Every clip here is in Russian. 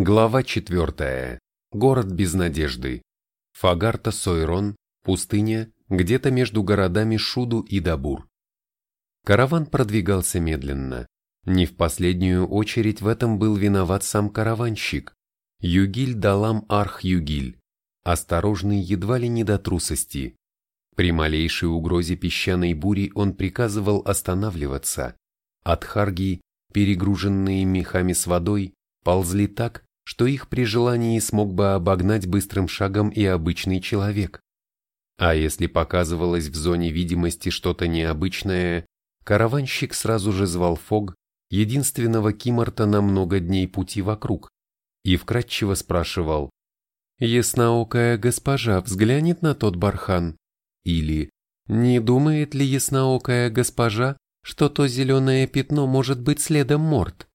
Глава 4. Город без надежды. Фагарта Сойрон, пустыня, где-то между городами Шуду и Дабур. Караван продвигался медленно. Не в последнюю очередь в этом был виноват сам караванщик. Югиль Далам Арх Югиль, осторожный едва ли не до трусости. При малейшей угрозе песчаной бури он приказывал останавливаться. От перегруженные мехами с водой, ползли так, что их при желании смог бы обогнать быстрым шагом и обычный человек. А если показывалось в зоне видимости что-то необычное, караванщик сразу же звал Фог, единственного киморта на много дней пути вокруг, и вкратчиво спрашивал «Ясноокая госпожа взглянет на тот бархан?» или «Не думает ли ясноокая госпожа, что то зеленое пятно может быть следом морд?»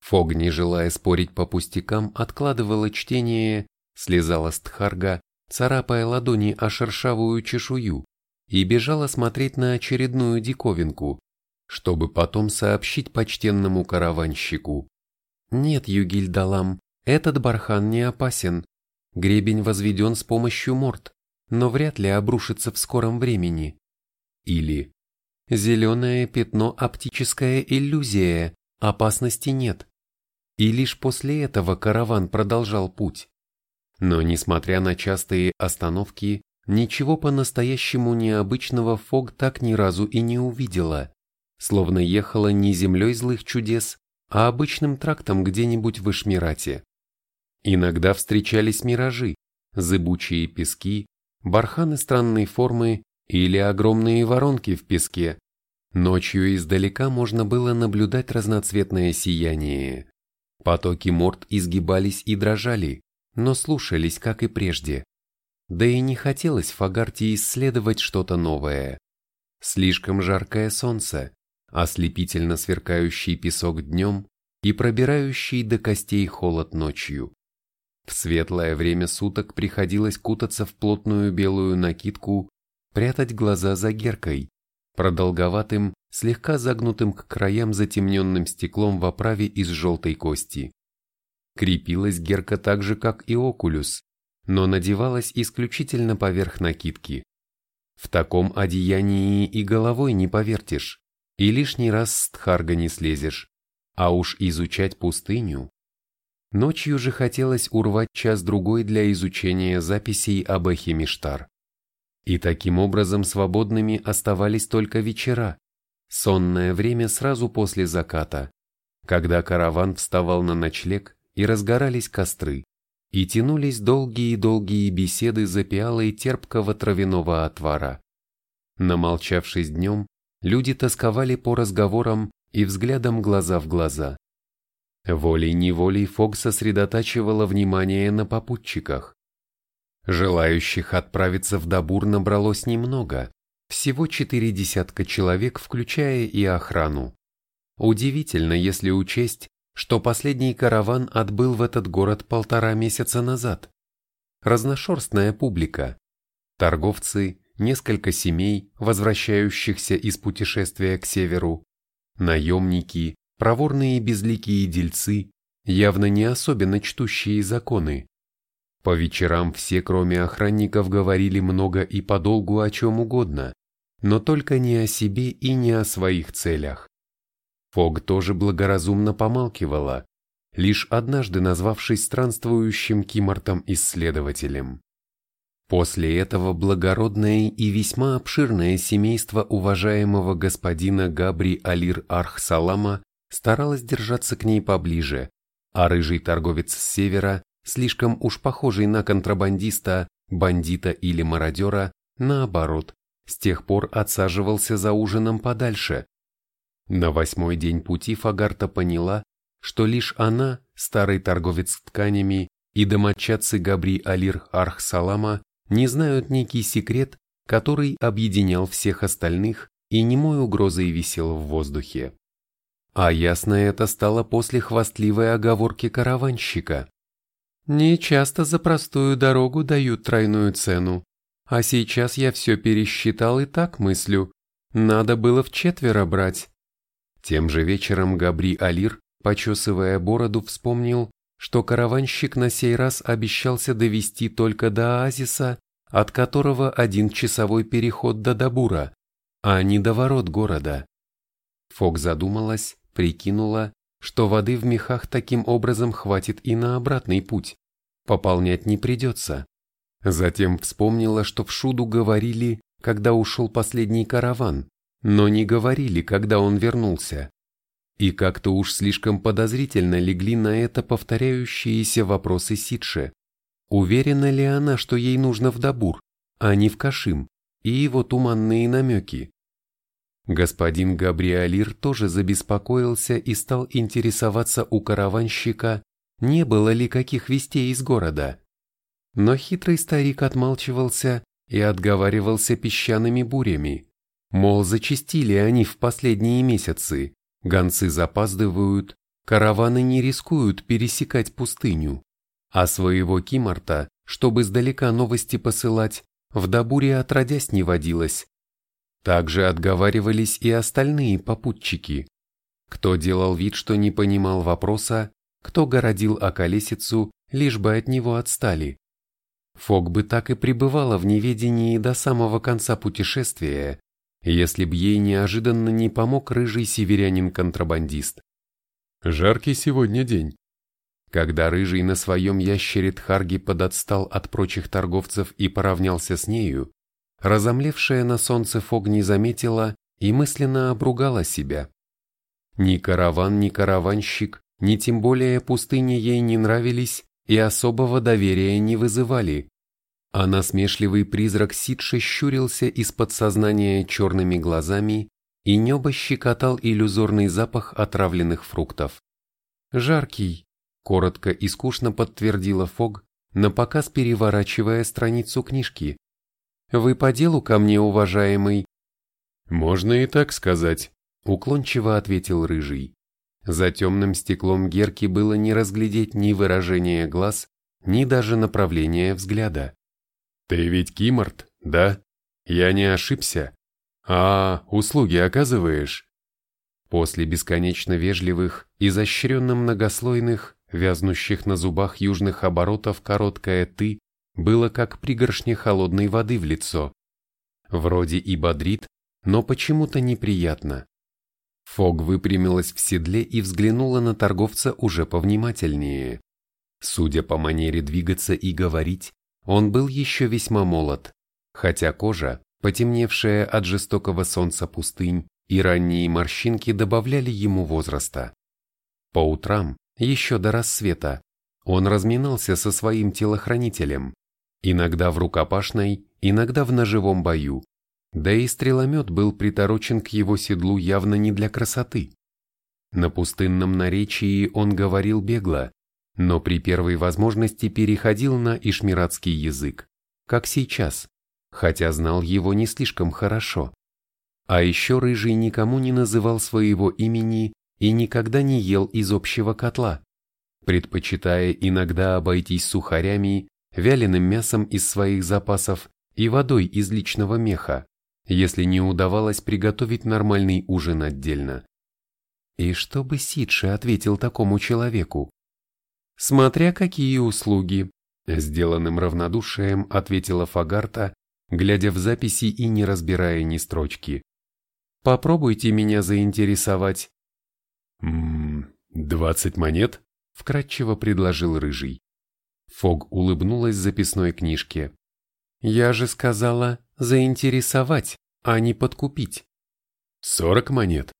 Фог, не желая спорить по пустякам, откладывала чтение, слезала с тхарга, царапая ладони о шершавую чешую, и бежала смотреть на очередную диковинку, чтобы потом сообщить почтенному караванщику. «Нет, Югильдалам, этот бархан не опасен. Гребень возведен с помощью морд, но вряд ли обрушится в скором времени». Или «Зеленое пятно – оптическая иллюзия, опасности нет и лишь после этого караван продолжал путь. Но несмотря на частые остановки, ничего по-настоящему необычного Фог так ни разу и не увидела, словно ехала не землей злых чудес, а обычным трактом где-нибудь в Ишмирате. Иногда встречались миражи, зыбучие пески, барханы странной формы или огромные воронки в песке. Ночью издалека можно было наблюдать разноцветное сияние. Потоки морд изгибались и дрожали, но слушались, как и прежде. Да и не хотелось Фагарте исследовать что-то новое. Слишком жаркое солнце, ослепительно сверкающий песок днем и пробирающий до костей холод ночью. В светлое время суток приходилось кутаться в плотную белую накидку, прятать глаза за геркой, продолговатым, слегка загнутым к краям затемненным стеклом в оправе из желтой кости. Крепилась герка так же, как и окулюс, но надевалась исключительно поверх накидки. В таком одеянии и головой не повертишь, и лишний раз с Тхарга не слезешь, а уж изучать пустыню. Ночью же хотелось урвать час-другой для изучения записей об Эхимиштар. И таким образом свободными оставались только вечера, сонное время сразу после заката, когда караван вставал на ночлег и разгорались костры, и тянулись долгие-долгие беседы за пиалой терпкого травяного отвара. Намолчавшись днем, люди тосковали по разговорам и взглядам глаза в глаза. Волей-неволей Фог сосредотачивала внимание на попутчиках. Желающих отправиться в Дабур набралось немного, всего четыре десятка человек, включая и охрану. Удивительно, если учесть, что последний караван отбыл в этот город полтора месяца назад. Разношерстная публика. Торговцы, несколько семей, возвращающихся из путешествия к северу, наемники, проворные безликие дельцы, явно не особенно чтущие законы. По вечерам все, кроме охранников, говорили много и подолгу о чем угодно, но только не о себе и не о своих целях. Фог тоже благоразумно помалкивала, лишь однажды назвавшись странствующим кимортом-исследователем. После этого благородное и весьма обширное семейство уважаемого господина Габри Алир Арх-Салама старалось держаться к ней поближе, а рыжий торговец с севера слишком уж похожий на контрабандиста, бандита или мародера, наоборот, с тех пор отсаживался за ужином подальше. На восьмой день пути Фагарта поняла, что лишь она, старый торговец тканями, и домочадцы Габри Алир Арх-Салама не знают некий секрет, который объединял всех остальных и немой угрозой висел в воздухе. А ясно это стало после хвастливой оговорки караванщика. Не часто за простую дорогу дают тройную цену. А сейчас я все пересчитал и так мыслю. Надо было в четверо брать. Тем же вечером Габри Алир, почесывая бороду, вспомнил, что караванщик на сей раз обещался довести только до оазиса, от которого один часовой переход до Дабура, а не до ворот города. Фок задумалась, прикинула, что воды в мехах таким образом хватит и на обратный путь. Пополнять не придется. Затем вспомнила, что в Шуду говорили, когда ушел последний караван, но не говорили, когда он вернулся. И как-то уж слишком подозрительно легли на это повторяющиеся вопросы Сидше. Уверена ли она, что ей нужно в Дабур, а не в Кашим, и его туманные намеки? Господин Габриалир тоже забеспокоился и стал интересоваться у караванщика, не было ли каких вестей из города. Но хитрый старик отмалчивался и отговаривался песчаными бурями. Мол, зачистили они в последние месяцы, гонцы запаздывают, караваны не рискуют пересекать пустыню, а своего Кимарта, чтобы издалека новости посылать, в Дабуре отродясь не водилось. Также отговаривались и остальные попутчики. Кто делал вид, что не понимал вопроса, кто городил околесицу, лишь бы от него отстали. Фок бы так и пребывала в неведении до самого конца путешествия, если б ей неожиданно не помог рыжий северянин-контрабандист. Жаркий сегодня день. Когда рыжий на своем ящере Тхарги подотстал от прочих торговцев и поравнялся с нею, разомлевшая на солнце Фог не заметила и мысленно обругала себя. Ни караван, ни караванщик, ни тем более пустыни ей не нравились и особого доверия не вызывали а насмешливый призрак Сидши щурился из подсознания черными глазами, и небо щекотал иллюзорный запах отравленных фруктов. «Жаркий», — коротко и скучно подтвердила Фог, напоказ переворачивая страницу книжки. «Вы по делу ко мне, уважаемый?» «Можно и так сказать», — уклончиво ответил Рыжий. За темным стеклом Герки было не разглядеть ни выражения глаз, ни даже направления взгляда. «Ты ведь Кимарт, да? Я не ошибся? А, услуги оказываешь?» После бесконечно вежливых, изощренно многослойных, вязнущих на зубах южных оборотов короткое «ты» было как пригоршня холодной воды в лицо. Вроде и бодрит, но почему-то неприятно. Фог выпрямилась в седле и взглянула на торговца уже повнимательнее. Судя по манере двигаться и говорить, он был еще весьма молод, хотя кожа, потемневшая от жестокого солнца пустынь, и ранние морщинки добавляли ему возраста. По утрам, еще до рассвета, он разминался со своим телохранителем, иногда в рукопашной, иногда в ножевом бою, да и стреломет был приторочен к его седлу явно не для красоты. На пустынном наречии он говорил бегло, но при первой возможности переходил на ишмиратский язык, как сейчас, хотя знал его не слишком хорошо. А еще Рыжий никому не называл своего имени и никогда не ел из общего котла, предпочитая иногда обойтись сухарями, вяленым мясом из своих запасов и водой из личного меха, если не удавалось приготовить нормальный ужин отдельно. И что бы Сидши ответил такому человеку? Смотря какие услуги, сделанным равнодушием ответила Фагарта, глядя в записи и не разбирая ни строчки. Попробуйте меня заинтересовать. Ммм, двадцать монет? Вкратчиво предложил Рыжий. Фог улыбнулась записной книжке. Я же сказала заинтересовать, а не подкупить. Сорок монет.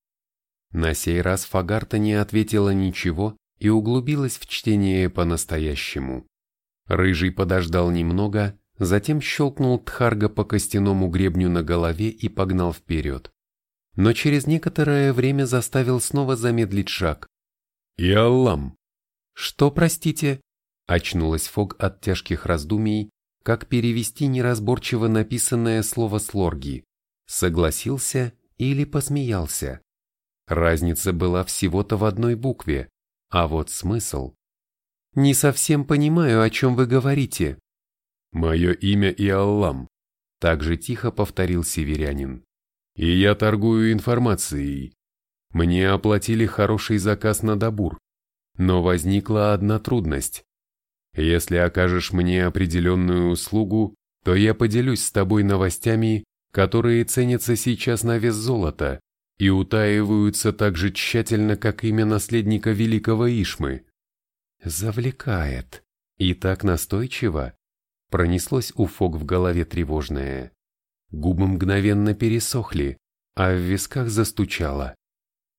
На сей раз Фагарта не ответила ничего, и углубилась в чтение по-настоящему. Рыжий подождал немного, затем щелкнул Тхарга по костяному гребню на голове и погнал вперед. Но через некоторое время заставил снова замедлить шаг. «И Аллам!» «Что, простите?» Очнулась Фог от тяжких раздумий, как перевести неразборчиво написанное слово слорги. Согласился или посмеялся. Разница была всего-то в одной букве, а вот смысл... Не совсем понимаю, о чем вы говорите. Мое имя Иаллам, так же тихо повторил северянин. И я торгую информацией. Мне оплатили хороший заказ на Дабур. но возникла одна трудность. Если окажешь мне определенную услугу, то я поделюсь с тобой новостями, которые ценятся сейчас на вес золота и утаиваются так же тщательно, как имя наследника великого Ишмы. Завлекает. И так настойчиво. Пронеслось у Фог в голове тревожное. Губы мгновенно пересохли, а в висках застучало.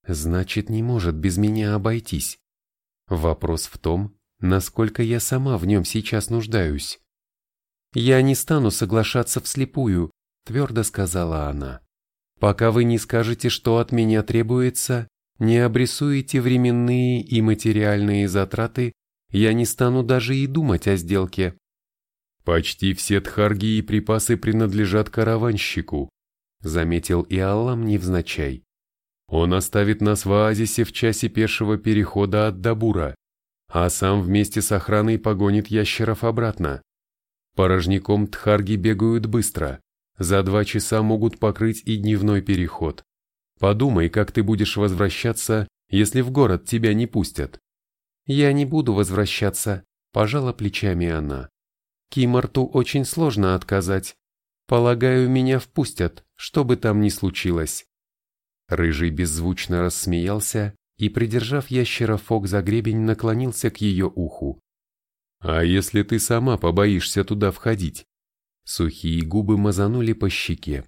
Значит, не может без меня обойтись. Вопрос в том, насколько я сама в нем сейчас нуждаюсь. «Я не стану соглашаться вслепую», — твердо сказала она. «Пока вы не скажете, что от меня требуется, не обрисуете временные и материальные затраты, я не стану даже и думать о сделке». «Почти все тхарги и припасы принадлежат караванщику», — заметил Иаллам невзначай. «Он оставит нас в оазисе в часе пешего перехода от Дабура, а сам вместе с охраной погонит ящеров обратно. Порожняком тхарги бегают быстро, за два часа могут покрыть и дневной переход. Подумай, как ты будешь возвращаться, если в город тебя не пустят». «Я не буду возвращаться», – пожала плечами она. Кимарту очень сложно отказать. Полагаю, меня впустят, что бы там ни случилось. Рыжий беззвучно рассмеялся и, придержав ящера Фок за гребень, наклонился к ее уху. «А если ты сама побоишься туда входить?» Сухие губы мазанули по щеке.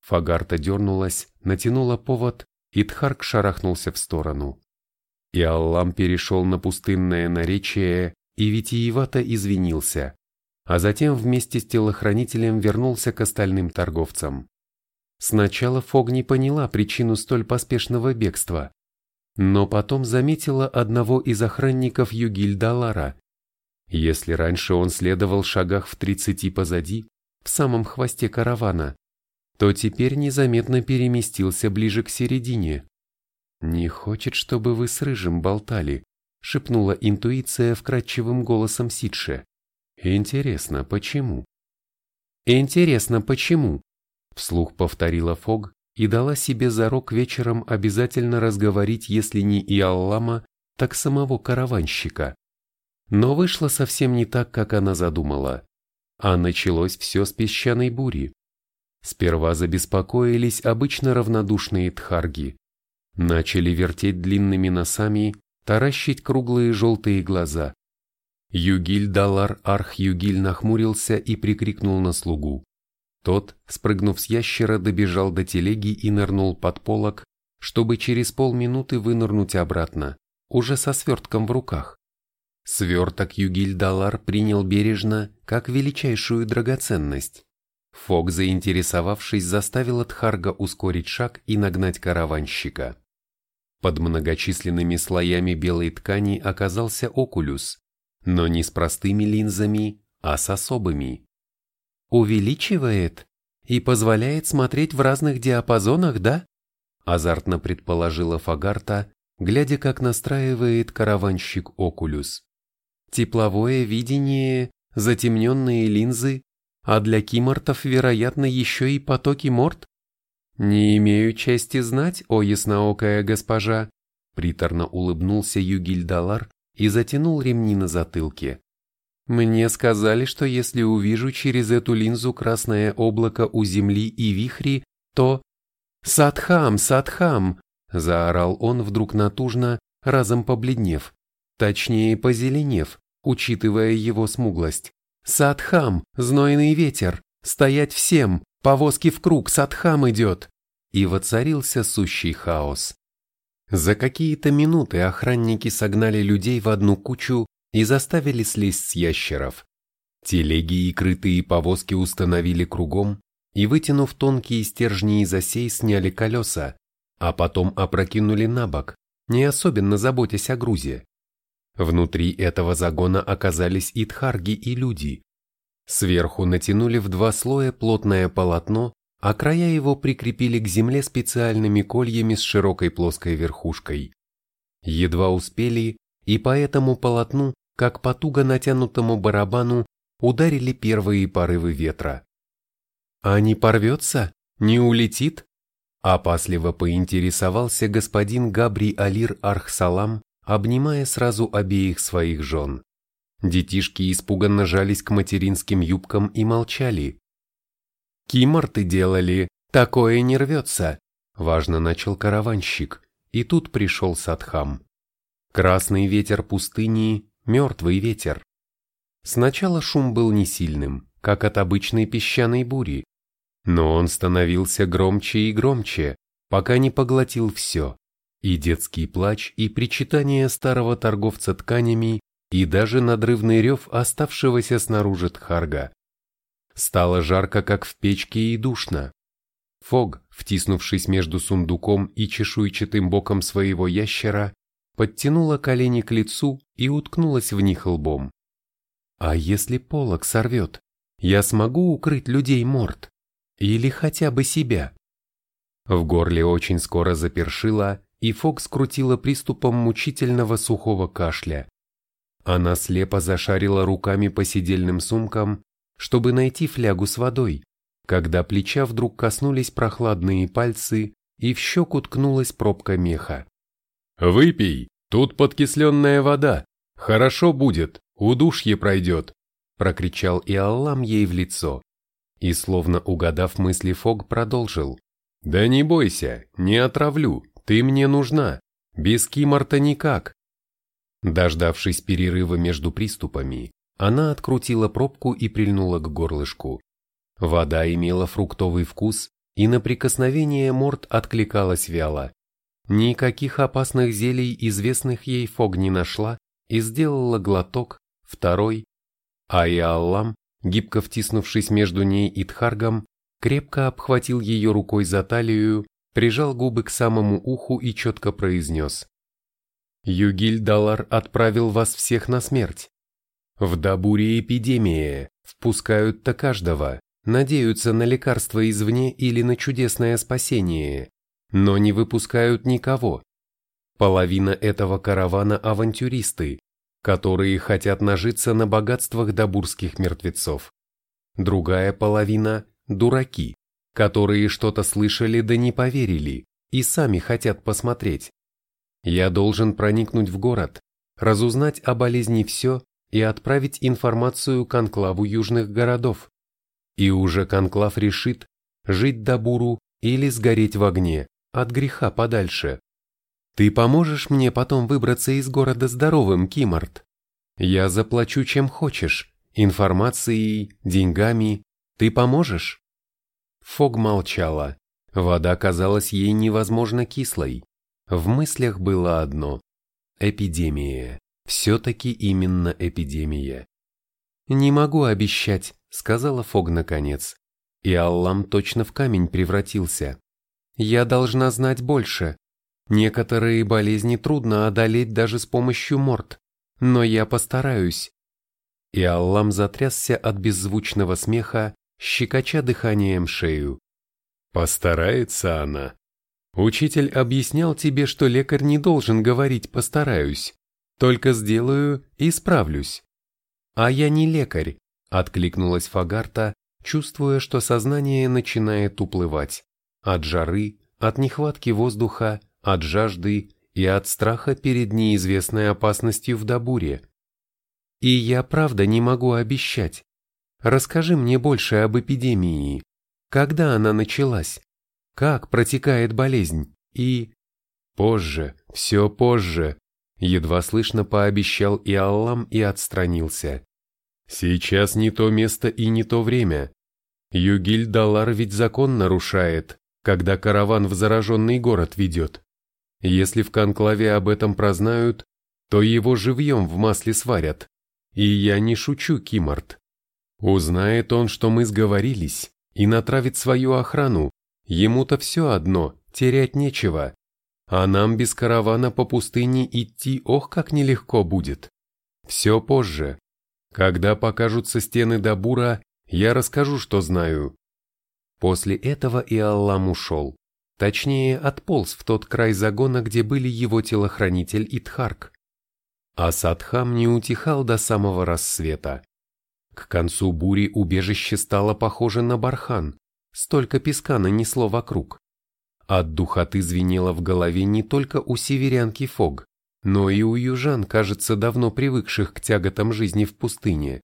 Фагарта дернулась, натянула повод, и Тхарк шарахнулся в сторону. И Аллам перешел на пустынное наречие и витиевато извинился а затем вместе с телохранителем вернулся к остальным торговцам. Сначала Фог не поняла причину столь поспешного бегства, но потом заметила одного из охранников Югильдалара. Если раньше он следовал шагах в тридцати позади, в самом хвосте каравана, то теперь незаметно переместился ближе к середине. «Не хочет, чтобы вы с Рыжим болтали», — шепнула интуиция вкрадчивым голосом Сидше. Интересно, почему? Интересно, почему? Вслух повторила Фог и дала себе зарок вечером обязательно разговорить, если не и Аллама, так самого караванщика. Но вышло совсем не так, как она задумала. А началось все с песчаной бури. Сперва забеспокоились обычно равнодушные тхарги. Начали вертеть длинными носами, таращить круглые желтые глаза. Югиль Далар Арх Югиль нахмурился и прикрикнул на слугу. Тот, спрыгнув с ящера, добежал до телеги и нырнул под полок, чтобы через полминуты вынырнуть обратно, уже со свертком в руках. Сверток Югиль Далар принял бережно, как величайшую драгоценность. Фок, заинтересовавшись, заставил Тхарга ускорить шаг и нагнать караванщика. Под многочисленными слоями белой ткани оказался окулюс, но не с простыми линзами, а с особыми. Увеличивает и позволяет смотреть в разных диапазонах, да? Азартно предположила Фагарта, глядя, как настраивает караванщик Окулюс. Тепловое видение, затемненные линзы, а для кимортов, вероятно, еще и потоки морд? Не имею чести знать, о ясноокая госпожа, приторно улыбнулся Югильдалар, и затянул ремни на затылке. Мне сказали, что если увижу через эту линзу красное облако у земли и вихри, то... «Садхам, Садхам!» – заорал он вдруг натужно, разом побледнев, точнее позеленев, учитывая его смуглость. «Садхам, знойный ветер! Стоять всем! Повозки в круг, Садхам идет!» И воцарился сущий хаос. За какие-то минуты охранники согнали людей в одну кучу и заставили слезть с ящеров. Телеги и крытые повозки установили кругом и, вытянув тонкие стержни из осей, сняли колеса, а потом опрокинули на бок, не особенно заботясь о грузе. Внутри этого загона оказались и тхарги, и люди. Сверху натянули в два слоя плотное полотно а края его прикрепили к земле специальными кольями с широкой плоской верхушкой. Едва успели, и по этому полотну, как по туго натянутому барабану, ударили первые порывы ветра. «А не порвется? Не улетит?» Опасливо поинтересовался господин Габри Алир Архсалам, обнимая сразу обеих своих жен. Детишки испуганно жались к материнским юбкам и молчали. «Киморты делали, такое не рвется», — важно начал караванщик, и тут пришел Садхам. Красный ветер пустыни, мертвый ветер. Сначала шум был не сильным, как от обычной песчаной бури, но он становился громче и громче, пока не поглотил все, и детский плач, и причитание старого торговца тканями, и даже надрывный рев оставшегося снаружи Тхарга. Стало жарко, как в печке, и душно. Фог, втиснувшись между сундуком и чешуйчатым боком своего ящера, подтянула колени к лицу и уткнулась в них лбом. «А если полог сорвет, я смогу укрыть людей морд? Или хотя бы себя?» В горле очень скоро запершило, и Фог скрутила приступом мучительного сухого кашля. Она слепо зашарила руками по сидельным сумкам, чтобы найти флягу с водой, когда плеча вдруг коснулись прохладные пальцы и в щеку ткнулась пробка меха. «Выпей, тут подкисленная вода, хорошо будет, удушье пройдет», прокричал Иаллам ей в лицо. И словно угадав мысли Фог, продолжил. «Да не бойся, не отравлю, ты мне нужна, без Кимарта никак». Дождавшись перерыва между приступами, она открутила пробку и прильнула к горлышку. Вода имела фруктовый вкус, и на прикосновение морд откликалась вяло. Никаких опасных зелий, известных ей Фог не нашла, и сделала глоток, второй, а Иаллам, гибко втиснувшись между ней и Тхаргом, крепко обхватил ее рукой за талию, прижал губы к самому уху и четко произнес. «Югиль Далар отправил вас всех на смерть. В Дабуре эпидемия, впускают-то каждого, надеются на лекарства извне или на чудесное спасение, но не выпускают никого. Половина этого каравана – авантюристы, которые хотят нажиться на богатствах дабурских мертвецов. Другая половина – дураки, которые что-то слышали да не поверили и сами хотят посмотреть. Я должен проникнуть в город, разузнать о болезни все и отправить информацию к анклаву южных городов. И уже конклав решит, жить Дабуру или сгореть в огне, от греха подальше. Ты поможешь мне потом выбраться из города здоровым, Кимарт? Я заплачу чем хочешь, информацией, деньгами. Ты поможешь? Фог молчала. Вода казалась ей невозможно кислой. В мыслях было одно – эпидемия. Все-таки именно эпидемия. «Не могу обещать», — сказала Фог наконец. И Аллам точно в камень превратился. «Я должна знать больше. Некоторые болезни трудно одолеть даже с помощью морд, но я постараюсь». И Аллам затрясся от беззвучного смеха, щекоча дыханием шею. «Постарается она», Учитель объяснял тебе, что лекарь не должен говорить «постараюсь», только сделаю и справлюсь. А я не лекарь, откликнулась Фагарта, чувствуя, что сознание начинает уплывать. От жары, от нехватки воздуха, от жажды и от страха перед неизвестной опасностью в Дабуре. И я правда не могу обещать. Расскажи мне больше об эпидемии. Когда она началась? Как протекает болезнь? И... Позже, все позже, Едва слышно пообещал и Аллам и отстранился. Сейчас не то место и не то время. Югиль Далар ведь закон нарушает, когда караван в зараженный город ведет. Если в конклаве об этом прознают, то его живьем в масле сварят. И я не шучу, Кимарт. Узнает он, что мы сговорились, и натравит свою охрану, ему-то все одно, терять нечего. А нам без каравана по пустыне идти ох как нелегко будет. Все позже. Когда покажутся стены Дабура, я расскажу, что знаю. После этого и Аллам ушел. Точнее, отполз в тот край загона, где были его телохранитель и Тхарк. А Садхам не утихал до самого рассвета. К концу бури убежище стало похоже на бархан, столько песка нанесло вокруг. От духоты звенело в голове не только у северянки Фог, но и у южан, кажется, давно привыкших к тяготам жизни в пустыне.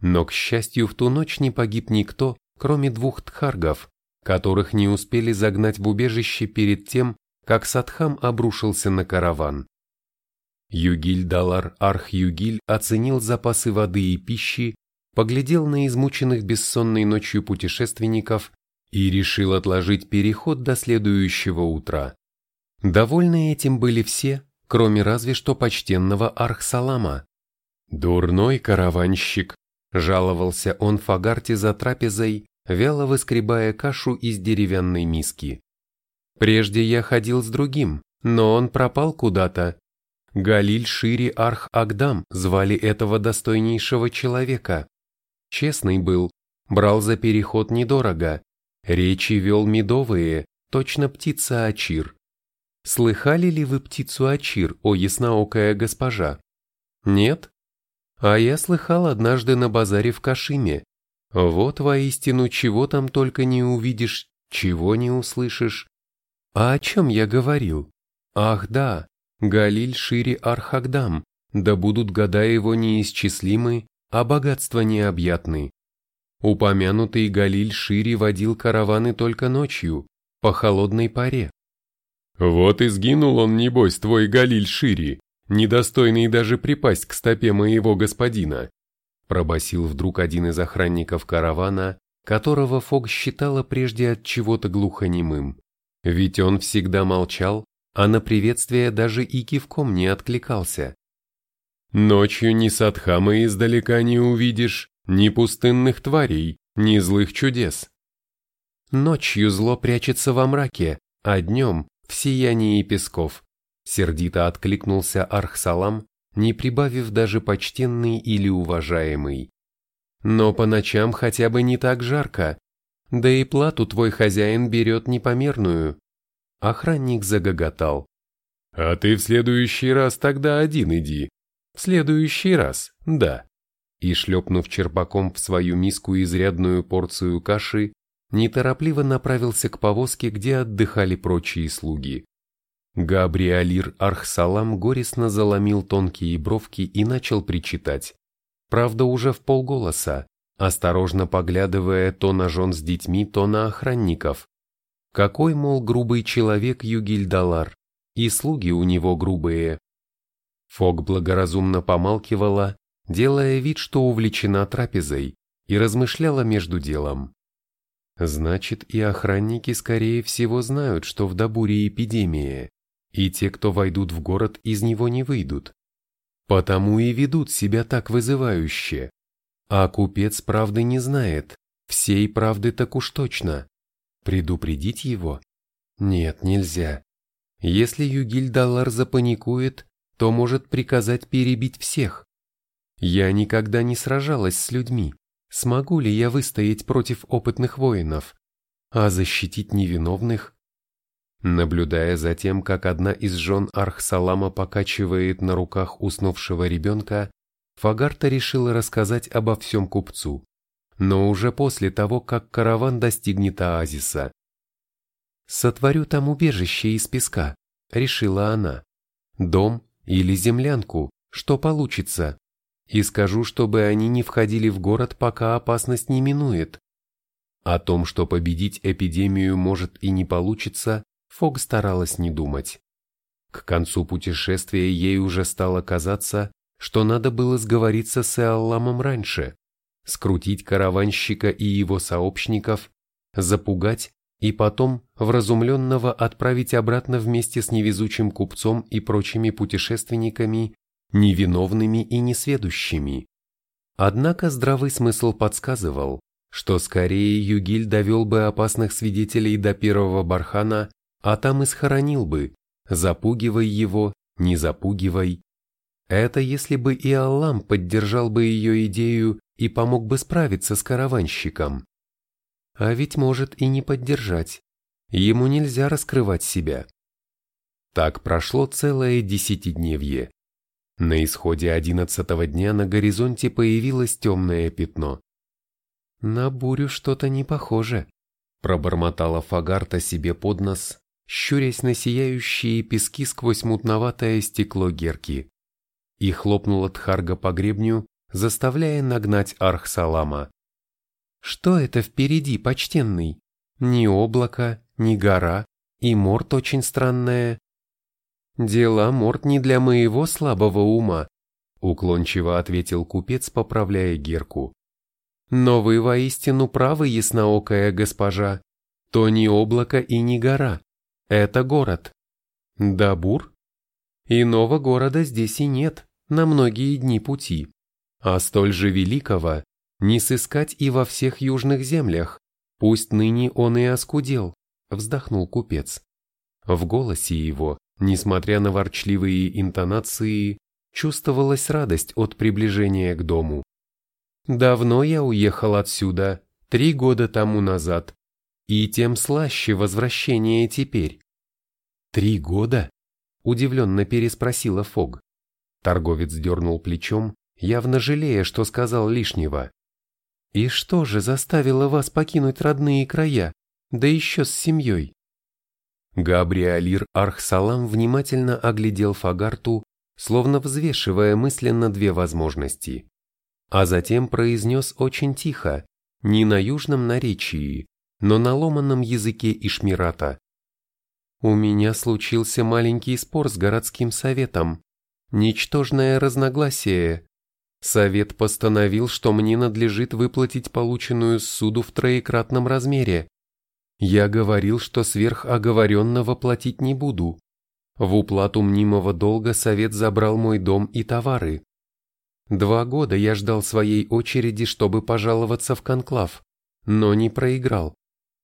Но, к счастью, в ту ночь не погиб никто, кроме двух тхаргов, которых не успели загнать в убежище перед тем, как Садхам обрушился на караван. Югиль-Далар Арх-Югиль оценил запасы воды и пищи, поглядел на измученных бессонной ночью путешественников и решил отложить переход до следующего утра. Довольны этим были все, кроме разве что почтенного Архсалама. «Дурной караванщик», — жаловался он Фагарте за трапезой, вяло выскребая кашу из деревянной миски. «Прежде я ходил с другим, но он пропал куда-то. Галиль Шири Арх Агдам звали этого достойнейшего человека. Честный был, брал за переход недорого, речи вел медовые, точно птица Ачир. Слыхали ли вы птицу Ачир, о ясноокая госпожа? Нет? А я слыхал однажды на базаре в Кашиме. Вот воистину чего там только не увидишь, чего не услышишь. А о чем я говорил? Ах да, Галиль Шири Архагдам, да будут года его неисчислимы, а богатства необъятны. Упомянутый Галиль Шири водил караваны только ночью, по холодной паре. «Вот и сгинул он, небось, твой Галиль Шири, недостойный даже припасть к стопе моего господина», пробасил вдруг один из охранников каравана, которого Фог считала прежде от чего-то глухонемым. Ведь он всегда молчал, а на приветствие даже и кивком не откликался. «Ночью ни Садхама издалека не увидишь, ни пустынных тварей, ни злых чудес. Ночью зло прячется во мраке, а днем в сиянии песков. Сердито откликнулся Архсалам, не прибавив даже почтенный или уважаемый. Но по ночам хотя бы не так жарко, да и плату твой хозяин берет непомерную. Охранник загоготал. А ты в следующий раз тогда один иди. В следующий раз, да. И шлепнув черпаком в свою миску изрядную порцию каши, неторопливо направился к повозке, где отдыхали прочие слуги. Габриалир Архсалам горестно заломил тонкие бровки и начал причитать. Правда, уже в полголоса, осторожно поглядывая то на жен с детьми, то на охранников. Какой, мол, грубый человек Югильдалар, и слуги у него грубые. Фог благоразумно помалкивала, делая вид, что увлечена трапезой, и размышляла между делом. Значит, и охранники, скорее всего, знают, что в Дабуре эпидемия, и те, кто войдут в город, из него не выйдут. Потому и ведут себя так вызывающе. А купец правды не знает, всей правды так уж точно. Предупредить его? Нет, нельзя. Если Югиль-Далар запаникует, то может приказать перебить всех. Я никогда не сражалась с людьми, Смогу ли я выстоять против опытных воинов? А защитить невиновных? Наблюдая за тем, как одна из жен Архсалама покачивает на руках уснувшего ребенка, Фагарта решила рассказать обо всем купцу, но уже после того, как караван достигнет оазиса. «Сотворю там убежище из песка», — решила она. «Дом или землянку, что получится и скажу, чтобы они не входили в город, пока опасность не минует. О том, что победить эпидемию может и не получится, Фог старалась не думать. К концу путешествия ей уже стало казаться, что надо было сговориться с Эалламом раньше, скрутить караванщика и его сообщников, запугать и потом вразумленного отправить обратно вместе с невезучим купцом и прочими путешественниками невиновными и несведущими. Однако здравый смысл подсказывал, что скорее Югиль довел бы опасных свидетелей до первого бархана, а там и схоронил бы, запугивай его, не запугивай. Это если бы и Аллам поддержал бы ее идею и помог бы справиться с караванщиком. А ведь может и не поддержать. Ему нельзя раскрывать себя. Так прошло целое десятидневье. На исходе одиннадцатого дня на горизонте появилось темное пятно. «На бурю что-то не похоже», — пробормотала Фагарта себе под нос, щурясь на сияющие пески сквозь мутноватое стекло герки. И хлопнула Тхарга по гребню, заставляя нагнать Архсалама. «Что это впереди, почтенный? Ни облако, ни гора, и морт очень странная». «Дела морт не для моего слабого ума», уклончиво ответил купец, поправляя герку. «Но вы воистину правы, ясноокая госпожа. То не облако и не гора. Это город. Дабур? Иного города здесь и нет, на многие дни пути. А столь же великого не сыскать и во всех южных землях, пусть ныне он и оскудел, вздохнул купец. В голосе его, несмотря на ворчливые интонации, чувствовалась радость от приближения к дому. Давно я уехал отсюда, три года тому назад, и тем слаще возвращение теперь. Три года? Удивленно переспросила Фог. Торговец дернул плечом, явно жалея, что сказал лишнего. «И что же заставило вас покинуть родные края, да еще с семьей?» Габриалир Архсалам внимательно оглядел Фагарту словно взвешивая мысленно две возможности. А затем произнес очень тихо, не на южном наречии, но на ломаном языке Ишмирата. «У меня случился маленький спор с городским советом. Ничтожное разногласие. Совет постановил, что мне надлежит выплатить полученную суду в троекратном размере. Я говорил, что сверх оговоренного платить не буду, в уплату мнимого долга совет забрал мой дом и товары. Два года я ждал своей очереди, чтобы пожаловаться в конклав, но не проиграл.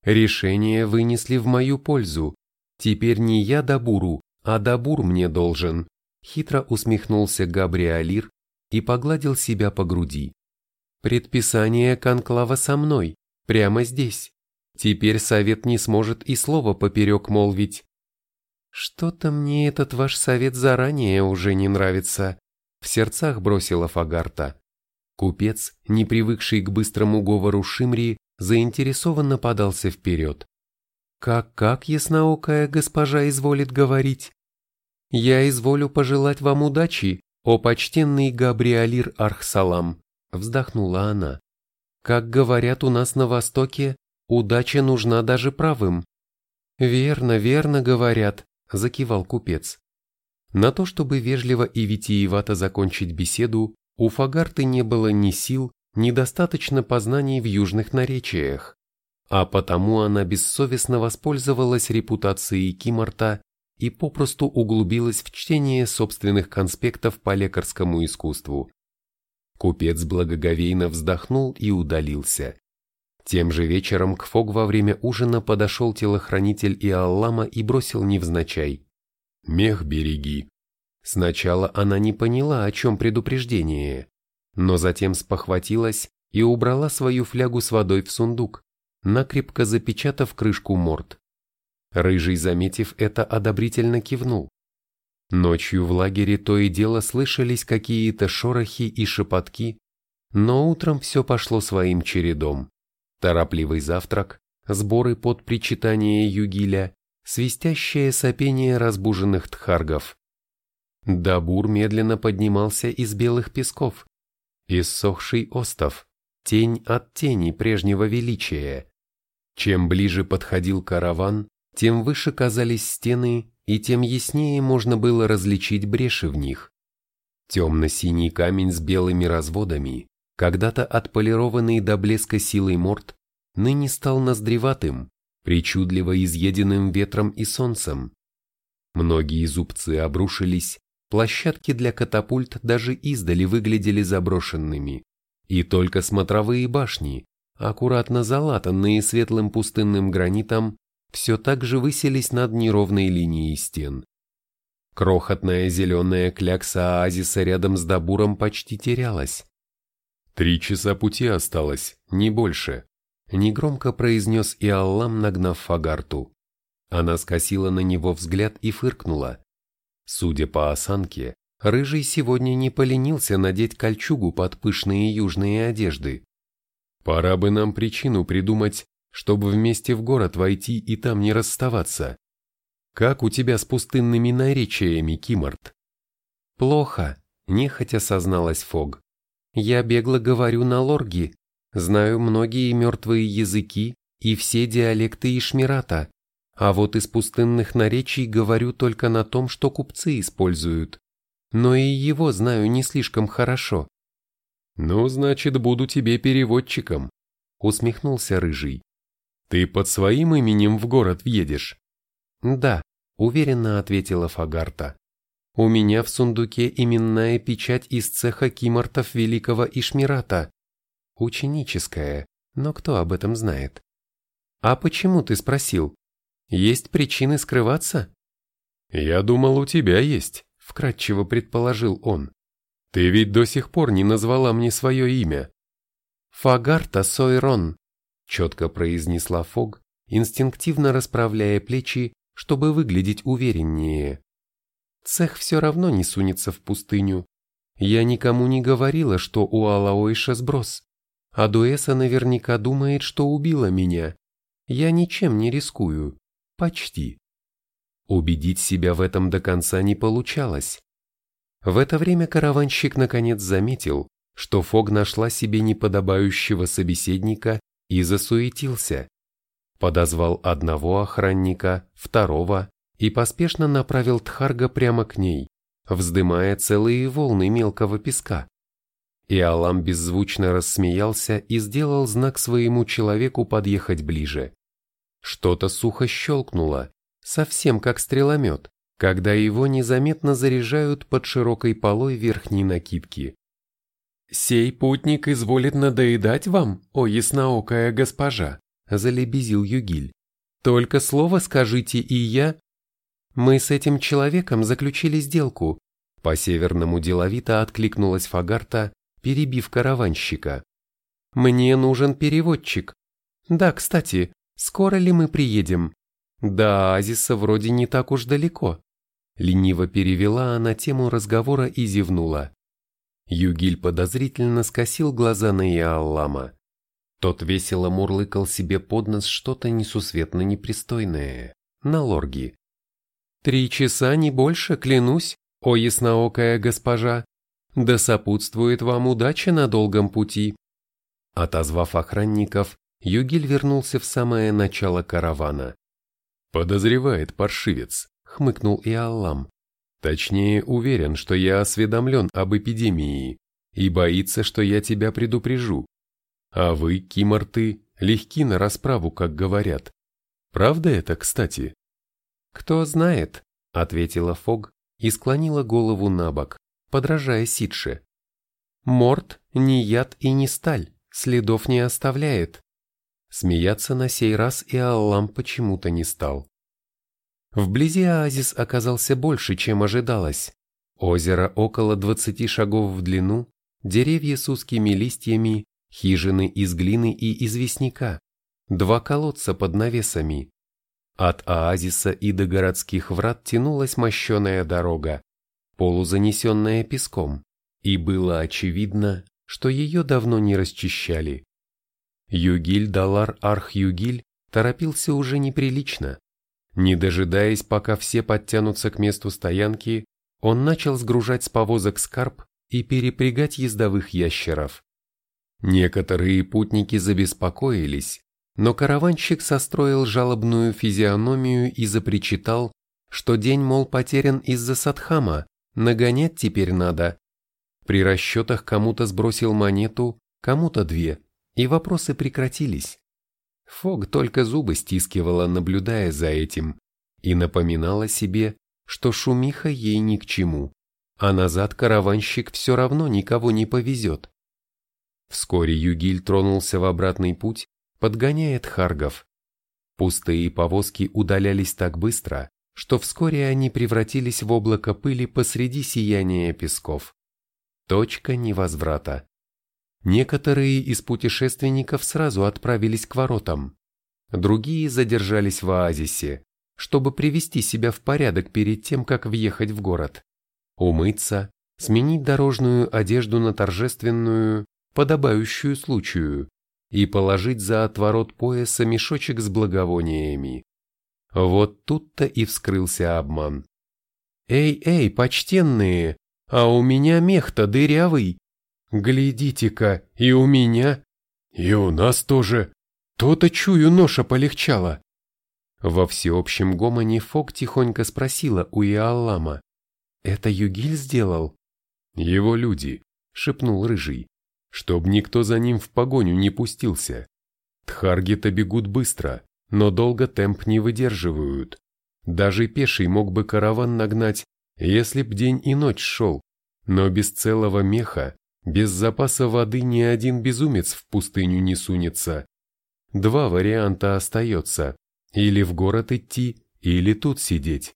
Решение вынесли в мою пользу. Теперь не я Дабуру, а Дабур мне должен. Хитро усмехнулся Габриалир и погладил себя по груди. Предписание конклава со мной, прямо здесь. Теперь совет не сможет и слова поперек молвить. «Что-то мне этот ваш совет заранее уже не нравится», — в сердцах бросила Фагарта. Купец, не привыкший к быстрому говору Шимри, заинтересованно подался вперед. «Как-как ясноокая госпожа изволит говорить?» «Я изволю пожелать вам удачи, о почтенный Габриалир Архсалам», — вздохнула она. «Как говорят у нас на Востоке, удача нужна даже правым». «Верно, верно говорят», закивал купец. На то, чтобы вежливо и витиевато закончить беседу, у Фагарты не было ни сил, ни достаточно познаний в южных наречиях, а потому она бессовестно воспользовалась репутацией Кимарта и попросту углубилась в чтение собственных конспектов по лекарскому искусству. Купец благоговейно вздохнул и удалился. Тем же вечером к Фог во время ужина подошел телохранитель Иаллама и бросил невзначай. «Мех береги». Сначала она не поняла, о чем предупреждение, но затем спохватилась и убрала свою флягу с водой в сундук, накрепко запечатав крышку морд. Рыжий, заметив это, одобрительно кивнул. Ночью в лагере то и дело слышались какие-то шорохи и шепотки, но утром все пошло своим чередом торопливый завтрак, сборы под причитание югиля, свистящее сопение разбуженных тхаргов. Дабур медленно поднимался из белых песков, иссохший остов, тень от тени прежнего величия. Чем ближе подходил караван, тем выше казались стены, и тем яснее можно было различить бреши в них. Темно-синий камень с белыми разводами, когда-то отполированный до блеска силой морд, ныне стал ноздреватым, причудливо изъеденным ветром и солнцем. Многие зубцы обрушились, площадки для катапульт даже издали выглядели заброшенными, и только смотровые башни, аккуратно залатанные светлым пустынным гранитом, все так же высились над неровной линией стен. Крохотная зеленая клякса оазиса рядом с Дабуром почти терялась, Три часа пути осталось, не больше. Негромко произнес и Аллам, нагнав Фагарту. Она скосила на него взгляд и фыркнула. Судя по осанке, Рыжий сегодня не поленился надеть кольчугу под пышные южные одежды. Пора бы нам причину придумать, чтобы вместе в город войти и там не расставаться. Как у тебя с пустынными наречиями, Кимарт? Плохо, нехотя созналась Фог. Я бегло говорю на лорги, знаю многие мертвые языки и все диалекты Ишмирата, а вот из пустынных наречий говорю только на том, что купцы используют. Но и его знаю не слишком хорошо. «Ну, значит, буду тебе переводчиком», — усмехнулся Рыжий. «Ты под своим именем в город въедешь?» «Да», — уверенно ответила Фагарта. «У меня в сундуке именная печать из цеха кимортов Великого Ишмирата. Ученическая, но кто об этом знает?» «А почему ты спросил? Есть причины скрываться?» «Я думал, у тебя есть», — вкратчиво предположил он. Ты ведь до сих пор не назвала мне свое имя. Фагарта Сойрон, четко произнесла Фог, инстинктивно расправляя плечи, чтобы выглядеть увереннее. Цех все равно не сунется в пустыню. Я никому не говорила, что у Алаойша сброс. А Дуэса наверняка думает, что убила меня. Я ничем не рискую. Почти. Убедить себя в этом до конца не получалось. В это время караванщик наконец заметил, что Фог нашла себе неподобающего собеседника и засуетился. Подозвал одного охранника, второго и поспешно направил Тхарга прямо к ней, вздымая целые волны мелкого песка. И Алам беззвучно рассмеялся и сделал знак своему человеку подъехать ближе. Что-то сухо щелкнуло, совсем как стреломет, когда его незаметно заряжают под широкой полой верхней накидки. «Сей путник изволит надоедать вам, о ясноокая госпожа», — залебезил Югиль. «Только слово скажите, и я...» «Мы с этим человеком заключили сделку», — по-северному деловито откликнулась Фагарта, перебив караванщика. «Мне нужен переводчик. Да, кстати, скоро ли мы приедем? До Азиса вроде не так уж далеко». Лениво перевела она тему разговора и зевнула. Югиль подозрительно скосил глаза на Иаллама. Тот весело мурлыкал себе под нос что-то несусветно непристойное, на лорги. «Три часа, не больше, клянусь, о ясноокая госпожа, да сопутствует вам удача на долгом пути». Отозвав охранников, Югиль вернулся в самое начало каравана. «Подозревает паршивец», хмыкнул и Аллам. Точнее, уверен, что я осведомлен об эпидемии и боится, что я тебя предупрежу. А вы, киморты, легки на расправу, как говорят. Правда это, кстати? Кто знает, ответила Фог и склонила голову на бок, подражая Сидше. Морт не яд и не сталь, следов не оставляет. Смеяться на сей раз и Аллам почему-то не стал. Вблизи оазис оказался больше, чем ожидалось. Озеро около 20 шагов в длину, деревья с узкими листьями, хижины из глины и известняка, два колодца под навесами. От оазиса и до городских врат тянулась мощеная дорога, полузанесенная песком, и было очевидно, что ее давно не расчищали. Югиль Далар Арх-Югиль торопился уже неприлично. Не дожидаясь, пока все подтянутся к месту стоянки, он начал сгружать с повозок скарб и перепрягать ездовых ящеров. Некоторые путники забеспокоились, но караванщик состроил жалобную физиономию и запричитал, что день, мол, потерян из-за Садхама, нагонять теперь надо. При расчетах кому-то сбросил монету, кому-то две, и вопросы прекратились. Фог только зубы стискивала, наблюдая за этим, и напоминала себе, что шумиха ей ни к чему, а назад караванщик все равно никого не повезет. Вскоре Югиль тронулся в обратный путь, подгоняя Тхаргов. Пустые повозки удалялись так быстро, что вскоре они превратились в облако пыли посреди сияния песков. Точка невозврата. Некоторые из путешественников сразу отправились к воротам, другие задержались в оазисе, чтобы привести себя в порядок перед тем, как въехать в город, умыться, сменить дорожную одежду на торжественную, подобающую случаю, и положить за отворот пояса мешочек с благовониями. Вот тут-то и вскрылся обман. «Эй, эй, почтенные, а у меня мех-то дырявый. Глядите-ка, и у меня, и у нас тоже. То-то чую, ноша полегчала». Во всеобщем гомоне Фок тихонько спросила у Иаллама. «Это Югиль сделал?» «Его люди», — шепнул Рыжий, «чтоб никто за ним в погоню не пустился. Тхарги-то бегут быстро, но долго темп не выдерживают. Даже пеший мог бы караван нагнать, если б день и ночь шел, но без целого меха, без запаса воды ни один безумец в пустыню не сунется. Два варианта остается, или в город идти, или тут сидеть.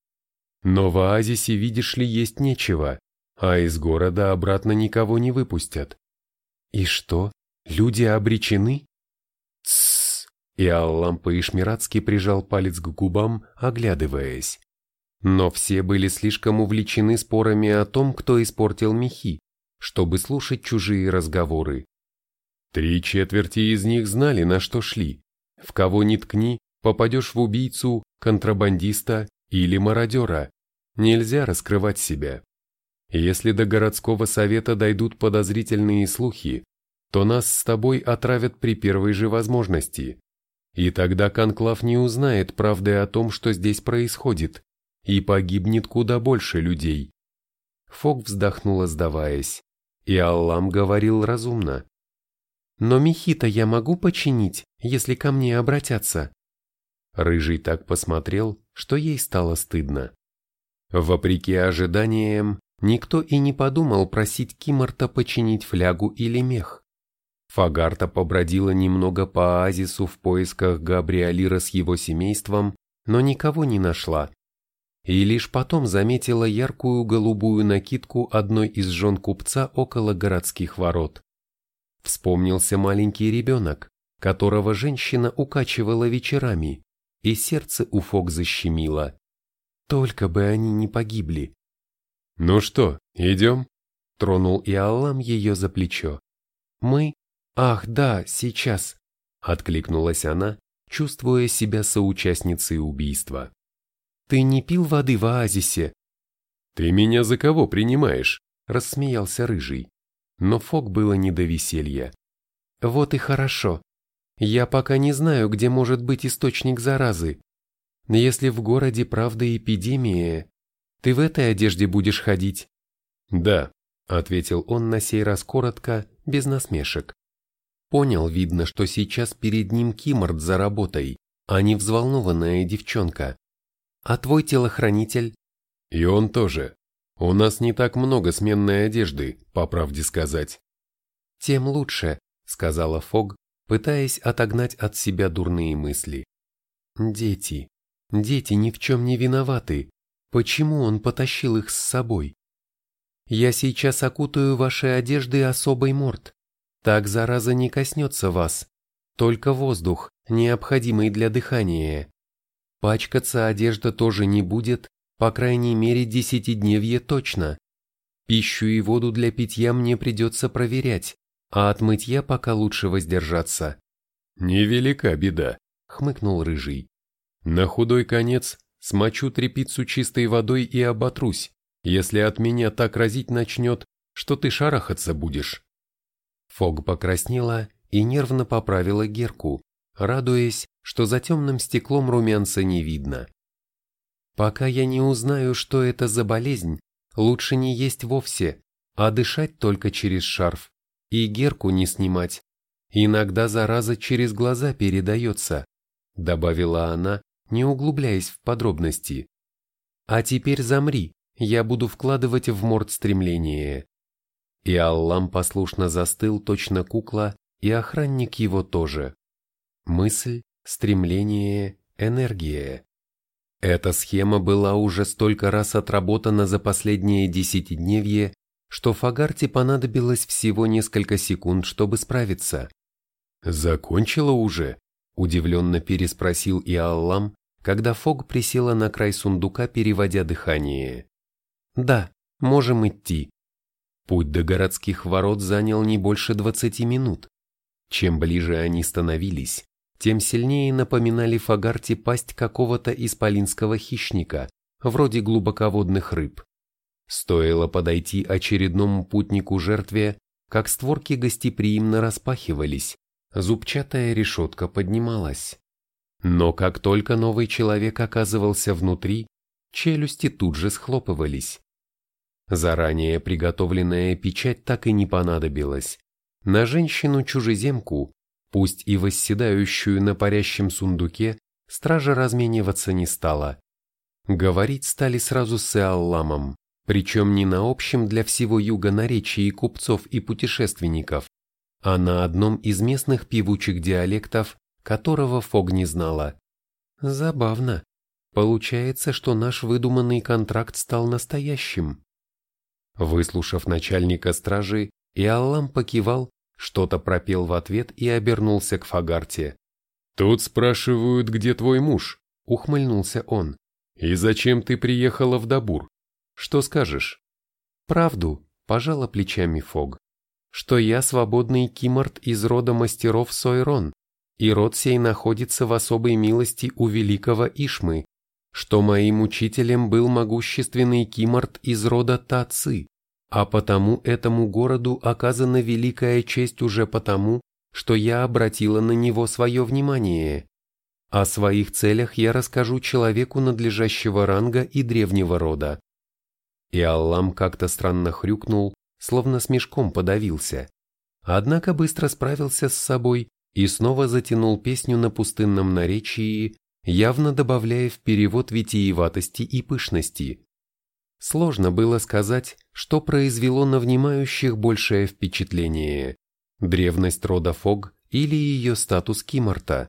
Но в оазисе, видишь ли, есть нечего, а из города обратно никого не выпустят. И что, люди обречены? Тссс! И Аллам по-ишмиратски прижал палец к губам, оглядываясь. Но все были слишком увлечены спорами о том, кто испортил мехи, чтобы слушать чужие разговоры. Три четверти из них знали, на что шли. В кого ни ткни, попадешь в убийцу, контрабандиста или мародера. Нельзя раскрывать себя. Если до городского совета дойдут подозрительные слухи, то нас с тобой отравят при первой же возможности. И тогда Конклав не узнает правды о том, что здесь происходит, и погибнет куда больше людей. Фок вздохнула, сдаваясь, и Аллам говорил разумно. «Но Мехита я могу починить, если ко мне обратятся?» Рыжий так посмотрел, что ей стало стыдно. Вопреки ожиданиям, никто и не подумал просить Кимарта починить флягу или мех. Фагарта побродила немного по оазису в поисках Габриалира с его семейством, но никого не нашла. И лишь потом заметила яркую голубую накидку одной из жен купца около городских ворот. Вспомнился маленький ребенок, которого женщина укачивала вечерами, и сердце у Фок защемило. Только бы они не погибли. «Ну что, идем?» — тронул Иолам ее за плечо. «Мы «Ах, да, сейчас», — откликнулась она, чувствуя себя соучастницей убийства. «Ты не пил воды в оазисе?» «Ты меня за кого принимаешь?» — рассмеялся Рыжий. Но Фок было не до веселья. «Вот и хорошо. Я пока не знаю, где может быть источник заразы. Если в городе правда эпидемия, ты в этой одежде будешь ходить?» «Да», — ответил он на сей раз коротко, без насмешек. Понял, видно, что сейчас перед ним Киморд за работой, а не взволнованная девчонка. А твой телохранитель? И он тоже. У нас не так много сменной одежды, по правде сказать. Тем лучше, сказала Фог, пытаясь отогнать от себя дурные мысли. Дети, дети ни в чем не виноваты. Почему он потащил их с собой? Я сейчас окутаю ваши одежды особой морд. Так зараза не коснется вас, только воздух, необходимый для дыхания. Пачкаться одежда тоже не будет, по крайней мере десятидневье точно. Пищу и воду для питья мне придется проверять, а от мытья пока лучше воздержаться. Невелика беда, хмыкнул Рыжий. На худой конец смочу трепицу чистой водой и оботрусь, если от меня так разить начнет, что ты шарахаться будешь. Фог покраснела и нервно поправила Герку, радуясь, что за темным стеклом румянца не видно. Пока я не узнаю, что это за болезнь, лучше не есть вовсе, а дышать только через шарф, и Герку не снимать. Иногда зараза через глаза передается, добавила она, не углубляясь в подробности. А теперь замри, я буду вкладывать в морд стремление. И Аллам послушно застыл точно кукла, и охранник его тоже. Мысль, стремление, энергия. Эта схема была уже столько раз отработана за последнее десятидневье, что Фагарте понадобилось всего несколько секунд, чтобы справиться. «Закончила уже?» – удивленно переспросил Иаллам, когда Фог присела на край сундука, переводя дыхание. «Да, можем идти», Путь до городских ворот занял не больше 20 минут. Чем ближе они становились, тем сильнее напоминали Фагарте пасть какого-то исполинского хищника, вроде глубоководных рыб. Стоило подойти очередному путнику жертве, как створки гостеприимно распахивались, зубчатая решетка поднималась. Но как только новый человек оказывался внутри, челюсти тут же схлопывались. Заранее приготовленная печать так и не понадобилась. На женщину-чужеземку, пусть и восседающую на парящем сундуке, стража размениваться не стала. Говорить стали сразу с Иалламом, причем не на общем для всего юга наречии купцов и путешественников, а на одном из местных певучих диалектов, которого Фог не знала. Забавно. Получается, что наш выдуманный контракт стал настоящим. Выслушав начальника стражи, Иаллам покивал, что-то пропел в ответ и обернулся к Фагарте. «Тут спрашивают, где твой муж?» — ухмыльнулся он. «И зачем ты приехала в Дабур? Что скажешь?» «Правду», — пожала плечами Фог, «что я свободный киморт из рода мастеров Сойрон, и род сей находится в особой милости у великого Ишмы, что моим учителем был могущественный киморт из рода Таци, а потому этому городу оказана великая честь уже потому, что я обратила на него свое внимание. О своих целях я расскажу человеку надлежащего ранга и древнего рода. И Аллам как-то странно хрюкнул, словно с мешком подавился. Однако быстро справился с собой и снова затянул песню на пустынном наречии, явно добавляя в перевод витиеватости и пышности. Сложно было сказать, что произвело на внимающих большее впечатление – древность рода Фог или ее статус Киморта.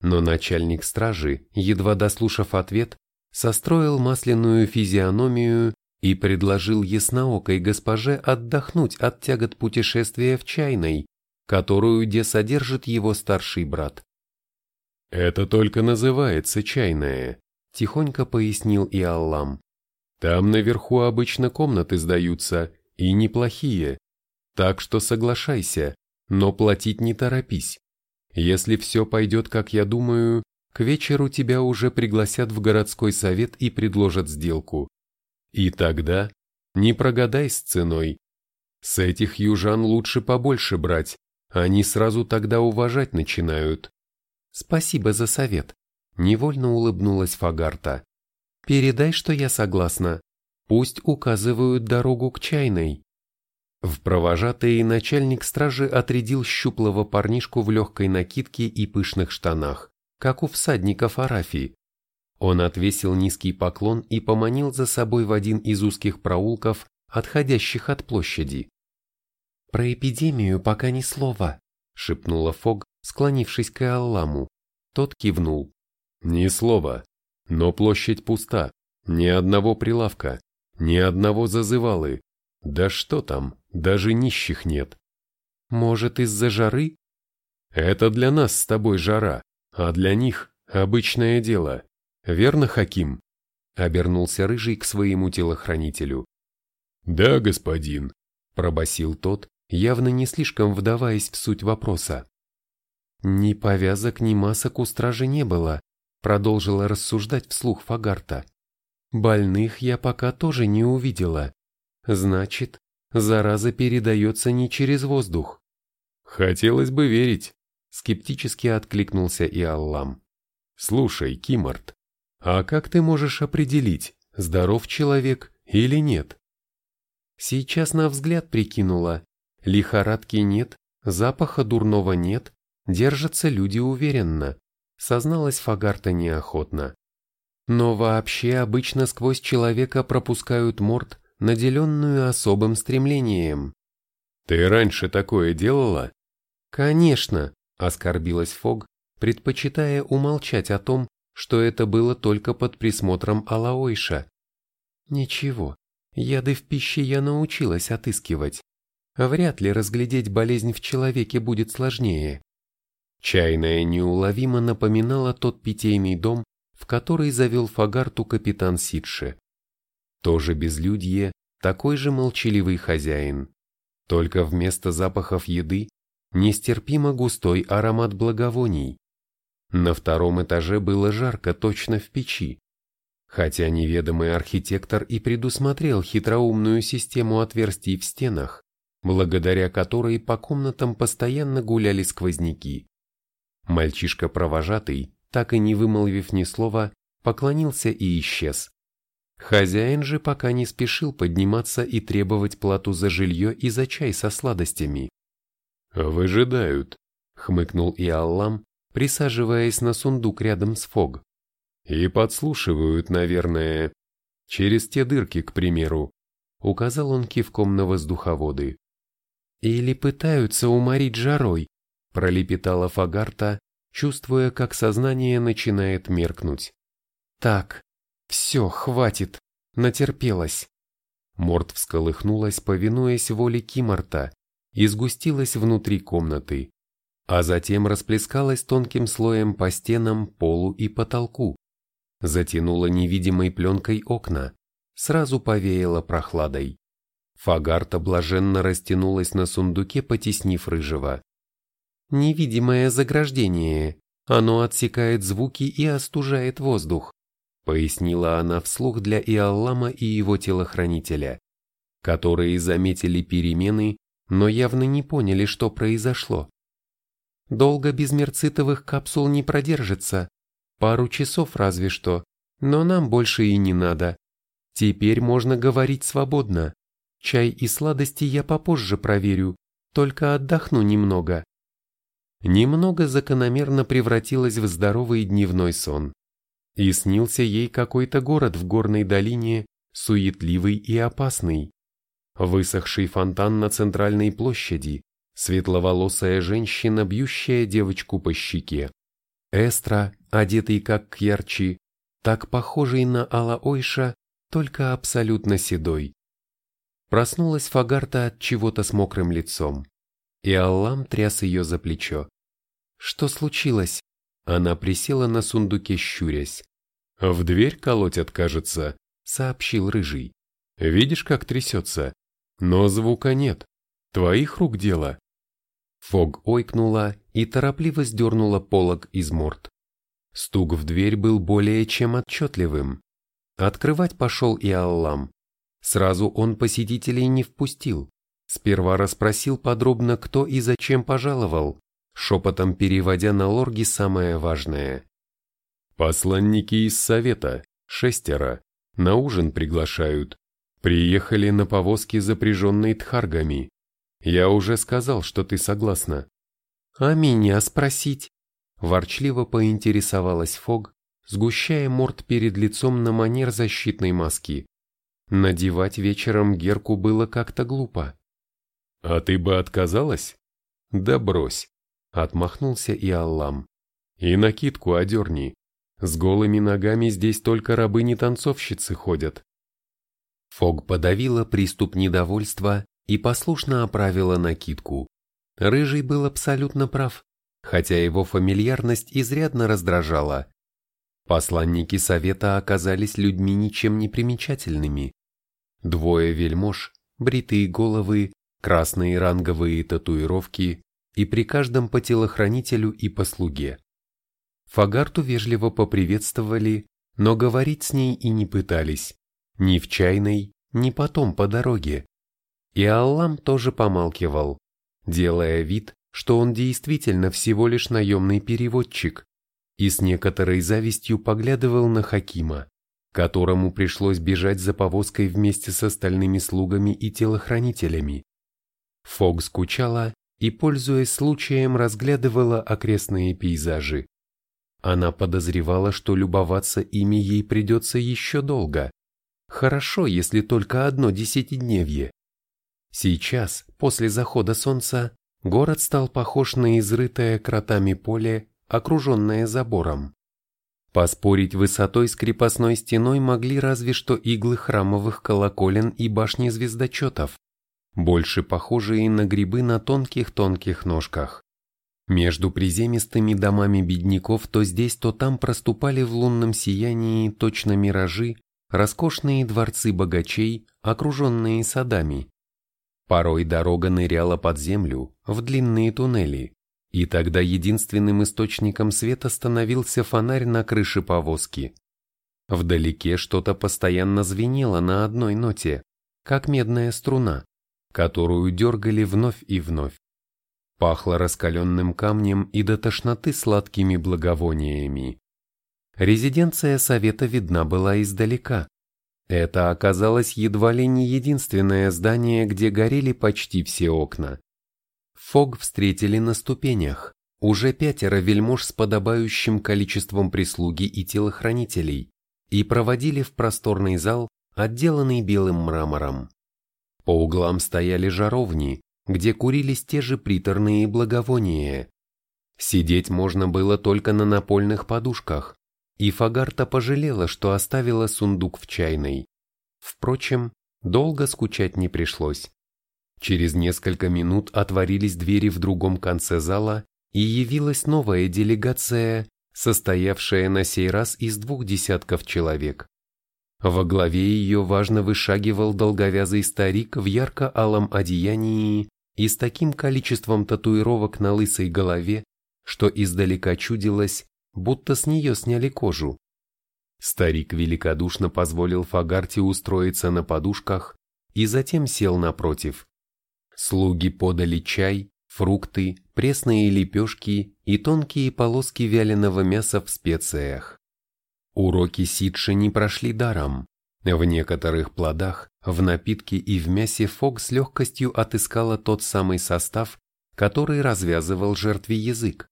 Но начальник стражи, едва дослушав ответ, состроил масляную физиономию и предложил ясноокой госпоже отдохнуть от тягот путешествия в чайной, которую где содержит его старший брат. «Это только называется чайная», – тихонько пояснил и Аллам. «Там наверху обычно комнаты сдаются, и неплохие. Так что соглашайся, но платить не торопись. Если все пойдет, как я думаю, к вечеру тебя уже пригласят в городской совет и предложат сделку. И тогда не прогадай с ценой. С этих южан лучше побольше брать, они сразу тогда уважать начинают. Спасибо за совет. Невольно улыбнулась Фагарта. Передай, что я согласна. Пусть указывают дорогу к чайной. В провожатые начальник стражи отрядил щуплого парнишку в легкой накидке и пышных штанах, как у всадников Арафии. Он отвесил низкий поклон и поманил за собой в один из узких проулков, отходящих от площади. «Про эпидемию пока ни слова», — шепнула Фог, склонившись к Алламу. Тот кивнул. Ни слова. Но площадь пуста. Ни одного прилавка. Ни одного зазывалы. Да что там, даже нищих нет. Может, из-за жары? Это для нас с тобой жара, а для них обычное дело. Верно, Хаким? Обернулся Рыжий к своему телохранителю. Да, господин, пробасил тот, явно не слишком вдаваясь в суть вопроса. «Ни повязок, ни масок у стражи не было», продолжила рассуждать вслух Фагарта. «Больных я пока тоже не увидела. Значит, зараза передается не через воздух». «Хотелось бы верить», скептически откликнулся и Аллам. «Слушай, Кимарт, а как ты можешь определить, здоров человек или нет?» Сейчас на взгляд прикинула. Лихорадки нет, запаха дурного нет, Держатся люди уверенно, созналась Фагарта неохотно. Но вообще обычно сквозь человека пропускают морд, наделенную особым стремлением. «Ты раньше такое делала?» «Конечно», — оскорбилась Фог, предпочитая умолчать о том, что это было только под присмотром Алаойша. «Ничего, яды в пище я научилась отыскивать. Вряд ли разглядеть болезнь в человеке будет сложнее. Чайная неуловимо напоминала тот питейный дом, в который завел Фагарту капитан Сидше. Тоже безлюдье, такой же молчаливый хозяин. Только вместо запахов еды нестерпимо густой аромат благовоний. На втором этаже было жарко точно в печи. Хотя неведомый архитектор и предусмотрел хитроумную систему отверстий в стенах, благодаря которой по комнатам постоянно гуляли сквозняки. Мальчишка-провожатый, так и не вымолвив ни слова, поклонился и исчез. Хозяин же пока не спешил подниматься и требовать плату за жилье и за чай со сладостями. «Выжидают», — хмыкнул и Аллам, присаживаясь на сундук рядом с Фог. «И подслушивают, наверное, через те дырки, к примеру», — указал он кивком на воздуховоды. «Или пытаются уморить жарой», — пролепетала Фагарта, чувствуя, как сознание начинает меркнуть. «Так, все, хватит, натерпелась». Морд всколыхнулась, повинуясь воле Кимарта, и сгустилась внутри комнаты, а затем расплескалась тонким слоем по стенам, полу и потолку. Затянула невидимой пленкой окна, сразу повеяло прохладой. Фагарта блаженно растянулась на сундуке, потеснив рыжего. «Невидимое заграждение. Оно отсекает звуки и остужает воздух», пояснила она вслух для Иаллама и его телохранителя, которые заметили перемены, но явно не поняли, что произошло. Долго без мерцитовых капсул не продержится, пару часов разве что, но нам больше и не надо. Теперь можно говорить свободно. Чай и сладости я попозже проверю, только отдохну немного. Немного закономерно превратилась в здоровый дневной сон. И снился ей какой-то город в горной долине, суетливый и опасный. Высохший фонтан на центральной площади, светловолосая женщина, бьющая девочку по щеке. Эстра, одетый как Кьярчи, так похожий на Алла Ойша, только абсолютно седой. Проснулась Фагарта от чего-то с мокрым лицом, и Аллам тряс ее за плечо. Что случилось? Она присела на сундуке, щурясь. «В дверь колоть откажется», — сообщил Рыжий. «Видишь, как трясется? Но звука нет. Твоих рук дело». Фог ойкнула и торопливо сдернула полог из морд. Стук в дверь был более чем отчетливым. Открывать пошел и Аллам. Сразу он посетителей не впустил. Сперва расспросил подробно, кто и зачем пожаловал, шепотом переводя на лорги самое важное. «Посланники из совета, шестеро, на ужин приглашают. Приехали на повозке, запряженной тхаргами. Я уже сказал, что ты согласна». «А меня спросить?» Ворчливо поинтересовалась Фог, сгущая морд перед лицом на манер защитной маски. Надевать вечером герку было как-то глупо. «А ты бы отказалась?» «Да брось!» — отмахнулся и Аллам. «И накидку одерни. С голыми ногами здесь только рабыни-танцовщицы ходят». Фог подавила приступ недовольства и послушно оправила накидку. Рыжий был абсолютно прав, хотя его фамильярность изрядно раздражала. Посланники совета оказались людьми ничем не примечательными. Двое вельмож, бритые головы, красные ранговые татуировки и при каждом по телохранителю и по слуге. Фагарту вежливо поприветствовали, но говорить с ней и не пытались, ни в чайной, ни потом по дороге. И Аллам тоже помалкивал, делая вид, что он действительно всего лишь наемный переводчик, и с некоторой завистью поглядывал на Хакима, которому пришлось бежать за повозкой вместе с остальными слугами и телохранителями. Фог скучала и, пользуясь случаем, разглядывала окрестные пейзажи. Она подозревала, что любоваться ими ей придется еще долго. Хорошо, если только одно десятидневье. Сейчас, после захода солнца, город стал похож на изрытое кротами поле окруженное забором. Поспорить высотой с крепостной стеной могли разве что иглы храмовых колоколен и башни звездочетов, больше похожие на грибы на тонких-тонких ножках. Между приземистыми домами бедняков то здесь, то там проступали в лунном сиянии точно миражи, роскошные дворцы богачей, окруженные садами. Порой дорога ныряла под землю, в длинные туннели, и тогда единственным источником света становился фонарь на крыше повозки. Вдалеке что-то постоянно звенело на одной ноте, как медная струна, которую дергали вновь и вновь. Пахло раскаленным камнем и до тошноты сладкими благовониями. Резиденция совета видна была издалека. Это оказалось едва ли не единственное здание, где горели почти все окна. Фог встретили на ступенях, уже пятеро вельмож с подобающим количеством прислуги и телохранителей, и проводили в просторный зал, отделанный белым мрамором. По углам стояли жаровни, где курились те же приторные благовония. Сидеть можно было только на напольных подушках, и Фагарта пожалела, что оставила сундук в чайной. Впрочем, долго скучать не пришлось. Через несколько минут отворились двери в другом конце зала, и явилась новая делегация, состоявшая на сей раз из двух десятков человек. Во главе ее важно вышагивал долговязый старик в ярко-алом одеянии и с таким количеством татуировок на лысой голове, что издалека чудилось, будто с нее сняли кожу. Старик великодушно позволил Фагарте устроиться на подушках и затем сел напротив. Слуги подали чай, фрукты, пресные лепешки и тонкие полоски вяленого мяса в специях. Уроки сидши не прошли даром. В некоторых плодах, в напитке и в мясе Фог с легкостью отыскала тот самый состав, который развязывал жертве язык.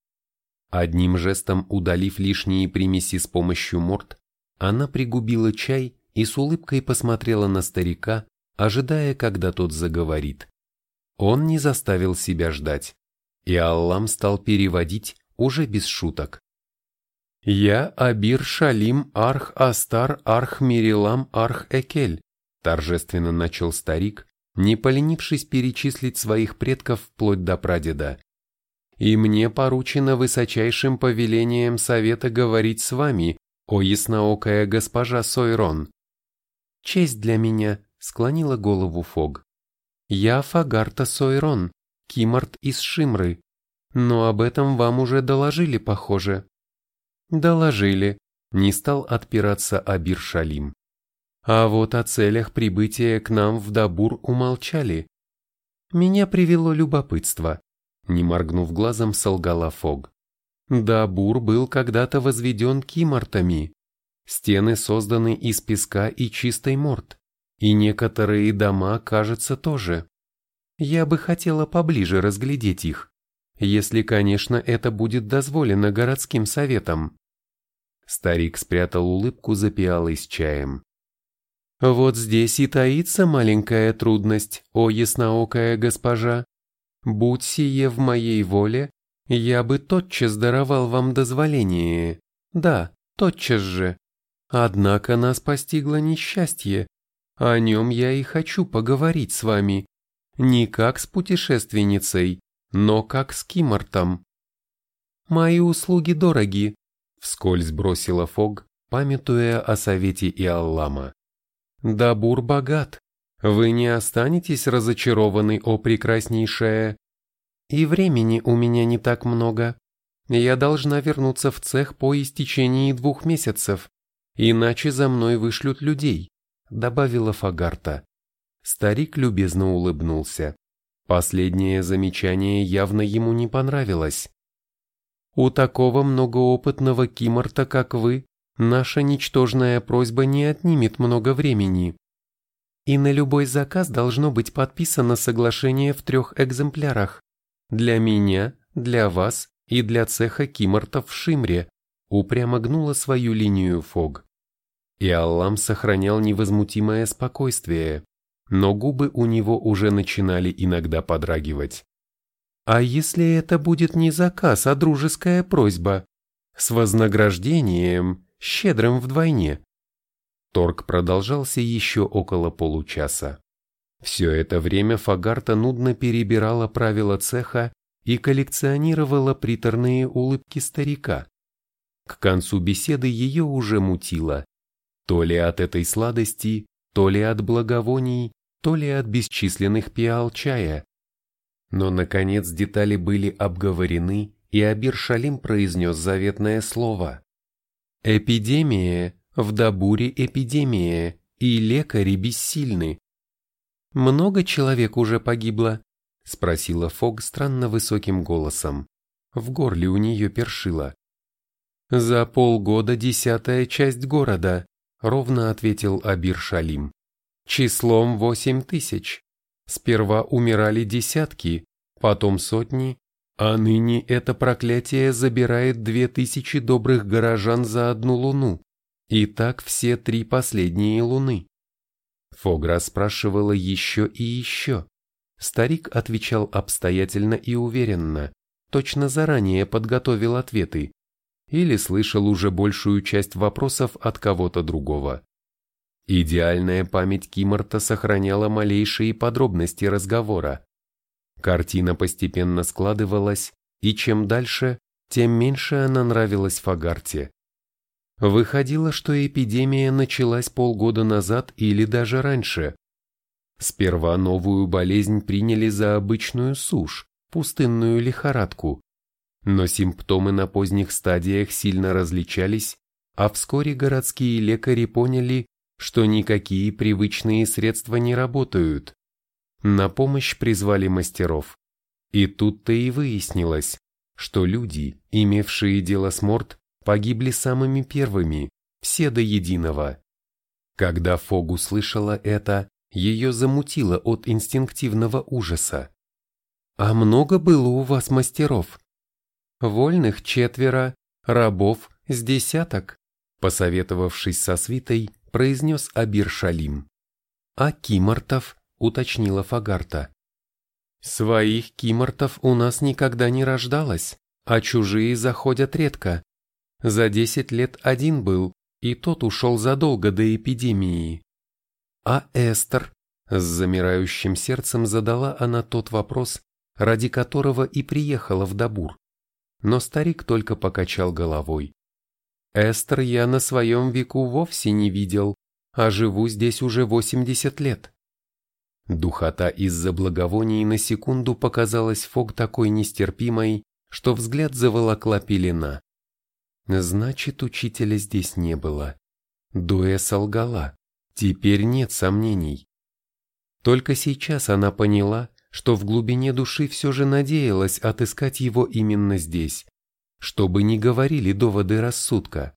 Одним жестом удалив лишние примеси с помощью морд, она пригубила чай и с улыбкой посмотрела на старика, ожидая, когда тот заговорит. Он не заставил себя ждать, и Аллам стал переводить уже без шуток. «Я Абир Шалим Арх Астар Арх Мирилам Арх Экель», торжественно начал старик, не поленившись перечислить своих предков вплоть до прадеда. «И мне поручено высочайшим повелением совета говорить с вами, о ясноокая госпожа Сойрон». «Честь для меня», — склонила голову Фог. Я Фагарта Сойрон, Кимарт из Шимры. Но об этом вам уже доложили, похоже. Доложили. Не стал отпираться Абир Шалим. А вот о целях прибытия к нам в Дабур умолчали. Меня привело любопытство. Не моргнув глазом, солгала Фог. Дабур был когда-то возведен кимартами. Стены созданы из песка и чистой морд. И некоторые дома, кажется, тоже. Я бы хотела поближе разглядеть их, если, конечно, это будет дозволено городским советам. Старик спрятал улыбку за пиалой с чаем. Вот здесь и таится маленькая трудность, о ясноокая госпожа. Будь сие в моей воле, я бы тотчас даровал вам дозволение. Да, тотчас же. Однако нас постигло несчастье, о нем я и хочу поговорить с вами. Не как с путешественницей, но как с Кимортом. Мои услуги дороги, вскользь бросила Фог, памятуя о совете и Аллама. Дабур богат. Вы не останетесь разочарованы, о прекраснейшая. И времени у меня не так много. Я должна вернуться в цех по истечении двух месяцев, иначе за мной вышлют людей добавила Фагарта. Старик любезно улыбнулся. Последнее замечание явно ему не понравилось. «У такого многоопытного киморта, как вы, наша ничтожная просьба не отнимет много времени. И на любой заказ должно быть подписано соглашение в трех экземплярах. Для меня, для вас и для цеха кимортов в Шимре», упрямо гнула свою линию Фог. И Аллам сохранял невозмутимое спокойствие, но губы у него уже начинали иногда подрагивать. «А если это будет не заказ, а дружеская просьба? С вознаграждением, щедрым вдвойне?» Торг продолжался еще около получаса. Все это время Фагарта нудно перебирала правила цеха и коллекционировала приторные улыбки старика. К концу беседы ее уже мутило. То ли от этой сладости, то ли от благовоний, то ли от бесчисленных пиал чая. Но, наконец, детали были обговорены, и Абир Шалим произнес заветное слово. «Эпидемия, в Дабуре эпидемия, и лекари бессильны». «Много человек уже погибло?» — спросила Фог странно высоким голосом. В горле у нее першило. «За полгода десятая часть города», — ровно ответил Абир Шалим. «Числом восемь тысяч. Сперва умирали десятки, потом сотни, а ныне это проклятие забирает две тысячи добрых горожан за одну луну. И так все три последние луны. Фогра спрашивала еще и еще. Старик отвечал обстоятельно и уверенно, точно заранее подготовил ответы. Или слышал уже большую часть вопросов от кого-то другого. Идеальная память Кимарта сохраняла малейшие подробности разговора. Картина постепенно складывалась, и чем дальше, тем меньше она нравилась Фагарте. Выходило, что эпидемия началась полгода назад или даже раньше. Сперва новую болезнь приняли за обычную сушь, пустынную лихорадку. Но симптомы на поздних стадиях сильно различались, а вскоре городские лекари поняли, что никакие привычные средства не работают. На помощь призвали мастеров. И тут-то и выяснилось, что люди, имевшие дело с Морт, погибли самыми первыми, все до единого. Когда Фог услышала это, ее замутило от инстинктивного ужаса. «А много было у вас мастеров?» «Вольных четверо, рабов с десяток», посоветовавшись со свитой, произнес Абир Шалим. «А кимортов?» – уточнила Фагарта. «Своих кимортов у нас никогда не рождалось, а чужие заходят редко. За десять лет один был, и тот ушел задолго до эпидемии». «А Эстер?» – с замирающим сердцем задала она тот вопрос, ради которого и приехала в Дабур. Но старик только покачал головой. Эстер я на своем веку вовсе не видел, а живу здесь уже 80 лет. Духота из-за благовоний на секунду показалась Фог такой нестерпимой, что взгляд заволокла пелена. Значит, учителя здесь не было. Дуэ солгала. Теперь нет сомнений. Только сейчас она поняла, что в глубине души все же надеялась отыскать его именно здесь, чтобы не говорили доводы рассудка.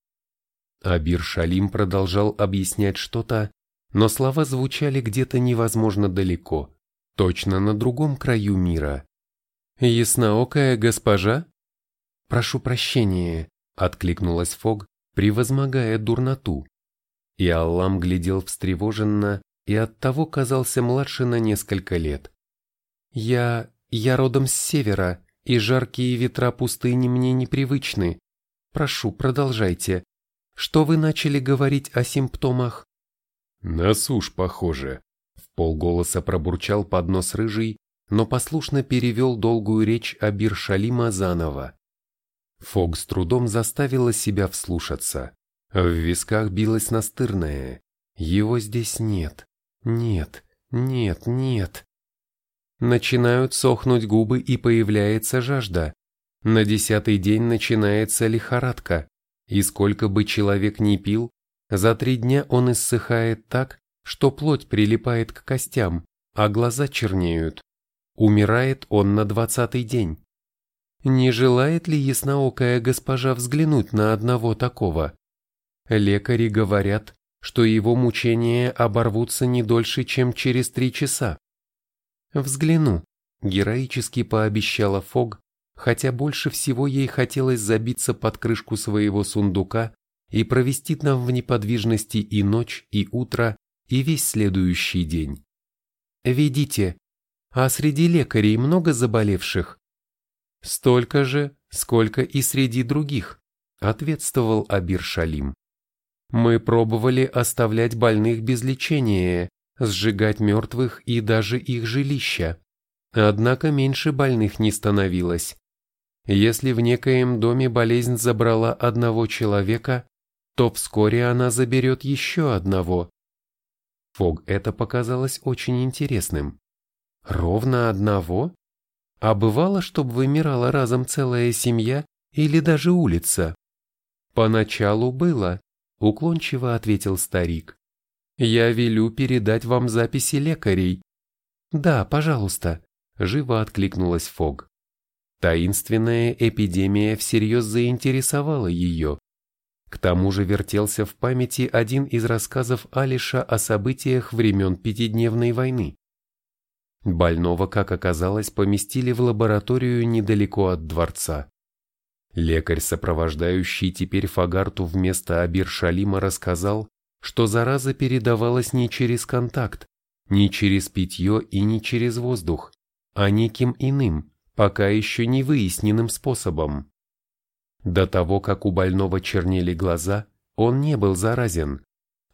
Абир Шалим продолжал объяснять что-то, но слова звучали где-то невозможно далеко, точно на другом краю мира. «Ясноокая госпожа?» «Прошу прощения», — откликнулась Фог, превозмогая дурноту. И Аллам глядел встревоженно и оттого казался младше на несколько лет. «Я... я родом с севера, и жаркие ветра пустыни мне непривычны. Прошу, продолжайте. Что вы начали говорить о симптомах? На сушь похоже. В полголоса пробурчал под нос рыжий, но послушно перевел долгую речь о Биршалима заново. Фог с трудом заставила себя вслушаться. В висках билось настырное. Его здесь нет. Нет, нет, нет. Начинают сохнуть губы и появляется жажда. На десятый день начинается лихорадка, и сколько бы человек ни пил, за три дня он иссыхает так, что плоть прилипает к костям, а глаза чернеют. Умирает он на двадцатый день. Не желает ли ясноокая госпожа взглянуть на одного такого? Лекари говорят, что его мучения оборвутся не дольше, чем через три часа. «Взгляну», — героически пообещала Фог, хотя больше всего ей хотелось забиться под крышку своего сундука и провести там в неподвижности и ночь, и утро, и весь следующий день. «Ведите, а среди лекарей много заболевших?» «Столько же, сколько и среди других», — ответствовал Абир Шалим. «Мы пробовали оставлять больных без лечения, сжигать мертвых и даже их жилища. Однако меньше больных не становилось. Если в некоем доме болезнь забрала одного человека, то вскоре она заберет еще одного. Фог это показалось очень интересным. Ровно одного? А бывало, чтоб вымирала разом целая семья или даже улица? Поначалу было, уклончиво ответил старик. Я велю передать вам записи лекарей. Да, пожалуйста, живо откликнулась Фог. Таинственная эпидемия всерьез заинтересовала ее. К тому же вертелся в памяти один из рассказов Алиша о событиях времен Пятидневной войны. Больного, как оказалось, поместили в лабораторию недалеко от дворца. Лекарь, сопровождающий теперь Фагарту вместо Абир-Шалима, рассказал, что зараза передавалась не через контакт, не через питье и не через воздух, а неким иным, пока еще не выясненным способом. До того, как у больного чернели глаза, он не был заразен,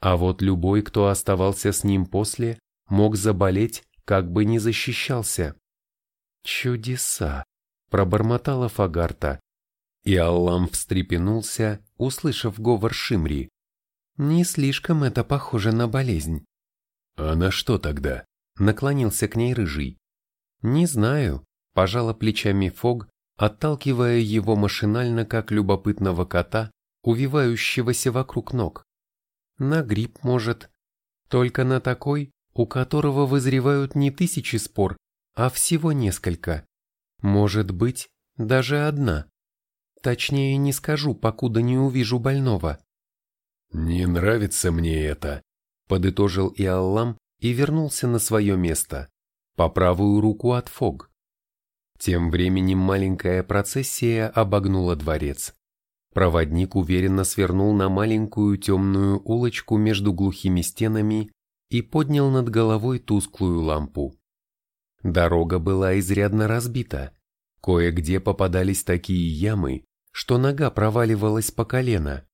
а вот любой, кто оставался с ним после, мог заболеть, как бы не защищался. «Чудеса!» – пробормотала Фагарта, и Аллам встрепенулся, услышав говор Шимри. «Не слишком это похоже на болезнь». «А на что тогда?» – наклонился к ней Рыжий. «Не знаю», – пожала плечами Фог, отталкивая его машинально, как любопытного кота, увивающегося вокруг ног. «На грипп, может. Только на такой, у которого вызревают не тысячи спор, а всего несколько. Может быть, даже одна. Точнее не скажу, покуда не увижу больного. «Не нравится мне это», — подытожил Иаллам и вернулся на свое место, по правую руку от Фог. Тем временем маленькая процессия обогнула дворец. Проводник уверенно свернул на маленькую темную улочку между глухими стенами и поднял над головой тусклую лампу. Дорога была изрядно разбита. Кое-где попадались такие ямы, что нога проваливалась по колено.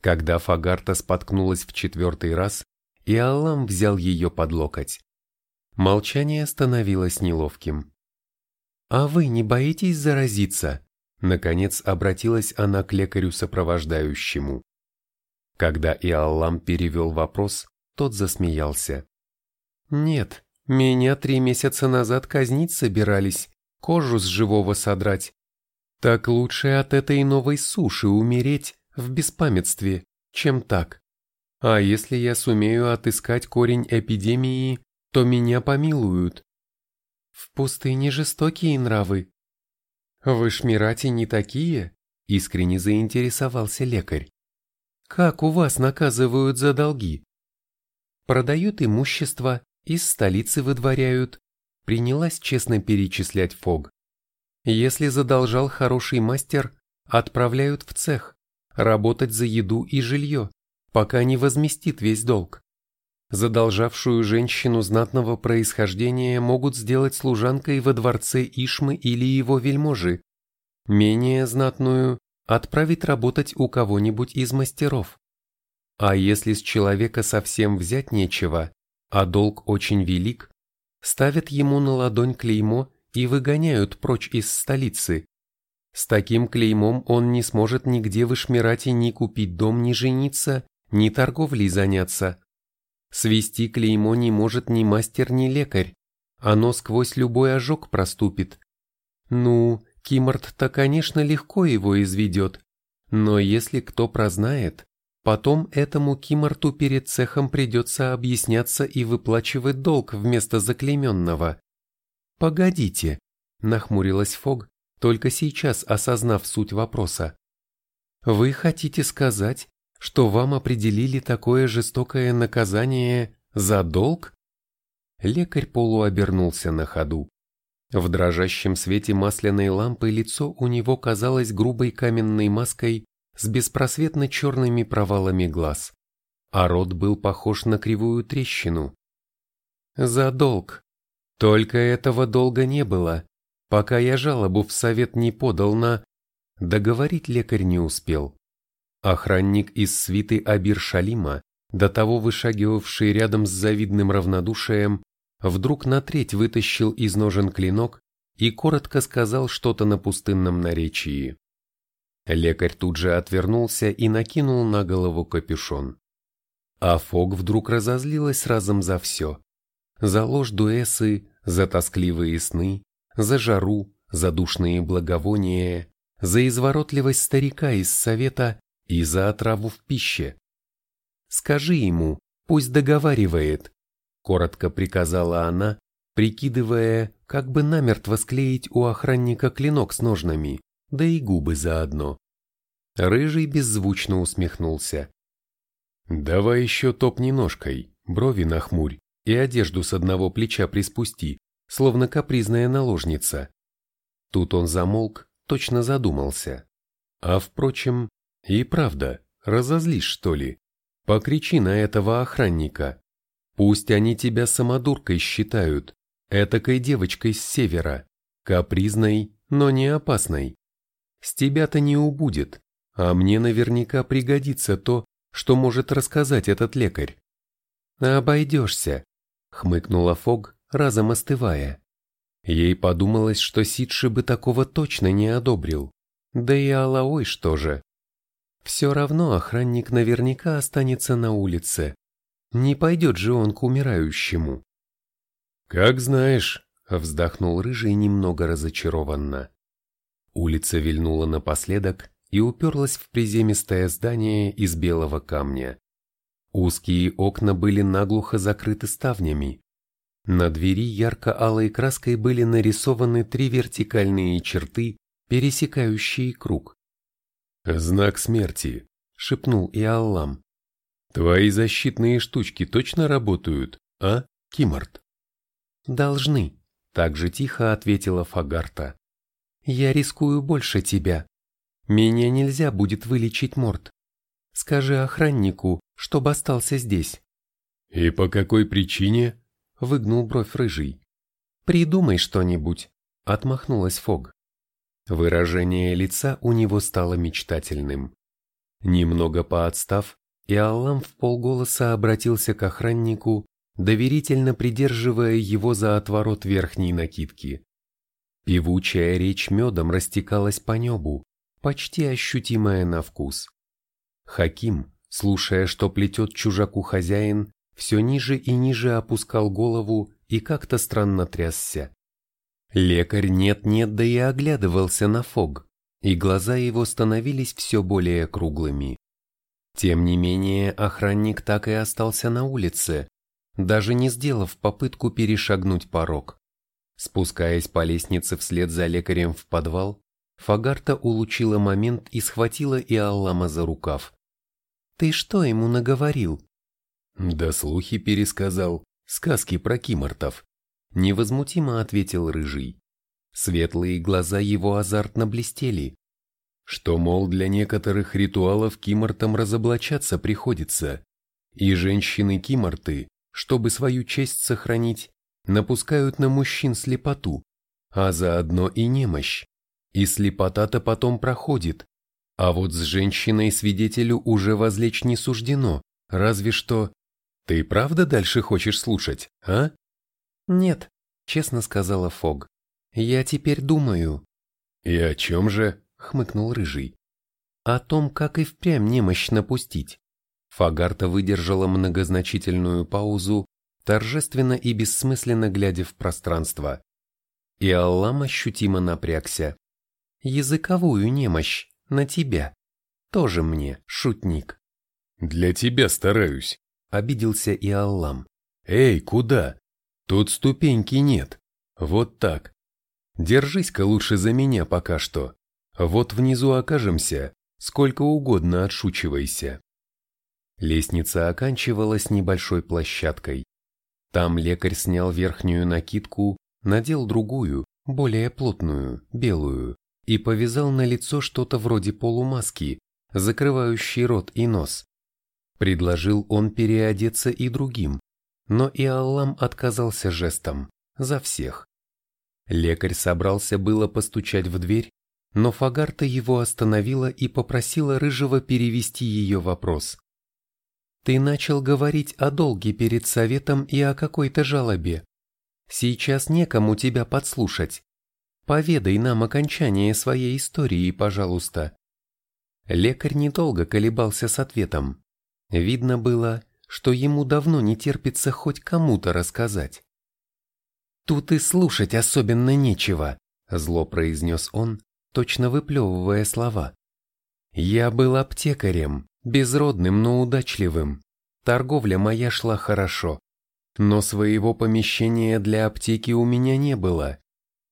Когда Фагарта споткнулась в четвертый раз, и Аллам взял ее под локоть. Молчание становилось неловким. «А вы не боитесь заразиться?» Наконец обратилась она к лекарю сопровождающему. Когда Иаллам перевел вопрос, тот засмеялся. «Нет, меня три месяца назад казнить собирались, кожу с живого содрать, так лучше от этой новой суши умереть в беспамятстве, чем так. А если я сумею отыскать корень эпидемии, то меня помилуют. В пустыне жестокие нравы. В Ишмирате не такие? Искренне заинтересовался лекарь. Как у вас наказывают за долги? Продают имущество, из столицы выдворяют. Принялась честно перечислять Фог. Если задолжал хороший мастер, отправляют в цех, работать за еду и жилье, пока не возместит весь долг. Задолжавшую женщину знатного происхождения могут сделать служанкой во дворце Ишмы или его вельможи, менее знатную отправить работать у кого-нибудь из мастеров. А если с человека совсем взять нечего, а долг очень велик, ставят ему на ладонь клеймо и выгоняют прочь из столицы. С таким клеймом он не сможет нигде в Ишмирате ни купить дом, ни жениться, ни торговлей заняться. Свести клеймо не может ни мастер, ни лекарь. Оно сквозь любой ожог проступит. Ну, Кимарт-то, конечно, легко его изведет. Но если кто прознает, потом этому Кимарту перед цехом придется объясняться и выплачивать долг вместо заклейменного. «Погодите», – нахмурилась Фог, только сейчас осознав суть вопроса. «Вы хотите сказать, что вам определили такое жестокое наказание за долг?» Лекарь полуобернулся на ходу. В дрожащем свете масляной лампы лицо у него казалось грубой каменной маской с беспросветно черными провалами глаз, а рот был похож на кривую трещину. «За долг», только этого долго не было, пока я жалобу в совет не подал на... Договорить лекарь не успел. Охранник из свиты Абир Шалима, до того вышагивавший рядом с завидным равнодушием, вдруг на треть вытащил из ножен клинок и коротко сказал что-то на пустынном наречии. Лекарь тут же отвернулся и накинул на голову капюшон. А Фог вдруг разозлилась разом за все за ложь дуэсы, за тоскливые сны, за жару, за душные благовония, за изворотливость старика из совета и за отраву в пище. «Скажи ему, пусть договаривает», — коротко приказала она, прикидывая, как бы намертво склеить у охранника клинок с ножнами, да и губы заодно. Рыжий беззвучно усмехнулся. «Давай еще топни ножкой, брови нахмурь и одежду с одного плеча приспусти, словно капризная наложница». Тут он замолк, точно задумался. А впрочем, и правда, разозлишь что ли? Покричи на этого охранника. Пусть они тебя самодуркой считают, этакой девочкой с севера, капризной, но не опасной. С тебя-то не убудет, а мне наверняка пригодится то, что может рассказать этот лекарь. «Обойдешься», — хмыкнула Фог, разом остывая. Ей подумалось, что Сидши бы такого точно не одобрил. Да и Алаой что же. Все равно охранник наверняка останется на улице. Не пойдет же он к умирающему. «Как знаешь», — вздохнул Рыжий немного разочарованно. Улица вильнула напоследок и уперлась в приземистое здание из белого камня. Узкие окна были наглухо закрыты ставнями. На двери ярко-алой краской были нарисованы три вертикальные черты, пересекающие круг. «Знак смерти», — шепнул Иаллам. «Твои защитные штучки точно работают, а, Кимарт?» «Должны», — так же тихо ответила Фагарта. «Я рискую больше тебя. Меня нельзя будет вылечить Морт. Скажи охраннику, чтобы остался здесь». «И по какой причине?» — выгнул бровь рыжий. «Придумай что-нибудь», — отмахнулась Фог. Выражение лица у него стало мечтательным. Немного поотстав, Иолам в полголоса обратился к охраннику доверительно придерживая его за отворот верхней накидки. Певучая речь медом растекалась по небу, почти ощутимая на вкус. Хаким, слушая, что плетет чужаку хозяин, все ниже и ниже опускал голову и как-то странно трясся. Лекарь нет-нет, да и оглядывался на Фог, и глаза его становились все более круглыми. Тем не менее, охранник так и остался на улице, даже не сделав попытку перешагнуть порог. Спускаясь по лестнице вслед за лекарем в подвал, Фагарта улучила момент и схватила Иаллама за рукав. «Ты что ему наговорил?» «Да слухи пересказал, сказки про кимортов», — невозмутимо ответил Рыжий. Светлые глаза его азартно блестели. Что, мол, для некоторых ритуалов кимортам разоблачаться приходится, и женщины-киморты чтобы свою честь сохранить, напускают на мужчин слепоту, а заодно и немощь. И слепота-то потом проходит, а вот с женщиной свидетелю уже возлечь не суждено, разве что... Ты правда дальше хочешь слушать, а? Нет, честно сказала Фог. Я теперь думаю. И о чем же? Хмыкнул Рыжий. О том, как и впрямь немощь напустить. Фагарта выдержала многозначительную паузу, торжественно и бессмысленно глядя в пространство. И Аллам ощутимо напрягся. «Языковую немощь, на тебя. Тоже мне, шутник». «Для тебя стараюсь», — обиделся и Аллам. «Эй, куда? Тут ступеньки нет. Вот так. Держись-ка лучше за меня пока что. Вот внизу окажемся, сколько угодно отшучивайся». Лестница оканчивалась небольшой площадкой. Там лекарь снял верхнюю накидку, надел другую, более плотную, белую, и повязал на лицо что-то вроде полумаски, закрывающей рот и нос. Предложил он переодеться и другим, но и Аллам отказался жестом, за всех. Лекарь собрался было постучать в дверь, но Фагарта его остановила и попросила Рыжего перевести ее вопрос. Ты начал говорить о долге перед советом и о какой-то жалобе. Сейчас некому тебя подслушать. Поведай нам окончание своей истории, пожалуйста. Лекарь недолго колебался с ответом. Видно было, что ему давно не терпится хоть кому-то рассказать. Тут и слушать особенно нечего, зло произнес он, точно выплевывая слова. Я был аптекарем, безродным, но удачливым. Торговля моя шла хорошо. Но своего помещения для аптеки у меня не было,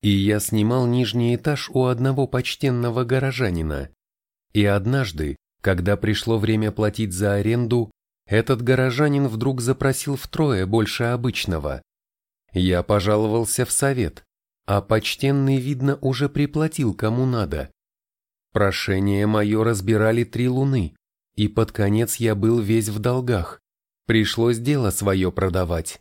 и я снимал нижний этаж у одного почтенного горожанина. И однажды, когда пришло время платить за аренду, этот горожанин вдруг запросил втрое больше обычного. Я пожаловался в совет, а почтенный, видно, уже приплатил кому надо. Прошение мое разбирали три луны, и под конец я был весь в долгах. Пришлось дело свое продавать.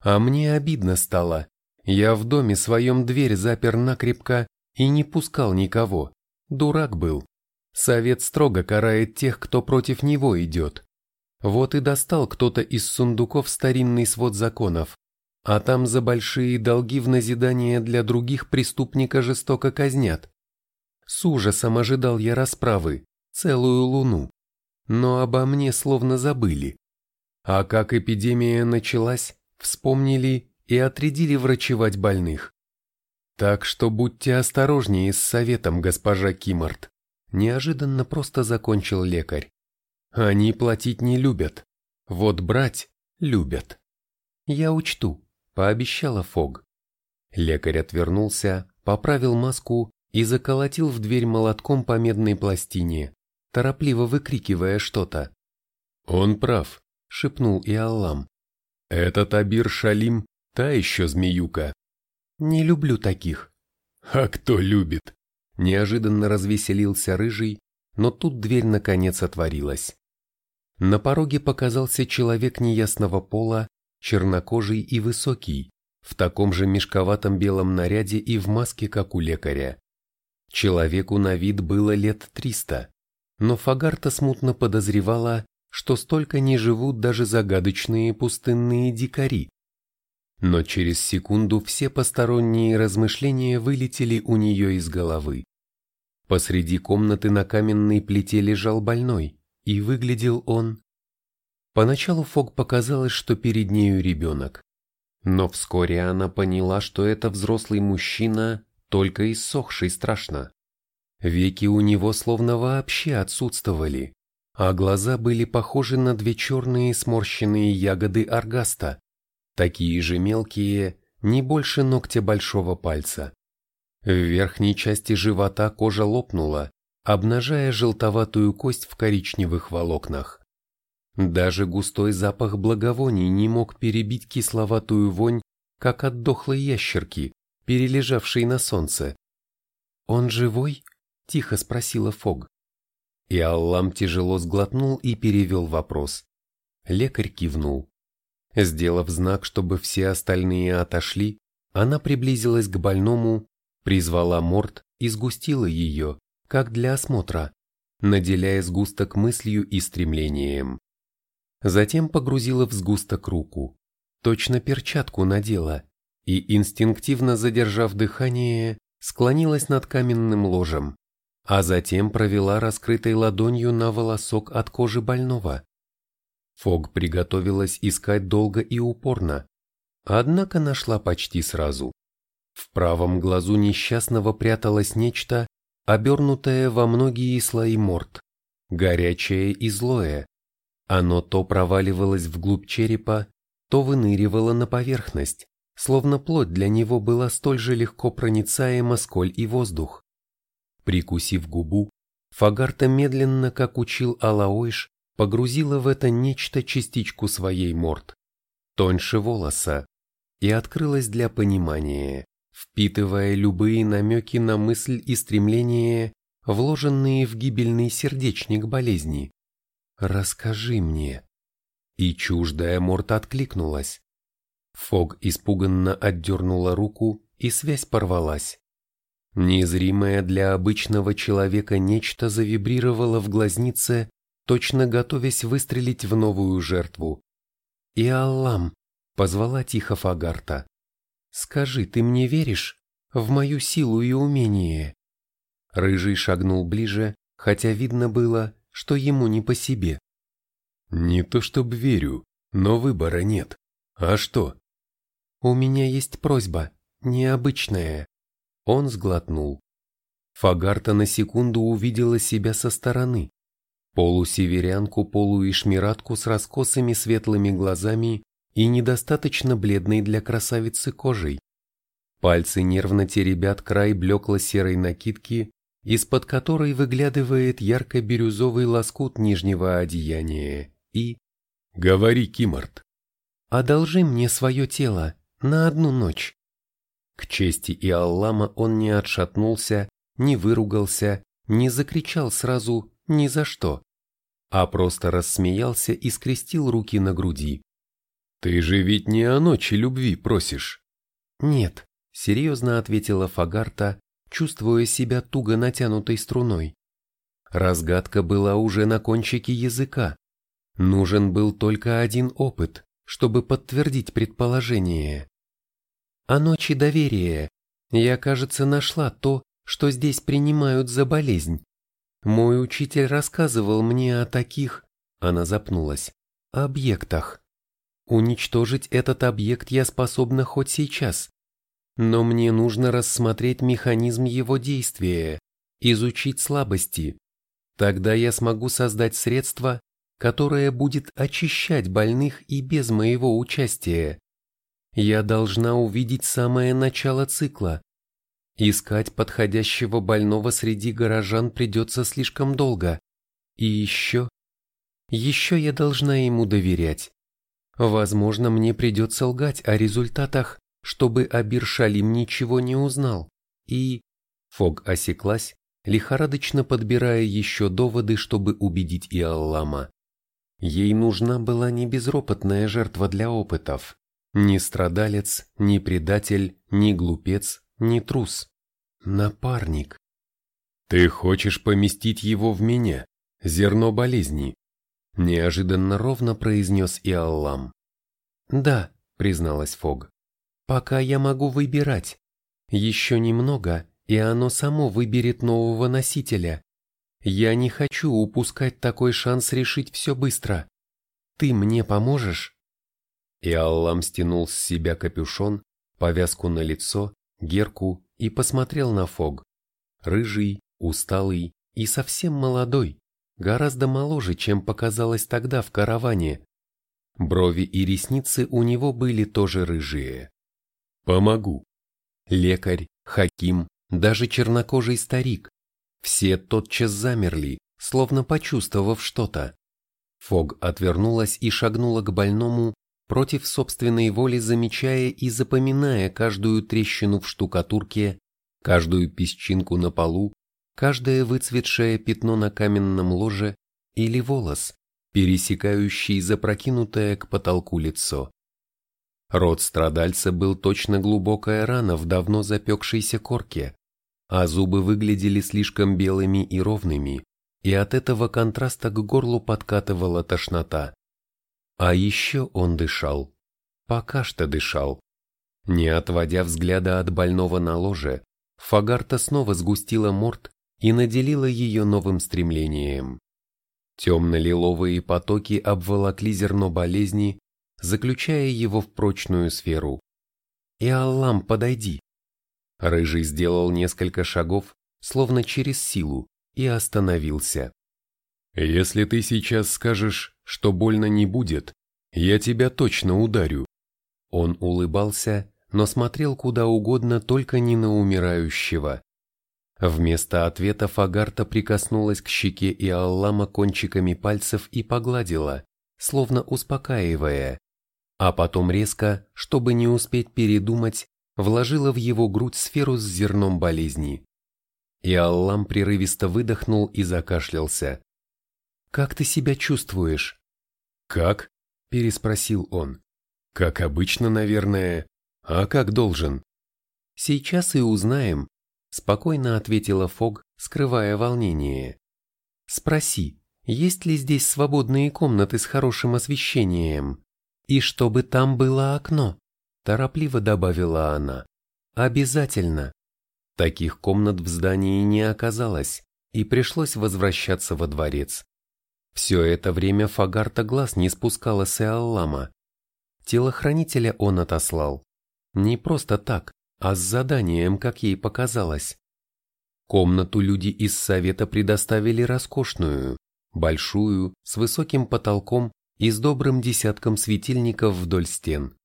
А мне обидно стало. Я в доме своем дверь запер накрепко и не пускал никого. Дурак был. Совет строго карает тех, кто против него идет. Вот и достал кто-то из сундуков старинный свод законов, а там за большие долги в назидание для других преступника жестоко казнят. С ужасом ожидал я расправы, целую луну. Но обо мне словно забыли. А как эпидемия началась, вспомнили и отрядили врачевать больных. Так что будьте осторожнее с советом, госпожа Кимарт. Неожиданно просто закончил лекарь. Они платить не любят. Вот брать любят. Я учту, пообещала Фог. Лекарь отвернулся, поправил маску и заколотил в дверь молотком по медной пластине, торопливо выкрикивая что-то. «Он прав», — шепнул Иаллам. «Этот Абир Шалим — та еще змеюка». «Не люблю таких». «А кто любит?» Неожиданно развеселился Рыжий, но тут дверь наконец отворилась. На пороге показался человек неясного пола, чернокожий и высокий, в таком же мешковатом белом наряде и в маске, как у лекаря. Человеку на вид было лет триста, но Фагарта смутно подозревала, что столько не живут даже загадочные пустынные дикари. Но через секунду все посторонние размышления вылетели у нее из головы. Посреди комнаты на каменной плите лежал больной, и выглядел он... Поначалу Фог показалось, что перед нею ребенок. Но вскоре она поняла, что это взрослый мужчина, только иссохший страшно. Веки у него словно вообще отсутствовали, а глаза были похожи на две черные сморщенные ягоды аргаста, такие же мелкие, не больше ногтя большого пальца. В верхней части живота кожа лопнула, обнажая желтоватую кость в коричневых волокнах. Даже густой запах благовоний не мог перебить кисловатую вонь, как от дохлой ящерки, перележавшей на солнце. «Он живой?» – тихо спросила Фог. И Аллам тяжело сглотнул и перевел вопрос. Лекарь кивнул. Сделав знак, чтобы все остальные отошли, она приблизилась к больному, призвала морд и сгустила ее, как для осмотра, наделяя сгусток мыслью и стремлением. Затем погрузила в сгусток руку, точно перчатку надела, и, инстинктивно задержав дыхание, склонилась над каменным ложем, а затем провела раскрытой ладонью на волосок от кожи больного. Фог приготовилась искать долго и упорно, однако нашла почти сразу. В правом глазу несчастного пряталось нечто, обернутое во многие слои морд, горячее и злое. Оно то проваливалось вглубь черепа, то выныривало на поверхность, словно плоть для него была столь же легко проницаема, сколь и воздух. Прикусив губу, Фагарта медленно, как учил Алаойш, погрузила в это нечто частичку своей морд, тоньше волоса, и открылась для понимания впитывая любые намеки на мысль и стремление, вложенные в гибельный сердечник болезни. «Расскажи мне». И чуждая Морт откликнулась. Фог испуганно отдернула руку, и связь порвалась. Незримое для обычного человека нечто завибрировало в глазнице, точно готовясь выстрелить в новую жертву. «И Аллам!» — позвала тихо Фагарта. Скажи, ты мне веришь? В мою силу и умение?» Рыжий шагнул ближе, хотя видно было, что ему не по себе. «Не то чтоб верю, но выбора нет. А что?» у меня есть просьба, необычная». Он сглотнул. Фагарта на секунду увидела себя со стороны. Полусеверянку, полуишмиратку с раскосыми светлыми глазами и недостаточно бледной для красавицы кожей. Пальцы нервно теребят край блекло-серой накидки, из-под которой выглядывает ярко-бирюзовый лоскут нижнего одеяния, и... «Говори, Кимарт!» «Одолжи мне свое тело на одну ночь!» К чести и Аллама он не отшатнулся, не выругался, не закричал сразу ни за что, а просто рассмеялся и скрестил руки на груди. «Ты же ведь не о ночи любви просишь?» «Нет», — серьезно ответила Фагарта, чувствуя себя туго натянутой струной. Разгадка была уже на кончике языка. Нужен был только один опыт, чтобы подтвердить предположение. О ночи доверия. Я, кажется, нашла то, что здесь принимают за болезнь. Мой учитель рассказывал мне о таких, она запнулась, объектах. Уничтожить этот объект я способна хоть сейчас. Но мне нужно рассмотреть механизм его действия, изучить слабости. Тогда я смогу создать средство, которое будет очищать больных и без моего участия. Я должна увидеть самое начало цикла. Искать подходящего больного среди горожан придется слишком долго. И еще... Еще я должна ему доверять. Возможно, мне придется лгать о результатах, чтобы Абир Шалим ничего не узнал. И... Фог осеклась, лихорадочно подбирая еще доводы, чтобы убедить Иаллама. Ей нужна была не безропотная жертва для опытов, ни страдалец, ни предатель, ни глупец, ни трус. Напарник. Ты хочешь поместить его в меня, зерно болезни, Неожиданно ровно произнес Иаллам. «Да», — призналась Фог. «Пока я могу выбирать. Еще немного, и оно само выберет нового носителя. Я не хочу упускать такой шанс решить все быстро. Ты мне поможешь?» Иаллам стянул с себя капюшон, повязку на лицо, герку и посмотрел на Фог. Рыжий, усталый и совсем молодой гораздо моложе, чем показалось тогда в караване. Брови и ресницы у него были тоже рыжие. «Помогу». Лекарь, Хаким, даже чернокожий старик. Все тотчас замерли, словно почувствовав что-то. Фог отвернулась и шагнула к больному, против собственной воли замечая и запоминая каждую трещину в штукатурке, каждую песчинку на полу, каждое выцветшее пятно на каменном ложе или волос, пересекающий запрокинутое к потолку лицо. Рот страдальца был точно глубокая рана в давно запекшейся корке, а зубы выглядели слишком белыми и ровными, и от этого контраста к горлу подкатывала тошнота. А еще он дышал. Пока что дышал. Не отводя взгляда от больного на ложе, Фагарта снова сгустила морд и наделила ее новым стремлением. Темно-лиловые потоки обволокли зерно болезни, заключая его в прочную сферу. «И Аллам, подойди!» Рыжий сделал несколько шагов, словно через силу, и остановился. «Если ты сейчас скажешь, что больно не будет, я тебя точно ударю». Он улыбался, но смотрел куда угодно, только не на умирающего. Вместо ответа Фагарта прикоснулась к щеке и Аллама кончиками пальцев и погладила, словно успокаивая, а потом резко, чтобы не успеть передумать, вложила в его грудь сферу с зерном болезни. И Аллам прерывисто выдохнул и закашлялся. «Как ты себя чувствуешь?» «Как?» – переспросил он. «Как обычно, наверное. А как должен?» «Сейчас и узнаем», Спокойно ответила Фог, скрывая волнение. Спроси, есть ли здесь свободные комнаты с хорошим освещением? И чтобы там было окно, торопливо добавила она. Обязательно. Таких комнат в здании не оказалось, и пришлось возвращаться во дворец. Все это время Фагарта глаз не спускала с Эаллама. Телохранителя он отослал. Не просто так, а с заданием, как ей показалось. Комнату люди из совета предоставили роскошную, большую, с высоким потолком и с добрым десятком светильников вдоль стен.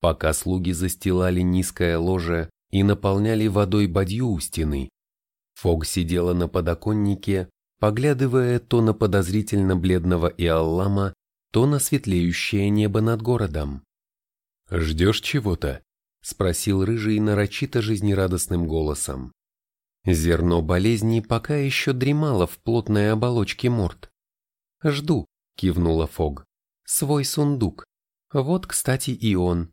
Пока слуги застилали низкое ложе и наполняли водой бадью у стены, Фог сидела на подоконнике, поглядывая то на подозрительно бледного Иаллама, то на светлеющее небо над городом. «Ждешь чего-то?» – спросил рыжий нарочито жизнерадостным голосом. Зерно болезни пока еще дремало в плотной оболочке морд. «Жду», – кивнула Фог. «Свой сундук. Вот, кстати, и он».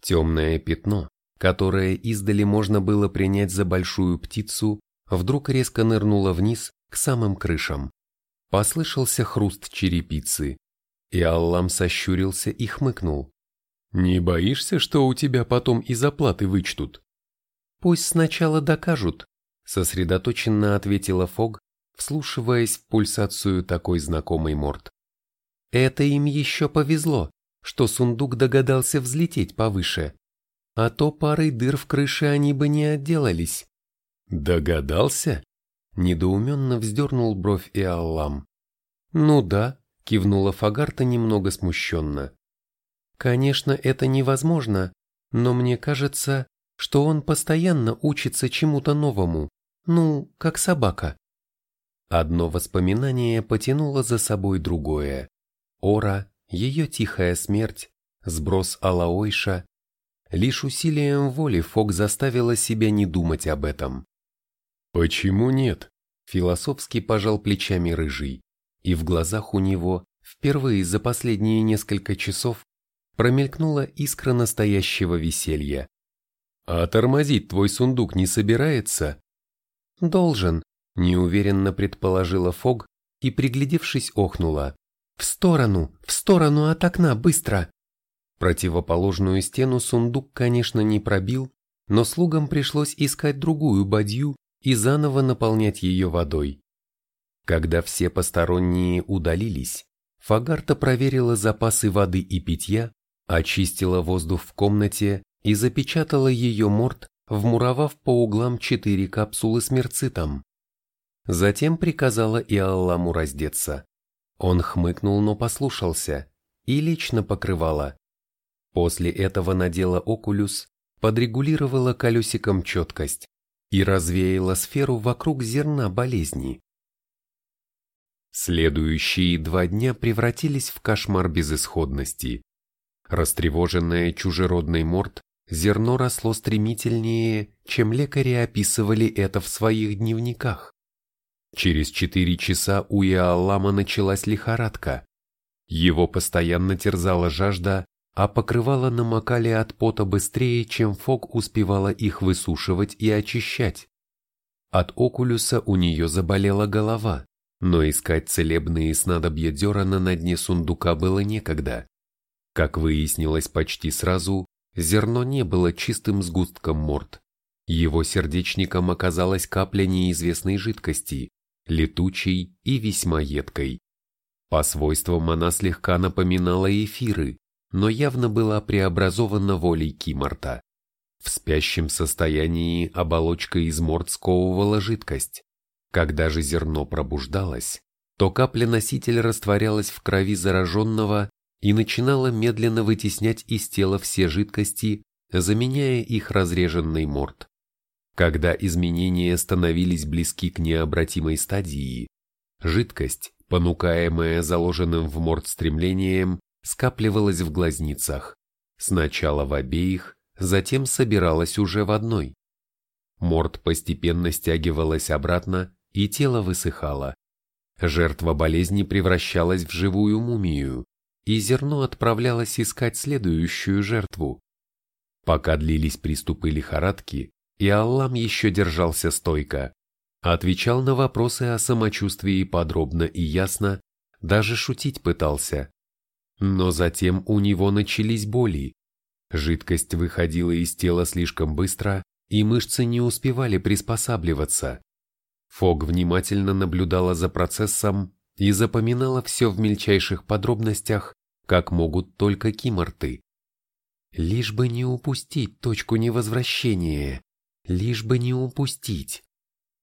Темное пятно, которое издали можно было принять за большую птицу, вдруг резко нырнуло вниз к самым крышам. Послышался хруст черепицы, и Аллам сощурился и хмыкнул. «Не боишься, что у тебя потом из оплаты вычтут?» «Пусть сначала докажут», — сосредоточенно ответила Фог, вслушиваясь в пульсацию такой знакомой морд. «Это им еще повезло, что сундук догадался взлететь повыше, а то парой дыр в крыше они бы не отделались». «Догадался?» — недоуменно вздернул бровь и Аллам. «Ну да», — кивнула Фагарта немного смущенно. «Конечно, это невозможно, но мне кажется, что он постоянно учится чему-то новому, ну, как собака». Одно воспоминание потянуло за собой другое. Ора, ее тихая смерть, сброс Алаойша. Лишь усилием воли Фок заставила себя не думать об этом. «Почему нет?» – философски пожал плечами рыжий, и в глазах у него, впервые за последние несколько часов, промелькнула искра настоящего веселья. «А тормозить твой сундук не собирается?» «Должен», – неуверенно предположила Фог и, приглядевшись, охнула. «В сторону! В сторону от окна! Быстро!» Противоположную стену сундук, конечно, не пробил, но слугам пришлось искать другую бадью и заново наполнять ее водой. Когда все посторонние удалились, Фагарта проверила запасы воды и питья, очистила воздух в комнате и запечатала ее морд, вмуровав по углам четыре капсулы с мерцитом. Затем приказала Иалламу раздеться. Он хмыкнул, но послушался, и лично покрывала. После этого надела окулюс, подрегулировала колесиком четкость, и развеяла сферу вокруг зерна болезни. Следующие два дня превратились в кошмар безысходности. Растревоженное чужеродный морд, зерно росло стремительнее, чем лекари описывали это в своих дневниках. Через четыре часа у Иоаллама началась лихорадка. Его постоянно терзала жажда, а покрывала намокали от пота быстрее, чем Фок успевала их высушивать и очищать. От окулюса у нее заболела голова, но искать целебные снадобья Дерана на дне сундука было некогда. Как выяснилось почти сразу, зерно не было чистым сгустком морд. Его сердечником оказалась капля неизвестной жидкости, летучей и весьма едкой. По свойствам она слегка напоминала эфиры, но явно была преобразована волей Кимарта. В спящем состоянии оболочка из морд сковывала жидкость. Когда же зерно пробуждалось, то капля-носитель растворялась в крови зараженного и начинала медленно вытеснять из тела все жидкости, заменяя их разреженный морд. Когда изменения становились близки к необратимой стадии, жидкость, понукаемая заложенным в морд стремлением, скапливалась в глазницах, сначала в обеих, затем собиралась уже в одной. Морд постепенно стягивалась обратно, и тело высыхало. Жертва болезни превращалась в живую мумию, и зерно отправлялось искать следующую жертву. Пока длились приступы лихорадки, и Аллам еще держался стойко, отвечал на вопросы о самочувствии подробно и ясно, даже шутить пытался. Но затем у него начались боли. Жидкость выходила из тела слишком быстро, и мышцы не успевали приспосабливаться. Фог внимательно наблюдала за процессом и запоминала все в мельчайших подробностях, как могут только киморты. Лишь бы не упустить точку невозвращения, лишь бы не упустить.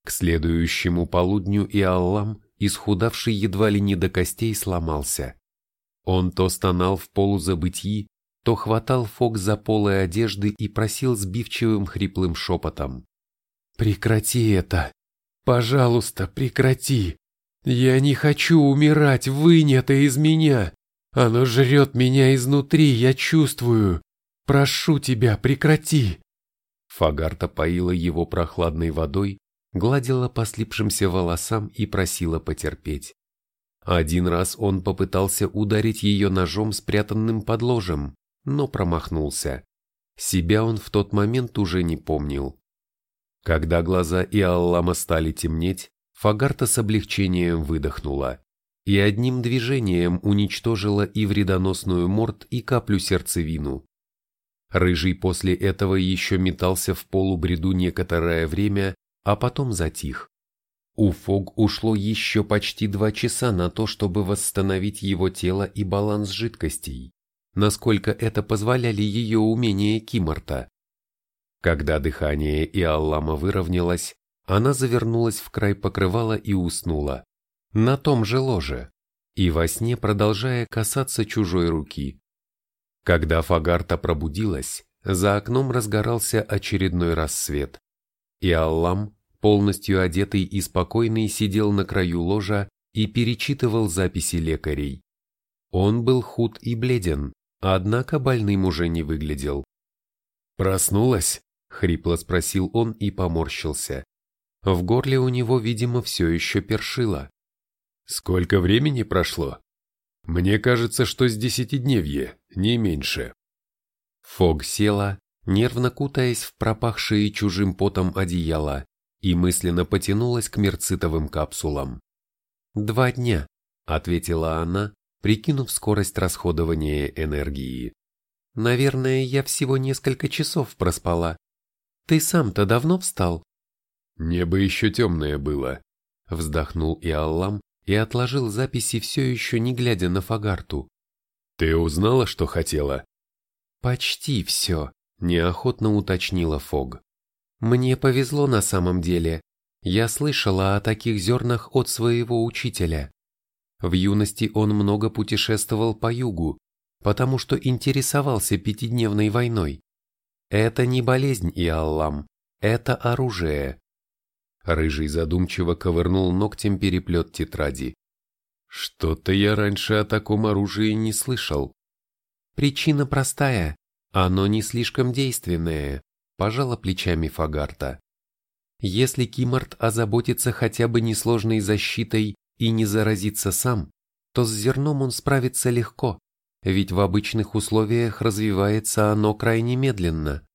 К следующему полудню и Аллам, исхудавший едва ли не до костей, сломался. Он то стонал в полузабытии, то хватал Фок за полы одежды и просил сбивчивым хриплым шепотом. «Прекрати это! Пожалуйста, прекрати! Я не хочу умирать, вынь это из меня! Оно жрет меня изнутри, я чувствую! Прошу тебя, прекрати!» Фагарта поила его прохладной водой, гладила по слипшимся волосам и просила потерпеть. Один раз он попытался ударить ее ножом, спрятанным под ложем, но промахнулся. Себя он в тот момент уже не помнил. Когда глаза Иаллама стали темнеть, Фагарта с облегчением выдохнула и одним движением уничтожила и вредоносную морд, и каплю сердцевину. Рыжий после этого еще метался в полубреду некоторое время, а потом затих. У Фог ушло еще почти два часа на то, чтобы восстановить его тело и баланс жидкостей, насколько это позволяли ее умения Кимарта. Когда дыхание Иаллама выровнялось, она завернулась в край покрывала и уснула, на том же ложе, и во сне продолжая касаться чужой руки. Когда Фагарта пробудилась, за окном разгорался очередной рассвет, и Аллам, полностью одетый и спокойный, сидел на краю ложа и перечитывал записи лекарей. Он был худ и бледен, однако больным уже не выглядел. «Проснулась?» — хрипло спросил он и поморщился. В горле у него, видимо, все еще першило. «Сколько времени прошло?» «Мне кажется, что с десятидневье, не меньше». Фог села, нервно кутаясь в пропахшие чужим потом одеяло, и мысленно потянулась к мерцитовым капсулам. «Два дня», — ответила она, прикинув скорость расходования энергии. «Наверное, я всего несколько часов проспала. Ты сам-то давно встал?» «Небо еще темное было», — вздохнул и Аллам и отложил записи все еще не глядя на Фагарту. «Ты узнала, что хотела?» «Почти все», — неохотно уточнила Фог. Мне повезло на самом деле. Я слышала о таких зернах от своего учителя. В юности он много путешествовал по югу, потому что интересовался пятидневной войной. Это не болезнь и Аллам, это оружие. Рыжий задумчиво ковырнул ногтем переплет тетради. Что-то я раньше о таком оружии не слышал. Причина простая, оно не слишком действенное пожала плечами Фагарта. Если Кимарт озаботится хотя бы несложной защитой и не заразится сам, то с зерном он справится легко, ведь в обычных условиях развивается оно крайне медленно.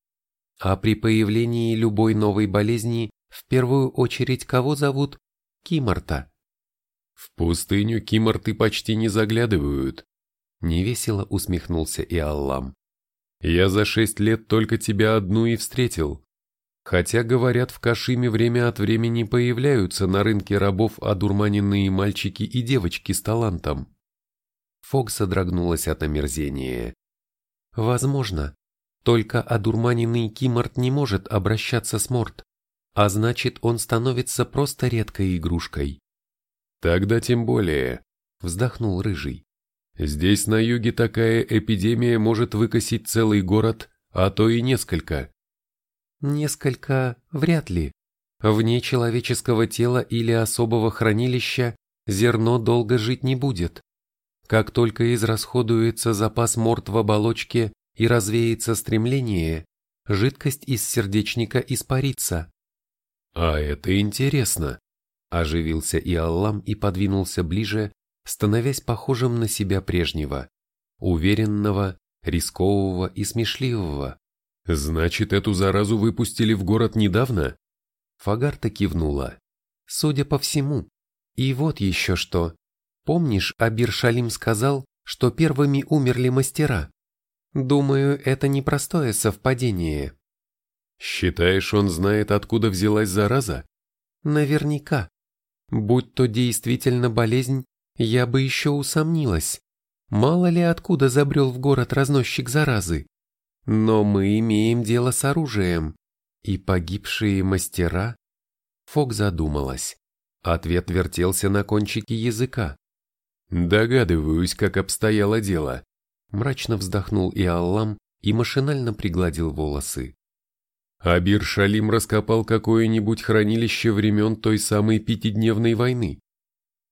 А при появлении любой новой болезни в первую очередь кого зовут? Кимарта. В пустыню кимарты почти не заглядывают. Невесело усмехнулся и Аллам. Я за шесть лет только тебя одну и встретил. Хотя, говорят, в Кашиме время от времени появляются на рынке рабов одурманенные мальчики и девочки с талантом. Фок содрогнулась от омерзения. Возможно, только одурманенный Кимарт не может обращаться с Морт, а значит, он становится просто редкой игрушкой. Тогда тем более, вздохнул Рыжий. Здесь на юге такая эпидемия может выкосить целый город, а то и несколько. Несколько вряд ли. Вне человеческого тела или особого хранилища зерно долго жить не будет. Как только израсходуется запас морт в оболочке и развеется стремление, жидкость из сердечника испарится. А это интересно. Оживился и Аллам и подвинулся ближе, становясь похожим на себя прежнего, уверенного, рискового и смешливого. «Значит, эту заразу выпустили в город недавно?» Фагарта кивнула. «Судя по всему. И вот еще что. Помнишь, Абир Шалим сказал, что первыми умерли мастера? Думаю, это непростое совпадение». «Считаешь, он знает, откуда взялась зараза?» «Наверняка. Будь то действительно болезнь, я бы еще усомнилась. Мало ли откуда забрел в город разносчик заразы. Но мы имеем дело с оружием. И погибшие мастера? Фок задумалась. Ответ вертелся на кончике языка. Догадываюсь, как обстояло дело. Мрачно вздохнул и Аллам и машинально пригладил волосы. Абир Шалим раскопал какое-нибудь хранилище времен той самой пятидневной войны.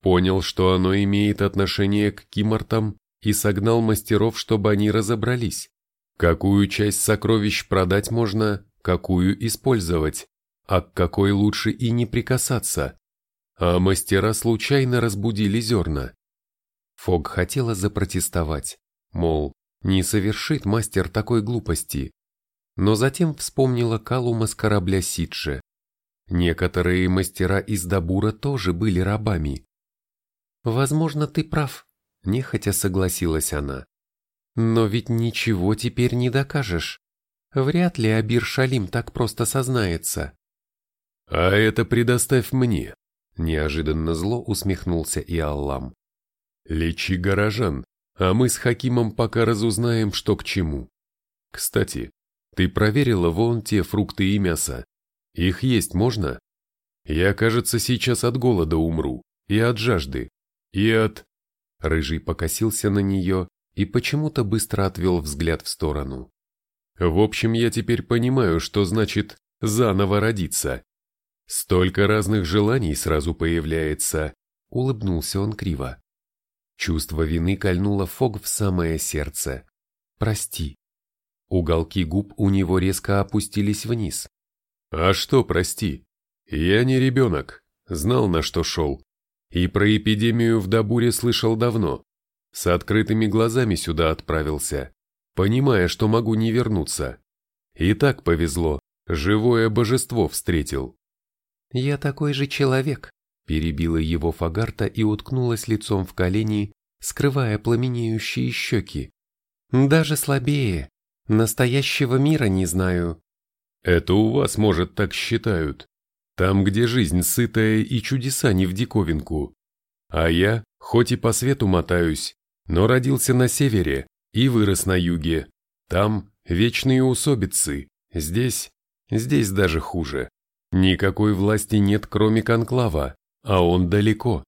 Понял, что оно имеет отношение к кимортам и согнал мастеров, чтобы они разобрались, какую часть сокровищ продать можно, какую использовать, а к какой лучше и не прикасаться. А мастера случайно разбудили зерна. Фог хотела запротестовать, мол, не совершит мастер такой глупости, но затем вспомнила Калума с корабля Сидже. Некоторые мастера из Дабура тоже были рабами. «Возможно, ты прав», – нехотя согласилась она. «Но ведь ничего теперь не докажешь. Вряд ли Абир Шалим так просто сознается». «А это предоставь мне», – неожиданно зло усмехнулся и Аллам. «Лечи горожан, а мы с Хакимом пока разузнаем, что к чему. Кстати, ты проверила вон те фрукты и мясо? Их есть можно? Я, кажется, сейчас от голода умру, и от жажды, и от...» Рыжий покосился на нее и почему-то быстро отвел взгляд в сторону. «В общем, я теперь понимаю, что значит «заново родиться». Столько разных желаний сразу появляется», — улыбнулся он криво. Чувство вины кольнуло Фог в самое сердце. «Прости, Уголки губ у него резко опустились вниз. «А что, прости? Я не ребенок, знал, на что шел. И про эпидемию в Дабуре слышал давно. С открытыми глазами сюда отправился, понимая, что могу не вернуться. И так повезло, живое божество встретил». «Я такой же человек», – перебила его Фагарта и уткнулась лицом в колени, скрывая пламенеющие щеки. «Даже слабее, Настоящего мира не знаю. Это у вас, может, так считают. Там, где жизнь сытая и чудеса не в диковинку. А я, хоть и по свету мотаюсь, но родился на севере и вырос на юге. Там вечные усобицы, здесь, здесь даже хуже. Никакой власти нет, кроме конклава, а он далеко.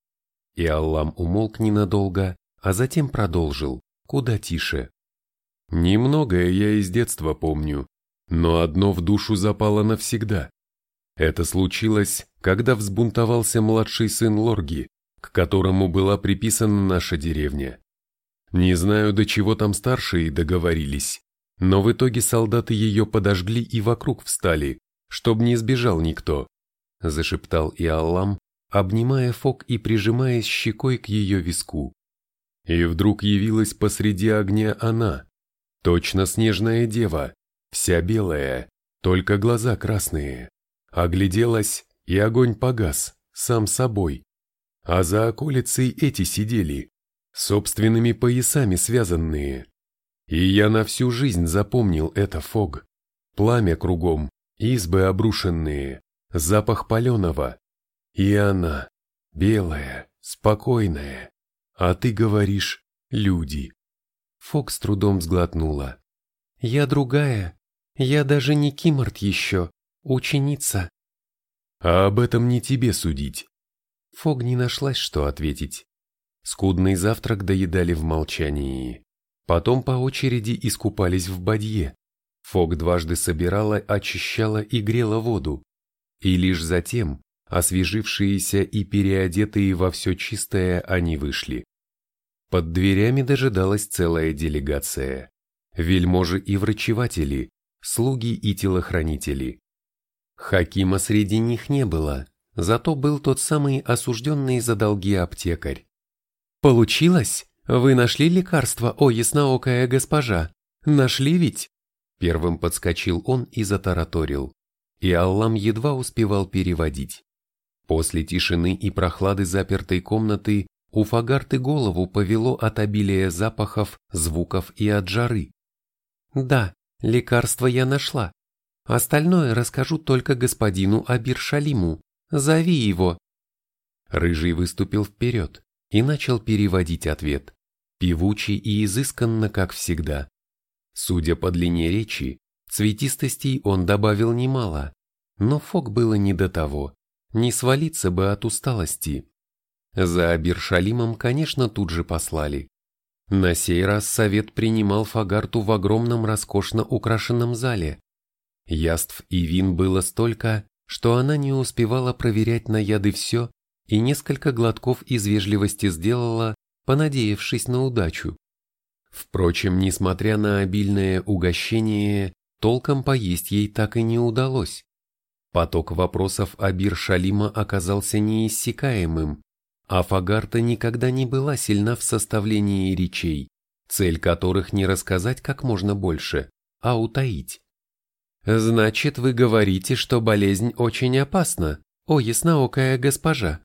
И Аллам умолк ненадолго, а затем продолжил, куда тише. Немногое я из детства помню, но одно в душу запало навсегда. Это случилось, когда взбунтовался младший сын Лорги, к которому была приписана наша деревня. Не знаю, до чего там старшие договорились, но в итоге солдаты ее подожгли и вокруг встали, чтобы не сбежал никто, зашептал и Аллам, обнимая Фок и прижимаясь щекой к ее виску. И вдруг явилась посреди огня она, Точно снежная дева, вся белая, только глаза красные. Огляделась, и огонь погас, сам собой. А за околицей эти сидели, собственными поясами связанные. И я на всю жизнь запомнил это фог. Пламя кругом, избы обрушенные, запах паленого. И она, белая, спокойная. А ты говоришь «люди». Фок с трудом сглотнула. «Я другая. Я даже не Кимарт еще. Ученица». «А об этом не тебе судить». Фог не нашлась, что ответить. Скудный завтрак доедали в молчании. Потом по очереди искупались в бадье. Фог дважды собирала, очищала и грела воду. И лишь затем, освежившиеся и переодетые во все чистое, они вышли. Под дверями дожидалась целая делегация. Вельможи и врачеватели, слуги и телохранители. Хакима среди них не было, зато был тот самый осужденный за долги аптекарь. «Получилось? Вы нашли лекарство, о ясноокая госпожа? Нашли ведь?» Первым подскочил он и затараторил. И Аллам едва успевал переводить. После тишины и прохлады запертой комнаты у Фагарты голову повело от обилия запахов, звуков и от жары. «Да, лекарство я нашла. Остальное расскажу только господину Абиршалиму. Зови его». Рыжий выступил вперед и начал переводить ответ, певучий и изысканно, как всегда. Судя по длине речи, цветистостей он добавил немало, но Фок было не до того, не свалиться бы от усталости. За Абиршалимом, конечно, тут же послали. На сей раз совет принимал Фагарту в огромном роскошно украшенном зале. Яств и вин было столько, что она не успевала проверять на яды все и несколько глотков из вежливости сделала, понадеявшись на удачу. Впрочем, несмотря на обильное угощение, толком поесть ей так и не удалось. Поток вопросов о Бир-Шалима оказался неиссякаемым, а Фагарта никогда не была сильна в составлении речей, цель которых не рассказать как можно больше, а утаить. «Значит, вы говорите, что болезнь очень опасна, о ясноокая госпожа?»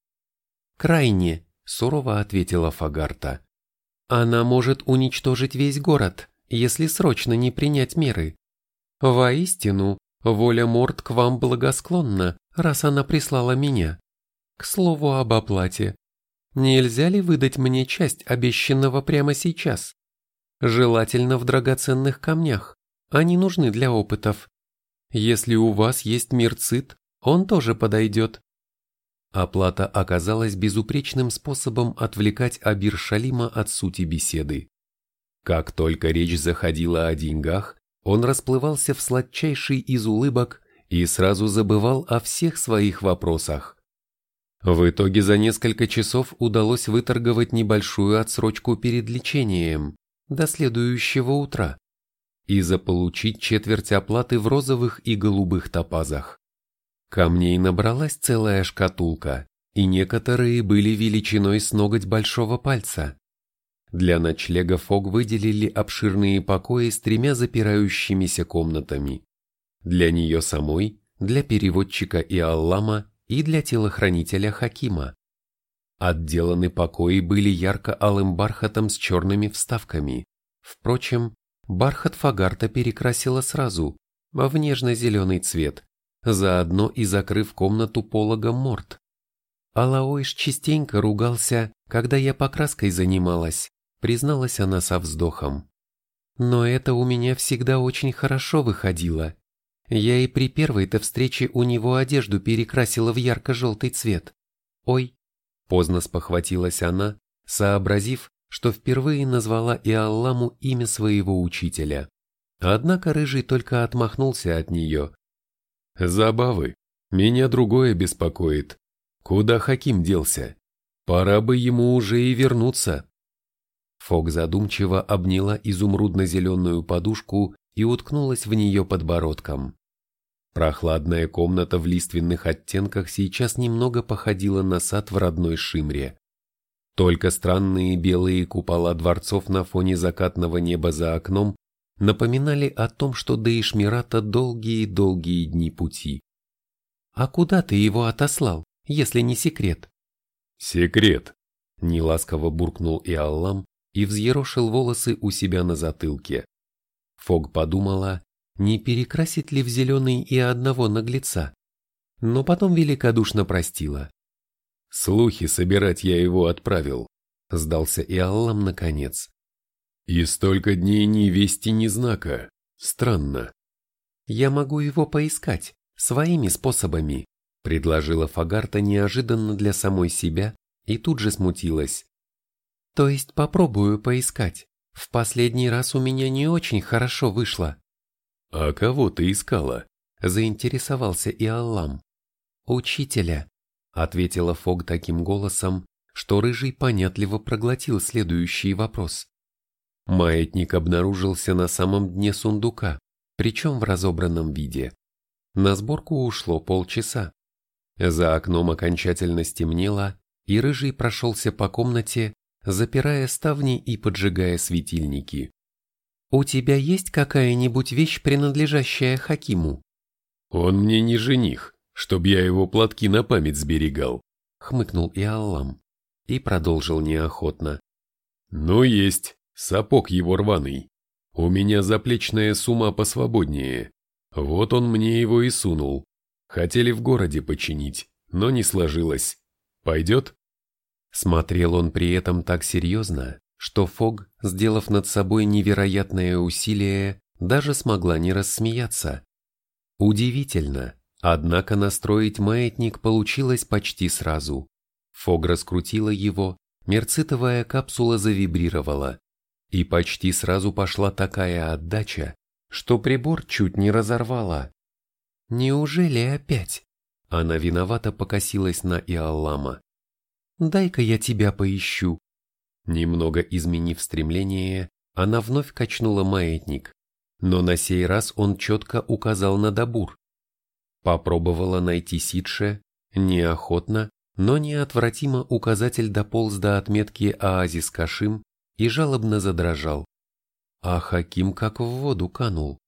«Крайне», — сурово ответила Фагарта. «Она может уничтожить весь город, если срочно не принять меры. Воистину, воля Морд к вам благосклонна, раз она прислала меня. К слову об оплате. Нельзя ли выдать мне часть обещанного прямо сейчас? Желательно в драгоценных камнях. Они нужны для опытов. Если у вас есть мирцит, он тоже подойдет. Оплата оказалась безупречным способом отвлекать Абир Шалима от сути беседы. Как только речь заходила о деньгах, он расплывался в сладчайший из улыбок и сразу забывал о всех своих вопросах. В итоге за несколько часов удалось выторговать небольшую отсрочку перед лечением до следующего утра и заполучить четверть оплаты в розовых и голубых топазах. Камней набралась целая шкатулка, и некоторые были величиной с ноготь большого пальца. Для ночлега Фог выделили обширные покои с тремя запирающимися комнатами. Для нее самой, для переводчика и Аллама и для телохранителя Хакима. Отделаны покои были ярко-алым бархатом с черными вставками. Впрочем, бархат Фагарта перекрасила сразу, в нежно-зеленый цвет, заодно и закрыв комнату пологом морд. Алаойш частенько ругался, когда я покраской занималась, призналась она со вздохом. Но это у меня всегда очень хорошо выходило. Я и при первой-то встрече у него одежду перекрасила в ярко-желтый цвет. Ой, поздно спохватилась она, сообразив, что впервые назвала Иалламу имя своего учителя. Однако Рыжий только отмахнулся от нее, Забавы. Меня другое беспокоит. Куда Хаким делся? Пора бы ему уже и вернуться. Фок задумчиво обняла изумрудно-зеленую подушку и уткнулась в нее подбородком. Прохладная комната в лиственных оттенках сейчас немного походила на сад в родной Шимре. Только странные белые купола дворцов на фоне закатного неба за окном напоминали о том, что до Ишмирата долгие-долгие дни пути. «А куда ты его отослал, если не секрет?» «Секрет», — неласково буркнул Иаллам и взъерошил волосы у себя на затылке. Фог подумала, не перекрасить ли в зеленый и одного наглеца, но потом великодушно простила. «Слухи собирать я его отправил», — сдался Иаллам наконец. И столько дней ни вести, ни знака. Странно. Я могу его поискать, своими способами, предложила Фагарта неожиданно для самой себя и тут же смутилась. То есть попробую поискать. В последний раз у меня не очень хорошо вышло. А кого ты искала? Заинтересовался и Аллам. Учителя, ответила Фог таким голосом, что Рыжий понятливо проглотил следующий вопрос. Маятник обнаружился на самом дне сундука, причем в разобранном виде. На сборку ушло полчаса. За окном окончательно стемнело, и Рыжий прошелся по комнате, запирая ставни и поджигая светильники. «У тебя есть какая-нибудь вещь, принадлежащая Хакиму?» «Он мне не жених, чтоб я его платки на память сберегал», — хмыкнул Иаллам и продолжил неохотно. «Ну, есть. Сапог его рваный. У меня заплечная сумма посвободнее. Вот он мне его и сунул. Хотели в городе починить, но не сложилось. Пойдет? Смотрел он при этом так серьезно, что Фог, сделав над собой невероятное усилие, даже смогла не рассмеяться. Удивительно, однако настроить маятник получилось почти сразу. Фог раскрутила его, мерцитовая капсула завибрировала, и почти сразу пошла такая отдача, что прибор чуть не разорвала. «Неужели опять?» Она виновато покосилась на Иоллама. «Дай-ка я тебя поищу». Немного изменив стремление, она вновь качнула маятник, но на сей раз он четко указал на Дабур. Попробовала найти Сидше, неохотно, но неотвратимо указатель дополз до отметки оазис Кашим и жалобно задрожал. А Хаким как в воду канул.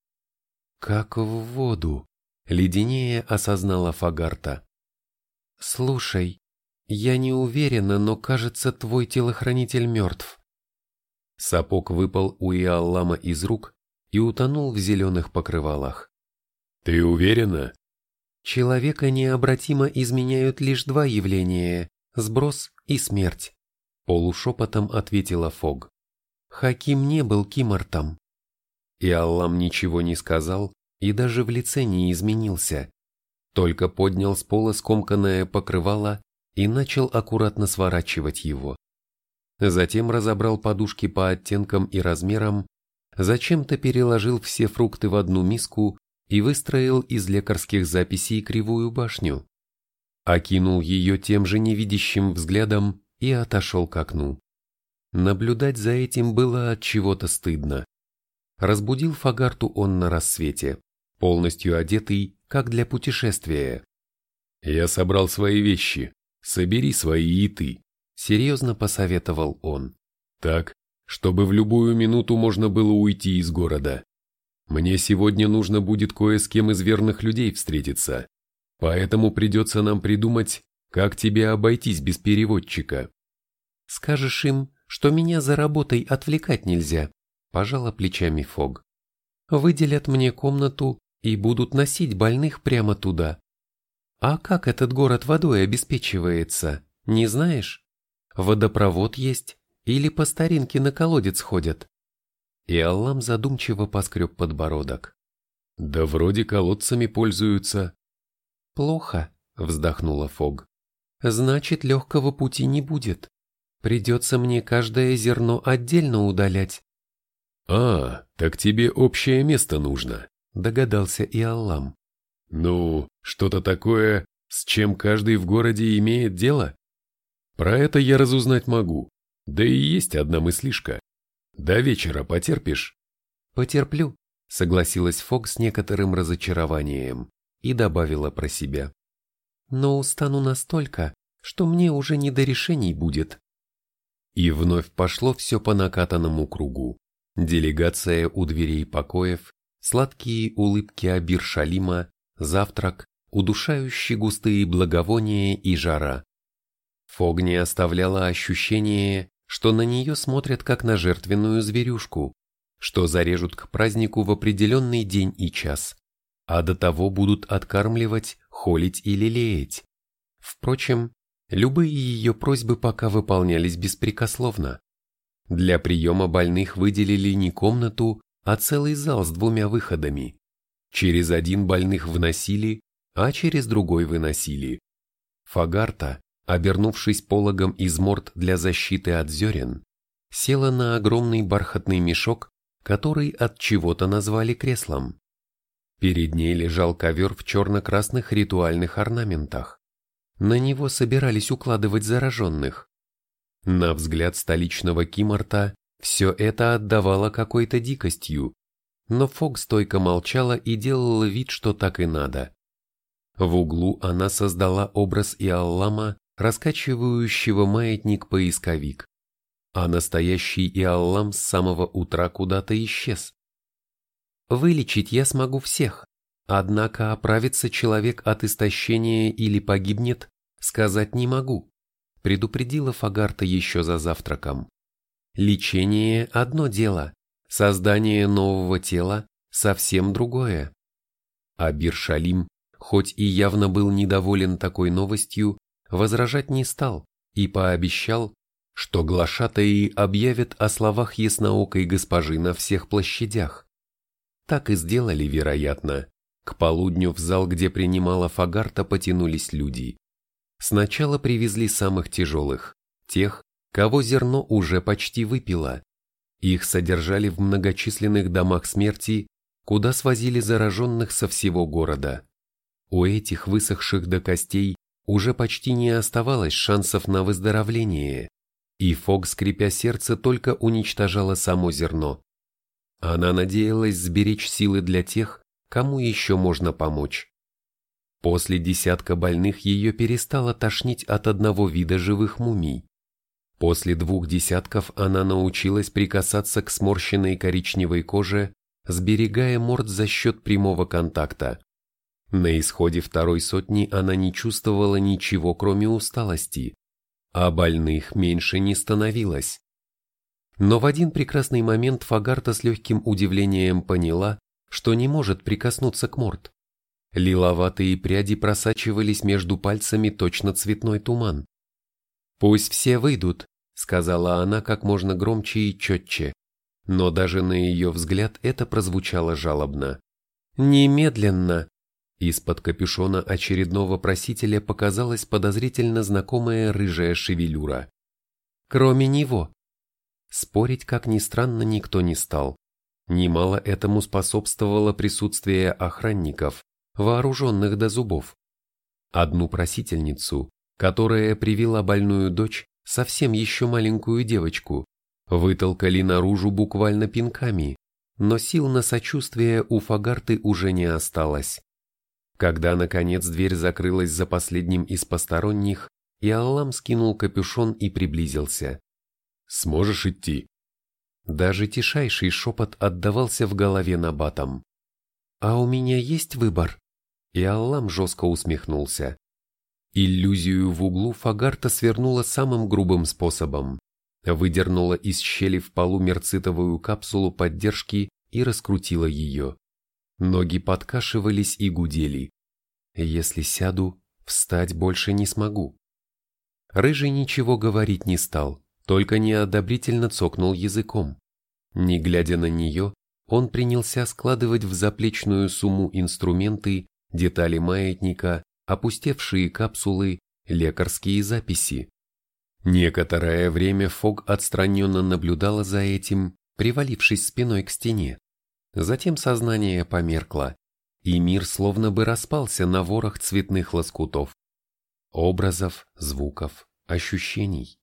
Как в воду, леденее осознала Фагарта. Слушай, я не уверена, но кажется, твой телохранитель мертв. Сапог выпал у Иаллама из рук и утонул в зеленых покрывалах. Ты уверена? Человека необратимо изменяют лишь два явления – сброс и смерть. Полушепотом ответила Фог. Хаким не был кимортом. И Аллам ничего не сказал и даже в лице не изменился. Только поднял с пола скомканное покрывало и начал аккуратно сворачивать его. Затем разобрал подушки по оттенкам и размерам, зачем-то переложил все фрукты в одну миску и выстроил из лекарских записей кривую башню. Окинул ее тем же невидящим взглядом и отошел к окну. Наблюдать за этим было от чего-то стыдно. Разбудил Фагарту он на рассвете, полностью одетый, как для путешествия. «Я собрал свои вещи, собери свои и ты», — серьезно посоветовал он. «Так, чтобы в любую минуту можно было уйти из города. Мне сегодня нужно будет кое с кем из верных людей встретиться, поэтому придется нам придумать, как тебе обойтись без переводчика? Скажешь им, что меня за работой отвлекать нельзя, пожала плечами Фог. Выделят мне комнату и будут носить больных прямо туда. А как этот город водой обеспечивается, не знаешь? Водопровод есть или по старинке на колодец ходят? И Аллам задумчиво поскреб подбородок. Да вроде колодцами пользуются. Плохо, вздохнула Фог. Значит, легкого пути не будет. Придется мне каждое зерно отдельно удалять. А, так тебе общее место нужно, догадался и Аллам. Ну, что-то такое, с чем каждый в городе имеет дело? Про это я разузнать могу. Да и есть одна мыслишка. До вечера потерпишь? Потерплю, согласилась Фог с некоторым разочарованием и добавила про себя но устану настолько, что мне уже не до решений будет. И вновь пошло все по накатанному кругу. Делегация у дверей покоев, сладкие улыбки Абир Шалима, завтрак, удушающие густые благовония и жара. Фог не оставляла ощущение, что на нее смотрят как на жертвенную зверюшку, что зарежут к празднику в определенный день и час, а до того будут откармливать, холить или лелеять. Впрочем, любые ее просьбы пока выполнялись беспрекословно. Для приема больных выделили не комнату, а целый зал с двумя выходами. Через один больных вносили, а через другой выносили. Фагарта, обернувшись пологом из морд для защиты от зерен, села на огромный бархатный мешок, который от чего-то назвали креслом. Перед ней лежал ковер в черно-красных ритуальных орнаментах. На него собирались укладывать зараженных. На взгляд столичного Кимарта все это отдавало какой-то дикостью, но Фок стойко молчала и делала вид, что так и надо. В углу она создала образ Иаллама, раскачивающего маятник-поисковик, а настоящий Иаллам с самого утра куда-то исчез. Вылечить я смогу всех, однако оправится человек от истощения или погибнет, сказать не могу, предупредила Фагарта еще за завтраком. Лечение – одно дело, создание нового тела – совсем другое. А Биршалим, хоть и явно был недоволен такой новостью, возражать не стал и пообещал, что глашатаи объявят о словах ясноокой госпожи на всех площадях. Так и сделали, вероятно. К полудню в зал, где принимала Фагарта, потянулись люди. Сначала привезли самых тяжелых, тех, кого зерно уже почти выпило. Их содержали в многочисленных домах смерти, куда свозили зараженных со всего города. У этих высохших до костей уже почти не оставалось шансов на выздоровление, и Фог, скрипя сердце, только уничтожала само зерно. Она надеялась сберечь силы для тех, кому еще можно помочь. После десятка больных ее перестало тошнить от одного вида живых мумий. После двух десятков она научилась прикасаться к сморщенной коричневой коже, сберегая морд за счет прямого контакта. На исходе второй сотни она не чувствовала ничего, кроме усталости, а больных меньше не становилось. Но в один прекрасный момент Фагарта с легким удивлением поняла, что не может прикоснуться к морд. Лиловатые пряди просачивались между пальцами точно цветной туман. «Пусть все выйдут», — сказала она как можно громче и четче, но даже на ее взгляд это прозвучало жалобно. «Немедленно!» Из-под капюшона очередного просителя показалась подозрительно знакомая рыжая шевелюра. Кроме него. Спорить, как ни странно, никто не стал. Немало этому способствовало присутствие охранников, вооруженных до зубов. Одну просительницу, которая привела больную дочь, совсем еще маленькую девочку, вытолкали наружу буквально пинками, но сил на сочувствие у Фагарты уже не осталось. Когда, наконец, дверь закрылась за последним из посторонних, и Аллам скинул капюшон и приблизился. «Сможешь идти?» Даже тишайший шепот отдавался в голове набатом. «А у меня есть выбор?» И Аллам жестко усмехнулся. Иллюзию в углу Фагарта свернула самым грубым способом. Выдернула из щели в полу мерцитовую капсулу поддержки и раскрутила ее. Ноги подкашивались и гудели. Если сяду, встать больше не смогу. Рыжий ничего говорить не стал, только неодобрительно цокнул языком. Не глядя на нее, он принялся складывать в заплечную сумму инструменты, детали маятника, опустевшие капсулы, лекарские записи. Некоторое время Фог отстраненно наблюдала за этим, привалившись спиной к стене. Затем сознание померкло, и мир словно бы распался на ворох цветных лоскутов. Образов, звуков, ощущений.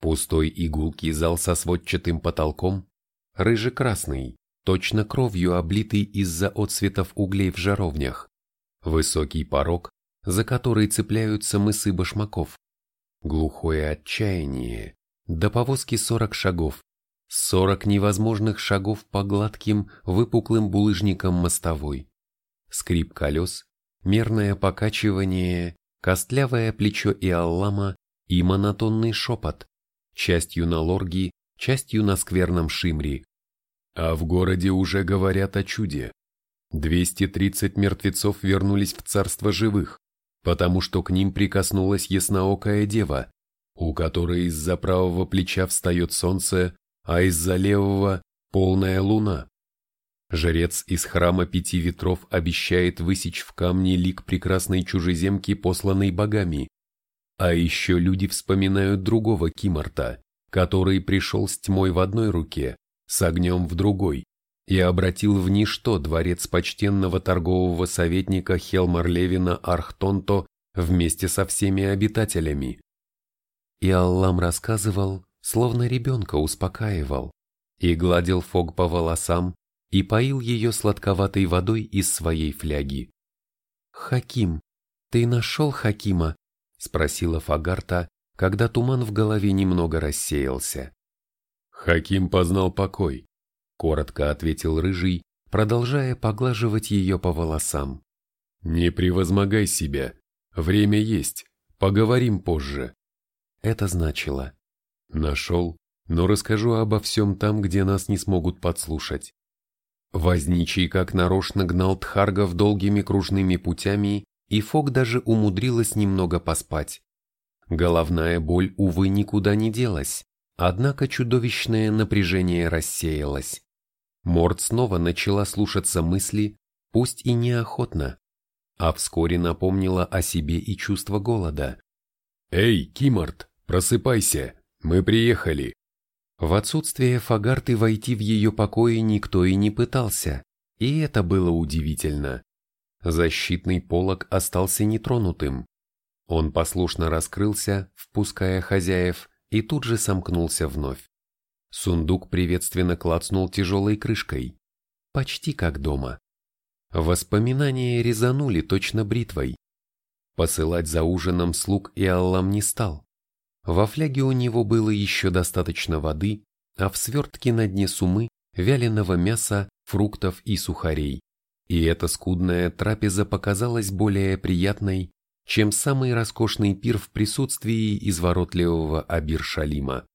Пустой игулкий зал со сводчатым потолком, рыже-красный, точно кровью облитый из-за отсветов углей в жаровнях. Высокий порог, за который цепляются мысы башмаков. Глухое отчаяние, до повозки сорок шагов, Сорок невозможных шагов по гладким, выпуклым булыжникам мостовой. Скрип колес, мерное покачивание, костлявое плечо Иаллама и монотонный шепот, частью на лорги, частью на скверном шимри. А в городе уже говорят о чуде. 230 мертвецов вернулись в царство живых, потому что к ним прикоснулась ясноокая дева, у которой из-за правого плеча встает солнце, а из-за левого – полная луна. Жрец из храма пяти ветров обещает высечь в камне лик прекрасной чужеземки, посланной богами. А еще люди вспоминают другого Кимарта, который пришел с тьмой в одной руке, с огнем в другой, и обратил в ничто дворец почтенного торгового советника Хелмар Левина Архтонто вместе со всеми обитателями. И Аллам рассказывал, словно ребенка успокаивал, и гладил Фог по волосам, и поил ее сладковатой водой из своей фляги. «Хаким, ты нашел Хакима?» — спросила Фагарта, когда туман в голове немного рассеялся. «Хаким познал покой», — коротко ответил Рыжий, продолжая поглаживать ее по волосам. «Не превозмогай себя, время есть, поговорим позже». Это значило, Нашел, но расскажу обо всем там, где нас не смогут подслушать. Возничий как нарочно гнал Тхаргов долгими кружными путями, и Фок даже умудрилась немного поспать. Головная боль, увы, никуда не делась, однако чудовищное напряжение рассеялось. Морд снова начала слушаться мысли, пусть и неохотно, а вскоре напомнила о себе и чувство голода. «Эй, Кимарт, просыпайся, мы приехали!» В отсутствие Фагарты войти в ее покои никто и не пытался, и это было удивительно. Защитный полог остался нетронутым. Он послушно раскрылся, впуская хозяев, и тут же сомкнулся вновь. Сундук приветственно клацнул тяжелой крышкой. Почти как дома. Воспоминания резанули точно бритвой. Посылать за ужином слуг и Аллам не стал. Во фляге у него было еще достаточно воды, а в свертке на дне сумы вяленого мяса, фруктов и сухарей. И эта скудная трапеза показалась более приятной, чем самый роскошный пир в присутствии изворотливого Абир-Шалима.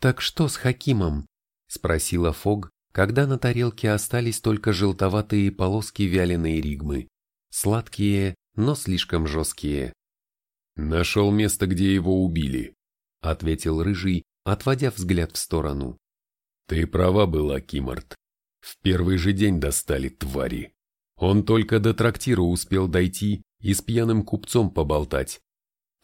«Так что с Хакимом?» – спросила Фог, когда на тарелке остались только желтоватые полоски вяленой ригмы. Сладкие, но слишком жесткие. «Нашел место, где его убили», – ответил Рыжий, отводя взгляд в сторону. «Ты права была, Кимарт. В первый же день достали твари. Он только до трактира успел дойти и с пьяным купцом поболтать.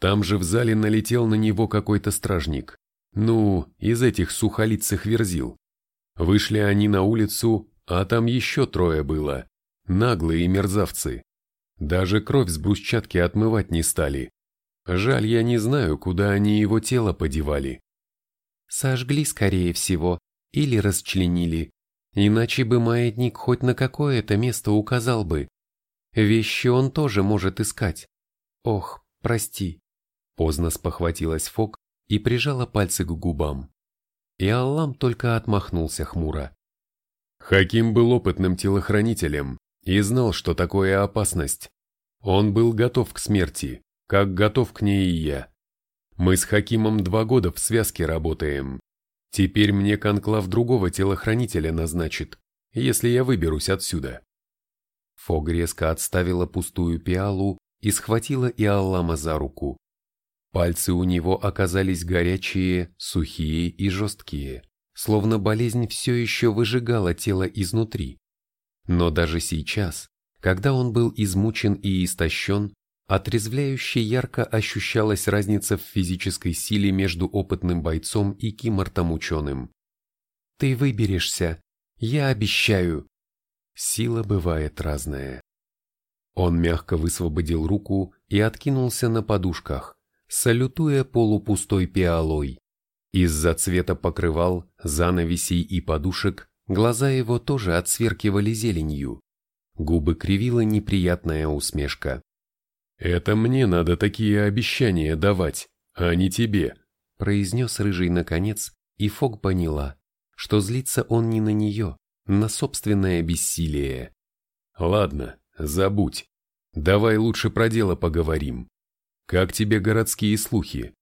Там же в зале налетел на него какой-то стражник. Ну, из этих сухолицых верзил. Вышли они на улицу, а там еще трое было. Наглые мерзавцы. Даже кровь с брусчатки отмывать не стали. Жаль, я не знаю, куда они его тело подевали. Сожгли, скорее всего, или расчленили. Иначе бы маятник хоть на какое-то место указал бы. Вещи он тоже может искать. Ох, прости. Поздно спохватилась Фок и прижала пальцы к губам. И Аллам только отмахнулся хмуро. Хаким был опытным телохранителем и знал, что такое опасность. Он был готов к смерти, как готов к ней и я. Мы с Хакимом два года в связке работаем, Теперь мне конклав другого телохранителя назначит, если я выберусь отсюда. Фог резко отставила пустую пиалу и схватила Иаллама за руку. Пальцы у него оказались горячие, сухие и жесткие, словно болезнь все еще выжигала тело изнутри. Но даже сейчас, когда он был измучен и истощен, Отрезвляюще ярко ощущалась разница в физической силе между опытным бойцом и кимортом-ученым. «Ты выберешься, я обещаю!» Сила бывает разная. Он мягко высвободил руку и откинулся на подушках, салютуя полупустой пиалой. Из-за цвета покрывал, занавесей и подушек глаза его тоже отсверкивали зеленью. Губы кривила неприятная усмешка. «Это мне надо такие обещания давать, а не тебе», произнес Рыжий наконец, и Фок поняла, что злится он не на нее, на собственное бессилие. «Ладно, забудь. Давай лучше про дело поговорим. Как тебе городские слухи?»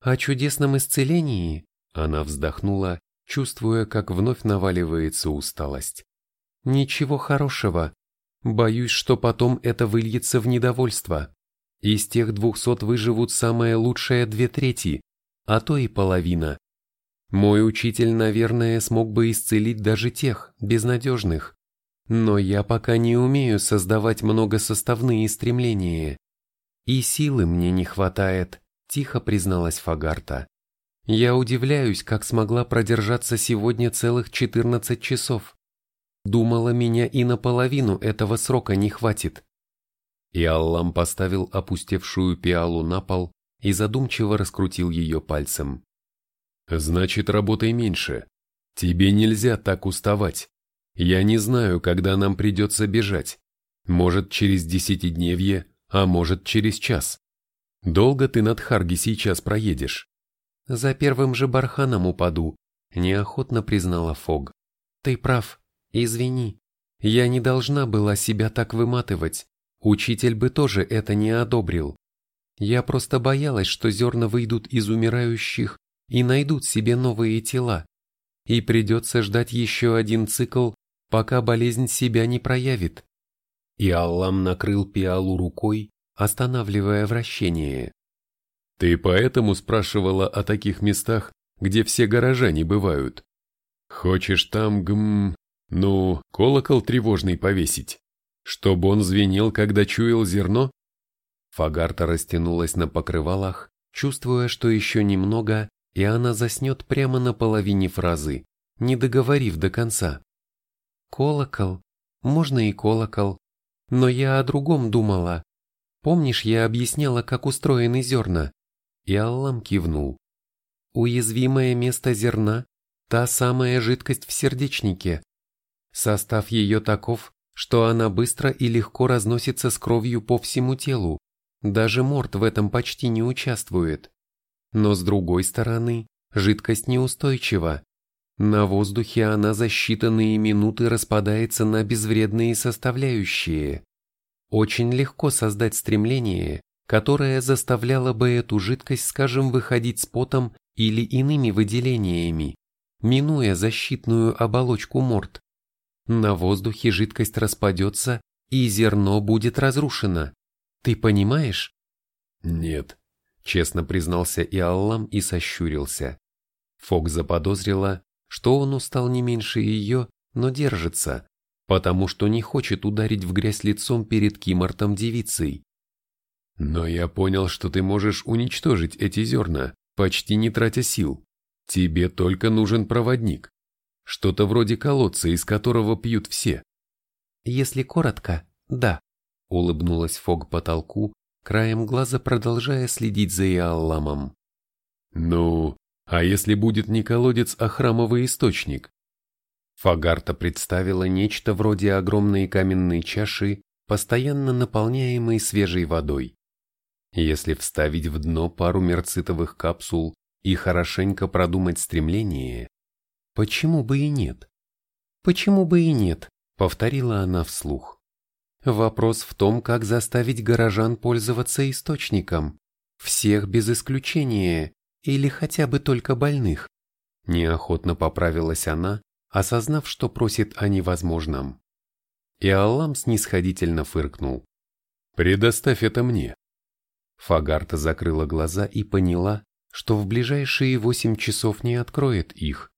«О чудесном исцелении?» Она вздохнула, чувствуя, как вновь наваливается усталость. «Ничего хорошего. Боюсь, что потом это выльется в недовольство. Из тех двухсот выживут самые лучшие две трети, а то и половина. Мой учитель, наверное, смог бы исцелить даже тех, безнадежных. Но я пока не умею создавать многосоставные стремления. И силы мне не хватает, тихо призналась Фагарта. Я удивляюсь, как смогла продержаться сегодня целых 14 часов. Думала, меня и наполовину этого срока не хватит. И Аллам поставил опустевшую пиалу на пол и задумчиво раскрутил ее пальцем. «Значит, работай меньше. Тебе нельзя так уставать. Я не знаю, когда нам придется бежать. Может, через десятидневье, а может, через час. Долго ты над Харги сейчас проедешь?» «За первым же барханом упаду», – неохотно признала Фог. «Ты прав, Извини, я не должна была себя так выматывать. Учитель бы тоже это не одобрил. Я просто боялась, что зерна выйдут из умирающих и найдут себе новые тела. И придется ждать еще один цикл, пока болезнь себя не проявит. И Аллам накрыл пиалу рукой, останавливая вращение. Ты поэтому спрашивала о таких местах, где все горожане бывают? Хочешь там, гм, ну, колокол тревожный повесить, чтобы он звенел, когда чуял зерно? Фагарта растянулась на покрывалах, чувствуя, что еще немного, и она заснет прямо на половине фразы, не договорив до конца. Колокол, можно и колокол, но я о другом думала. Помнишь, я объясняла, как устроены зерна? И Аллам кивнул. Уязвимое место зерна – та самая жидкость в сердечнике. Состав ее таков, что она быстро и легко разносится с кровью по всему телу. Даже морд в этом почти не участвует. Но с другой стороны, жидкость неустойчива. На воздухе она за считанные минуты распадается на безвредные составляющие. Очень легко создать стремление, которое заставляло бы эту жидкость, скажем, выходить с потом или иными выделениями, минуя защитную оболочку морд. На воздухе жидкость распадется, и зерно будет разрушено. Ты понимаешь? Нет, честно признался Иаллам и сощурился. Фок заподозрила, что он устал не меньше ее, но держится, потому что не хочет ударить в грязь лицом перед Кимортом девицей. Но я понял, что ты можешь уничтожить эти зерна, почти не тратя сил. Тебе только нужен проводник. Что-то вроде колодца, из которого пьют все. Если коротко, да, улыбнулась Фог потолку, краем глаза продолжая следить за Иалламом. Ну, а если будет не колодец, а храмовый источник? Фагарта представила нечто вроде огромной каменной чаши, постоянно наполняемой свежей водой. Если вставить в дно пару мерцитовых капсул и хорошенько продумать стремление, почему бы и нет? Почему бы и нет, повторила она вслух. Вопрос в том, как заставить горожан пользоваться источником, всех без исключения, или хотя бы только больных. Неохотно поправилась она, осознав, что просит о невозможном. И Аллам снисходительно фыркнул. «Предоставь это мне». Фагарта закрыла глаза и поняла, что в ближайшие восемь часов не откроет их.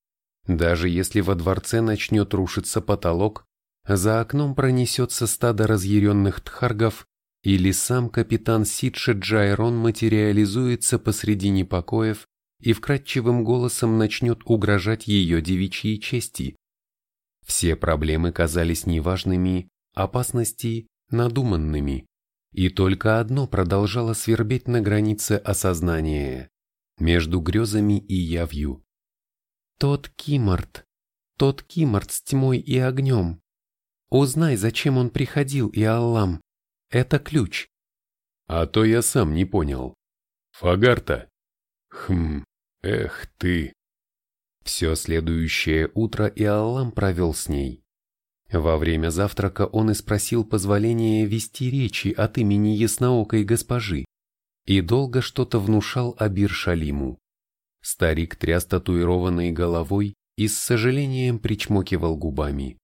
Даже если во дворце начнет рушиться потолок, за окном пронесется стадо разъяренных тхаргов или сам капитан Сидша Джайрон материализуется посреди непокоев и вкрадчивым голосом начнет угрожать ее девичьей чести. Все проблемы казались неважными, опасности – надуманными. И только одно продолжало свербеть на границе осознания, между грезами и явью. Тот Кимарт, тот Кимарт с тьмой и огнем. Узнай, зачем он приходил, и Аллам. Это ключ. А то я сам не понял. Фагарта. Хм, эх ты. Все следующее утро Иолам провел с ней. Во время завтрака он и спросил позволения вести речи от имени ясноокой госпожи и долго что-то внушал Абир Шалиму. Старик тряс татуированной головой и с сожалением причмокивал губами.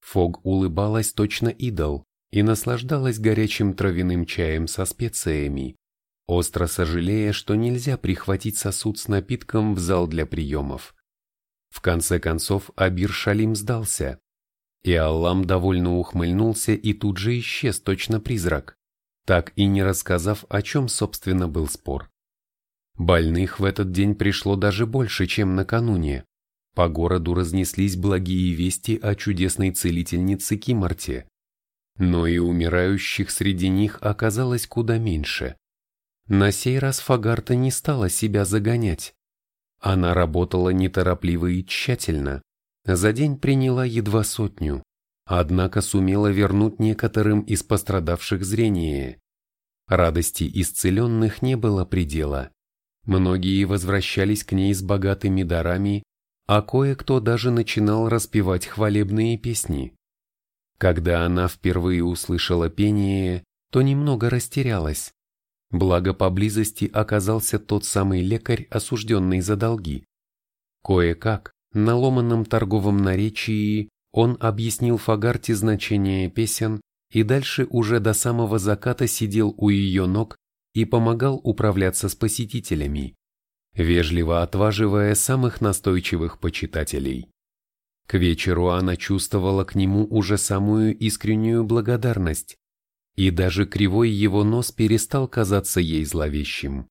Фог улыбалась точно идол, и наслаждалась горячим травяным чаем со специями, остро сожалея, что нельзя прихватить сосуд с напитком в зал для приемов. В конце концов Абир Шалим сдался, и Аллам довольно ухмыльнулся и тут же исчез точно призрак, так и не рассказав, о чем, собственно, был спор. Больных в этот день пришло даже больше, чем накануне. По городу разнеслись благие вести о чудесной целительнице Кимарте, но и умирающих среди них оказалось куда меньше. На сей раз Фагарта не стала себя загонять. Она работала неторопливо и тщательно. За день приняла едва сотню, однако сумела вернуть некоторым из пострадавших зрение. Радости исцеленных не было предела. Многие возвращались к ней с богатыми дарами, а кое-кто даже начинал распевать хвалебные песни. Когда она впервые услышала пение, то немного растерялась. Благо поблизости оказался тот самый лекарь, осужденный за долги. Кое-как, на ломаном торговом наречии, он объяснил Фагарте значение песен и дальше уже до самого заката сидел у ее ног и помогал управляться с посетителями, вежливо отваживая самых настойчивых почитателей. К вечеру она чувствовала к нему уже самую искреннюю благодарность, и даже кривой его нос перестал казаться ей зловещим.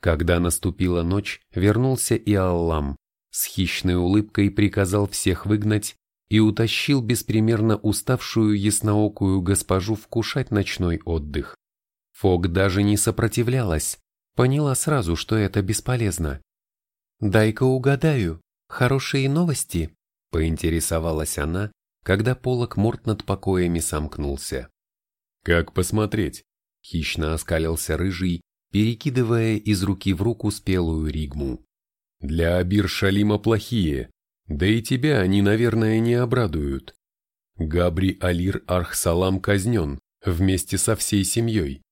Когда наступила ночь, вернулся и Аллам, с хищной улыбкой приказал всех выгнать и утащил беспримерно уставшую ясноокую госпожу вкушать ночной отдых. Фок даже не сопротивлялась, поняла сразу, что это бесполезно. «Дай-ка угадаю, хорошие новости?» – поинтересовалась она, когда полок морд над покоями сомкнулся. «Как посмотреть?» – хищно оскалился рыжий, перекидывая из руки в руку спелую ригму. «Для Абир Шалима плохие, да и тебя они, наверное, не обрадуют. Габри Алир Архсалам казнен вместе со всей семьей.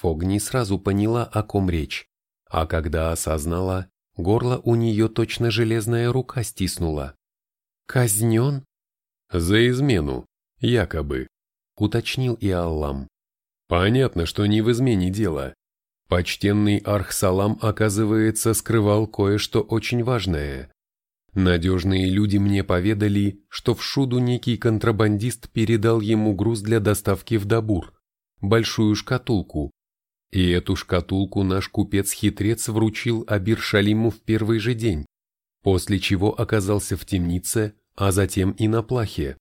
Фог не сразу поняла, о ком речь, а когда осознала, горло у нее точно железная рука стиснула. «Казнен?» «За измену, якобы», — уточнил и Аллам. «Понятно, что не в измене дело. Почтенный Архсалам, оказывается, скрывал кое-что очень важное. Надежные люди мне поведали, что в Шуду некий контрабандист передал ему груз для доставки в Дабур, большую шкатулку. И эту шкатулку наш купец-хитрец вручил Абир Шалиму в первый же день, после чего оказался в темнице, а затем и на плахе.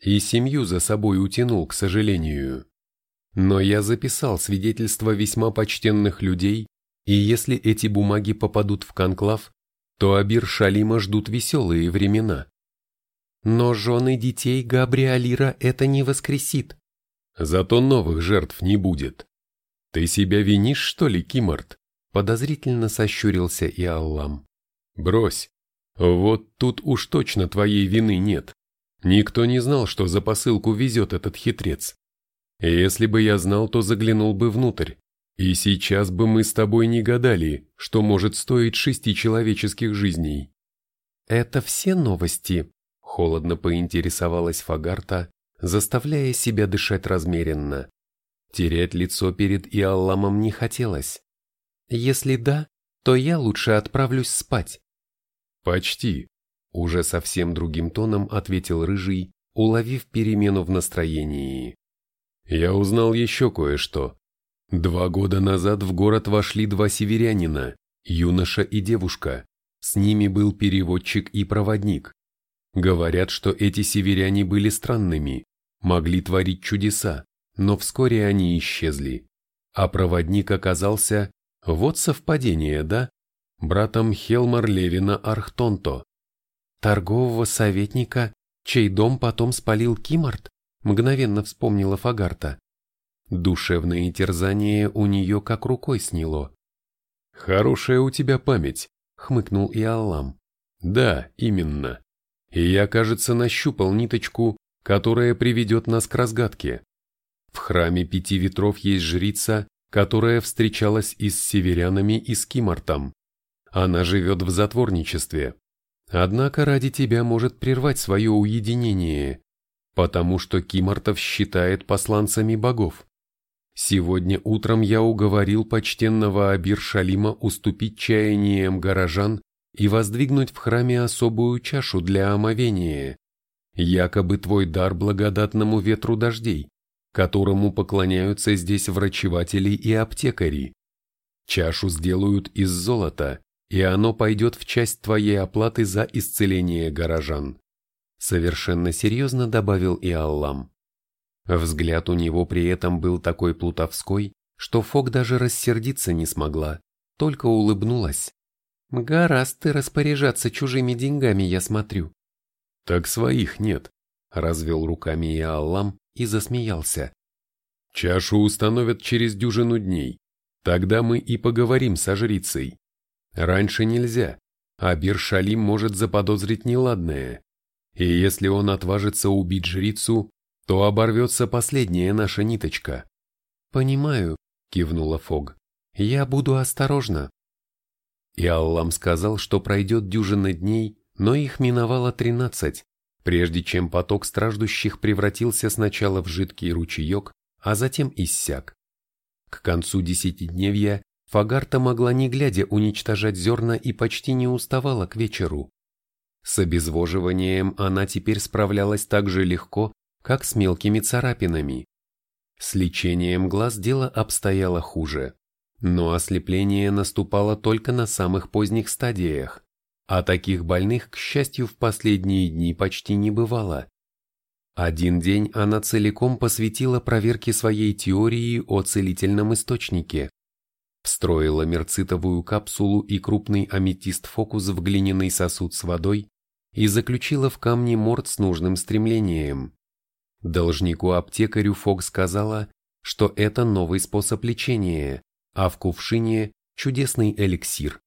И семью за собой утянул, к сожалению. Но я записал свидетельства весьма почтенных людей, и если эти бумаги попадут в конклав, то Абир Шалима ждут веселые времена. Но жены детей Габриалира это не воскресит. Зато новых жертв не будет. Ты себя винишь, что ли, Кимарт? Подозрительно сощурился и Аллам. Брось. Вот тут уж точно твоей вины нет. Никто не знал, что за посылку везет этот хитрец. Если бы я знал, то заглянул бы внутрь. И сейчас бы мы с тобой не гадали, что может стоить шести человеческих жизней. Это все новости? Холодно поинтересовалась Фагарта, заставляя себя дышать размеренно. Терять лицо перед Иалламом не хотелось. Если да, то я лучше отправлюсь спать. Почти. Уже совсем другим тоном ответил Рыжий, уловив перемену в настроении. Я узнал еще кое-что. Два года назад в город вошли два северянина, юноша и девушка. С ними был переводчик и проводник. Говорят, что эти северяне были странными, могли творить чудеса, но вскоре они исчезли. А проводник оказался, вот совпадение, да? Братом Хелмар Левина Архтонто. Торгового советника, чей дом потом спалил Кимарт, мгновенно вспомнила Фагарта. Душевное терзание у нее как рукой сняло. «Хорошая у тебя память», — хмыкнул и Аллам. «Да, именно. И я, кажется, нащупал ниточку, которая приведет нас к разгадке. В храме Пяти Ветров есть жрица, которая встречалась и с северянами, и с Кимартом. Она живет в затворничестве. Однако ради тебя может прервать свое уединение, потому что Кимартов считает посланцами богов. Сегодня утром я уговорил почтенного Абир Шалима уступить чаяниям горожан и воздвигнуть в храме особую чашу для омовения, якобы твой дар благодатному ветру дождей, которому поклоняются здесь врачеватели и аптекари. Чашу сделают из золота, и оно пойдет в часть твоей оплаты за исцеление горожан. Совершенно серьезно добавил и Аллам. Взгляд у него при этом был такой плутовской, что Фок даже рассердиться не смогла, только улыбнулась. «Гораст ты распоряжаться чужими деньгами, я смотрю». «Так своих нет», — развел руками и Аллам и засмеялся. «Чашу установят через дюжину дней. Тогда мы и поговорим со жрицей. Раньше нельзя, а Биршалим может заподозрить неладное. И если он отважится убить жрицу, то оборвется последняя наша ниточка. «Понимаю», — кивнула Фог. «Я буду осторожна». И Аллам сказал, что пройдет дюжина дней, но их миновало тринадцать, прежде чем поток страждущих превратился сначала в жидкий ручеек, а затем иссяк. К концу десятидневья Фагарта могла не глядя уничтожать зерна и почти не уставала к вечеру. С обезвоживанием она теперь справлялась так же легко, как с мелкими царапинами. С лечением глаз дело обстояло хуже, но ослепление наступало только на самых поздних стадиях, а таких больных, к счастью, в последние дни почти не бывало. Один день она целиком посвятила проверке своей теории о целительном источнике. Встроила мерцитовую капсулу и крупный аметист-фокус в глиняный сосуд с водой и заключила в камне морд с нужным стремлением. Должнику-аптекарю Фок сказала, что это новый способ лечения, а в кувшине чудесный эликсир.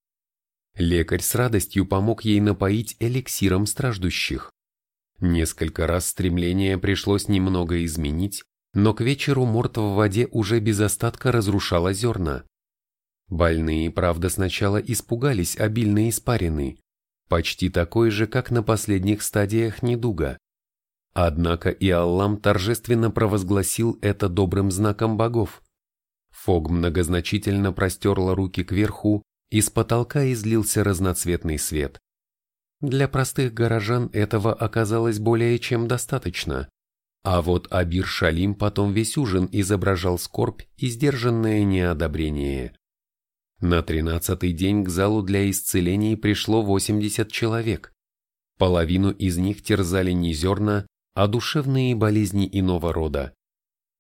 Лекарь с радостью помог ей напоить эликсиром страждущих. Несколько раз стремление пришлось немного изменить, но к вечеру морт в воде уже без остатка разрушала зерна. Больные, правда, сначала испугались обильной испарины, почти такой же, как на последних стадиях недуга. Однако и Аллам торжественно провозгласил это добрым знаком богов. Фог многозначительно простерла руки кверху, и с потолка излился разноцветный свет. Для простых горожан этого оказалось более чем достаточно. А вот Абир Шалим потом весь ужин изображал скорбь и сдержанное неодобрение. На тринадцатый день к залу для исцелений пришло 80 человек. Половину из них терзали не зерна, а душевные болезни иного рода.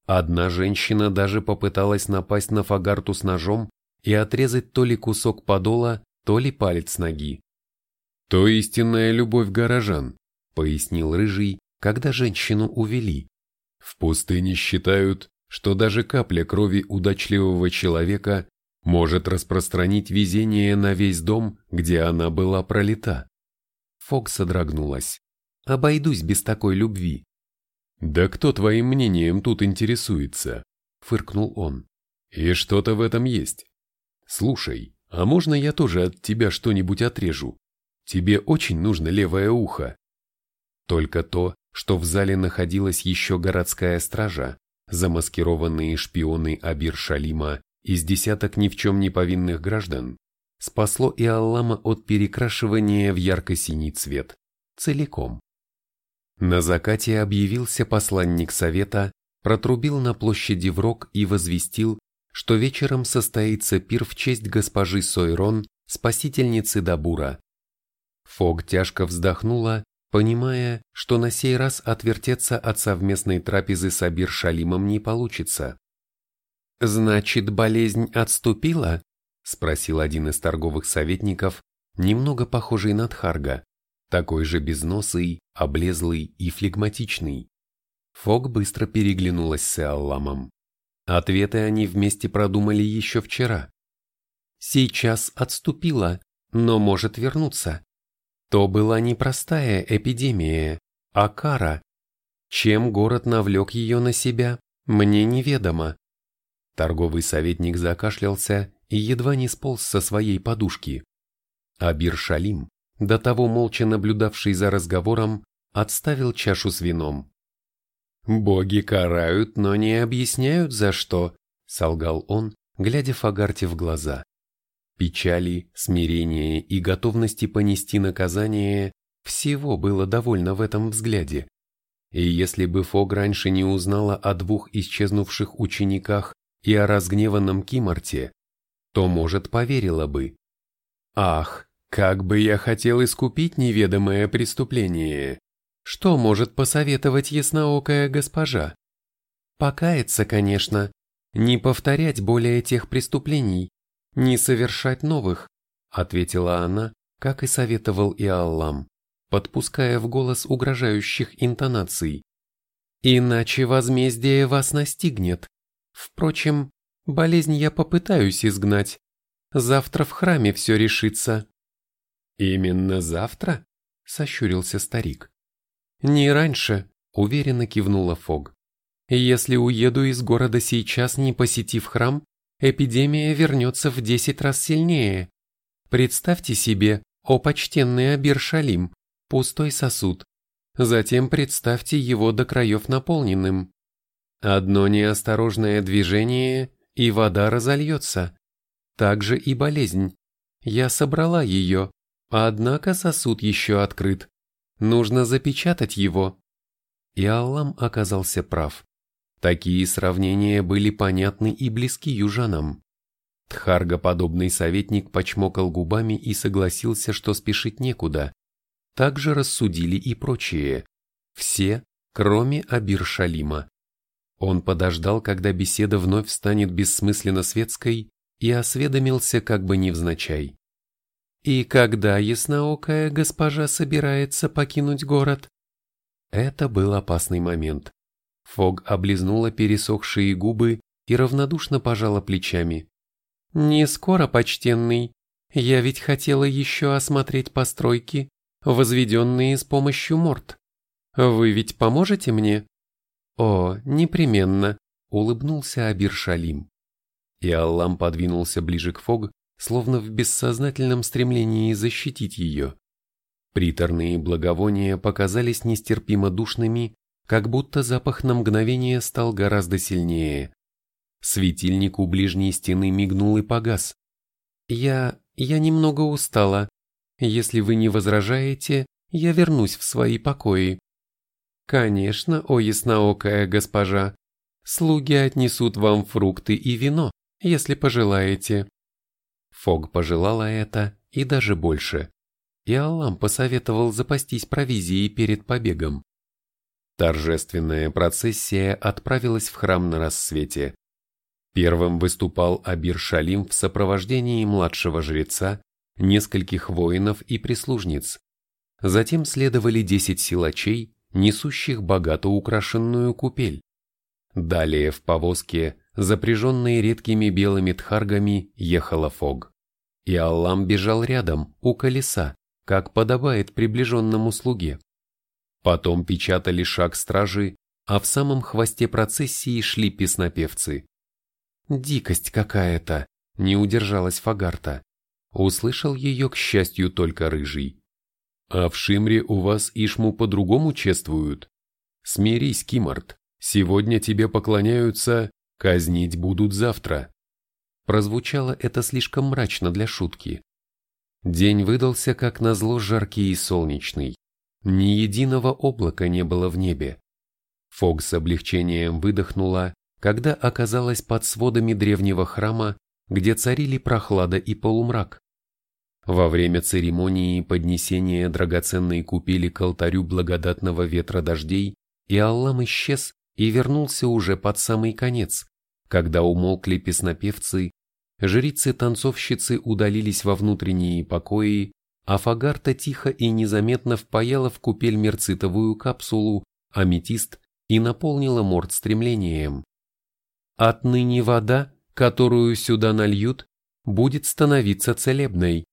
Одна женщина даже попыталась напасть на Фагарту с ножом и отрезать то ли кусок подола, то ли палец ноги. «То истинная любовь горожан», — пояснил Рыжий, когда женщину увели. «В пустыне считают, что даже капля крови удачливого человека может распространить везение на весь дом, где она была пролита». Фок содрогнулась. «Обойдусь без такой любви». «Да кто твоим мнением тут интересуется?» — фыркнул он. «И что-то в этом есть. Слушай, а можно я тоже от тебя что-нибудь отрежу? Тебе очень нужно левое ухо. Только то, что в зале находилась еще городская стража, замаскированные шпионы Абир Шалима из десяток ни в чем не повинных граждан, спасло и Аллама от перекрашивания в ярко-синий цвет, целиком. На закате объявился посланник совета, протрубил на площади в рог и возвестил, что вечером состоится пир в честь госпожи Сойрон, спасительницы Дабура. Фог тяжко вздохнула, понимая, что на сей раз отвертеться от совместной трапезы с Абир Шалимом не получится. «Значит, болезнь отступила?» – спросил один из торговых советников, немного похожий на Тхарга, такой же безносый, облезлый и флегматичный. Фог быстро переглянулась с Алламом. Ответы они вместе продумали еще вчера. Сейчас отступила, но может вернуться. То была не простая эпидемия, а кара. Чем город навлек ее на себя, мне неведомо. Торговый советник закашлялся и едва не сполз со своей подушки. Абир Шалим, до того молча наблюдавший за разговором, отставил чашу с вином. «Боги карают, но не объясняют за что», — солгал он, глядя Фагарте в глаза. Печали, смирения и готовности понести наказание всего было довольно в этом взгляде. И если бы Фог раньше не узнала о двух исчезнувших учениках и о разгневанном Кимарте, то, может, поверила бы. Ах, как бы я хотел искупить неведомое преступление! Что может посоветовать ясноокая госпожа? Покаяться, конечно, не повторять более тех преступлений, не совершать новых, ответила она, как и советовал и Аллам, подпуская в голос угрожающих интонаций. Иначе возмездие вас настигнет. Впрочем, болезнь я попытаюсь изгнать. Завтра в храме все решится. Именно завтра? Сощурился старик. Не раньше, уверенно кивнула Фог. Если уеду из города сейчас, не посетив храм, эпидемия вернется в десять раз сильнее. Представьте себе, о почтенный Абиршалим, пустой сосуд. Затем представьте его до краев наполненным. Одно неосторожное движение, и вода разольется. Так же и болезнь. Я собрала ее, однако сосуд еще открыт. Нужно запечатать его. И Аллам оказался прав. Такие сравнения были понятны и близки южанам. Тхаргоподобный советник почмокал губами и согласился, что спешить некуда. Также рассудили и прочие. Все, кроме Абир-Шалима. Он подождал, когда беседа вновь станет бессмысленно светской, и осведомился как бы невзначай. «И когда ясноокая госпожа собирается покинуть город?» Это был опасный момент. Фог облизнула пересохшие губы и равнодушно пожала плечами. «Не скоро, почтенный. Я ведь хотела еще осмотреть постройки, возведенные с помощью морд. Вы ведь поможете мне?» «О, непременно», — улыбнулся Абир Шалим. И Аллам подвинулся ближе к Фог, словно в бессознательном стремлении защитить ее. Приторные благовония показались нестерпимо душными, как будто запах на мгновение стал гораздо сильнее. Светильник у ближней стены мигнул и погас. «Я... я немного устала. Если вы не возражаете, я вернусь в свои покои». «Конечно, о ясноокая госпожа. Слуги отнесут вам фрукты и вино, если пожелаете». Фог пожелала это и даже больше. И Аллам посоветовал запастись провизией перед побегом. Торжественная процессия отправилась в храм на рассвете. Первым выступал Абир Шалим в сопровождении младшего жреца, нескольких воинов и прислужниц. Затем следовали десять силачей, несущих богато украшенную купель. Далее в повозке, запряженной редкими белыми тхаргами, ехала Фог. И Аллам бежал рядом, у колеса, как подобает приближенному слуге. Потом печатали шаг стражи, а в самом хвосте процессии шли песнопевцы. «Дикость какая-то!» — не удержалась Фагарта. Услышал ее, к счастью, только рыжий. «А в Шимре у вас Ишму по-другому чествуют? Смирись, Кимарт, сегодня тебе поклоняются, казнить будут завтра». Прозвучало это слишком мрачно для шутки. День выдался, как назло, жаркий и солнечный. Ни единого облака не было в небе. Фог с облегчением выдохнула когда оказалась под сводами древнего храма, где царили прохлада и полумрак. Во время церемонии поднесения драгоценной купели к алтарю благодатного ветра дождей и Аллам исчез и вернулся уже под самый конец, когда умолкли песнопевцы, жрицы-танцовщицы удалились во внутренние покои, а Фагарта тихо и незаметно впаяла в купель мерцитовую капсулу, аметист и наполнила морд стремлением. Отныне вода, которую сюда нальют, будет становиться целебной,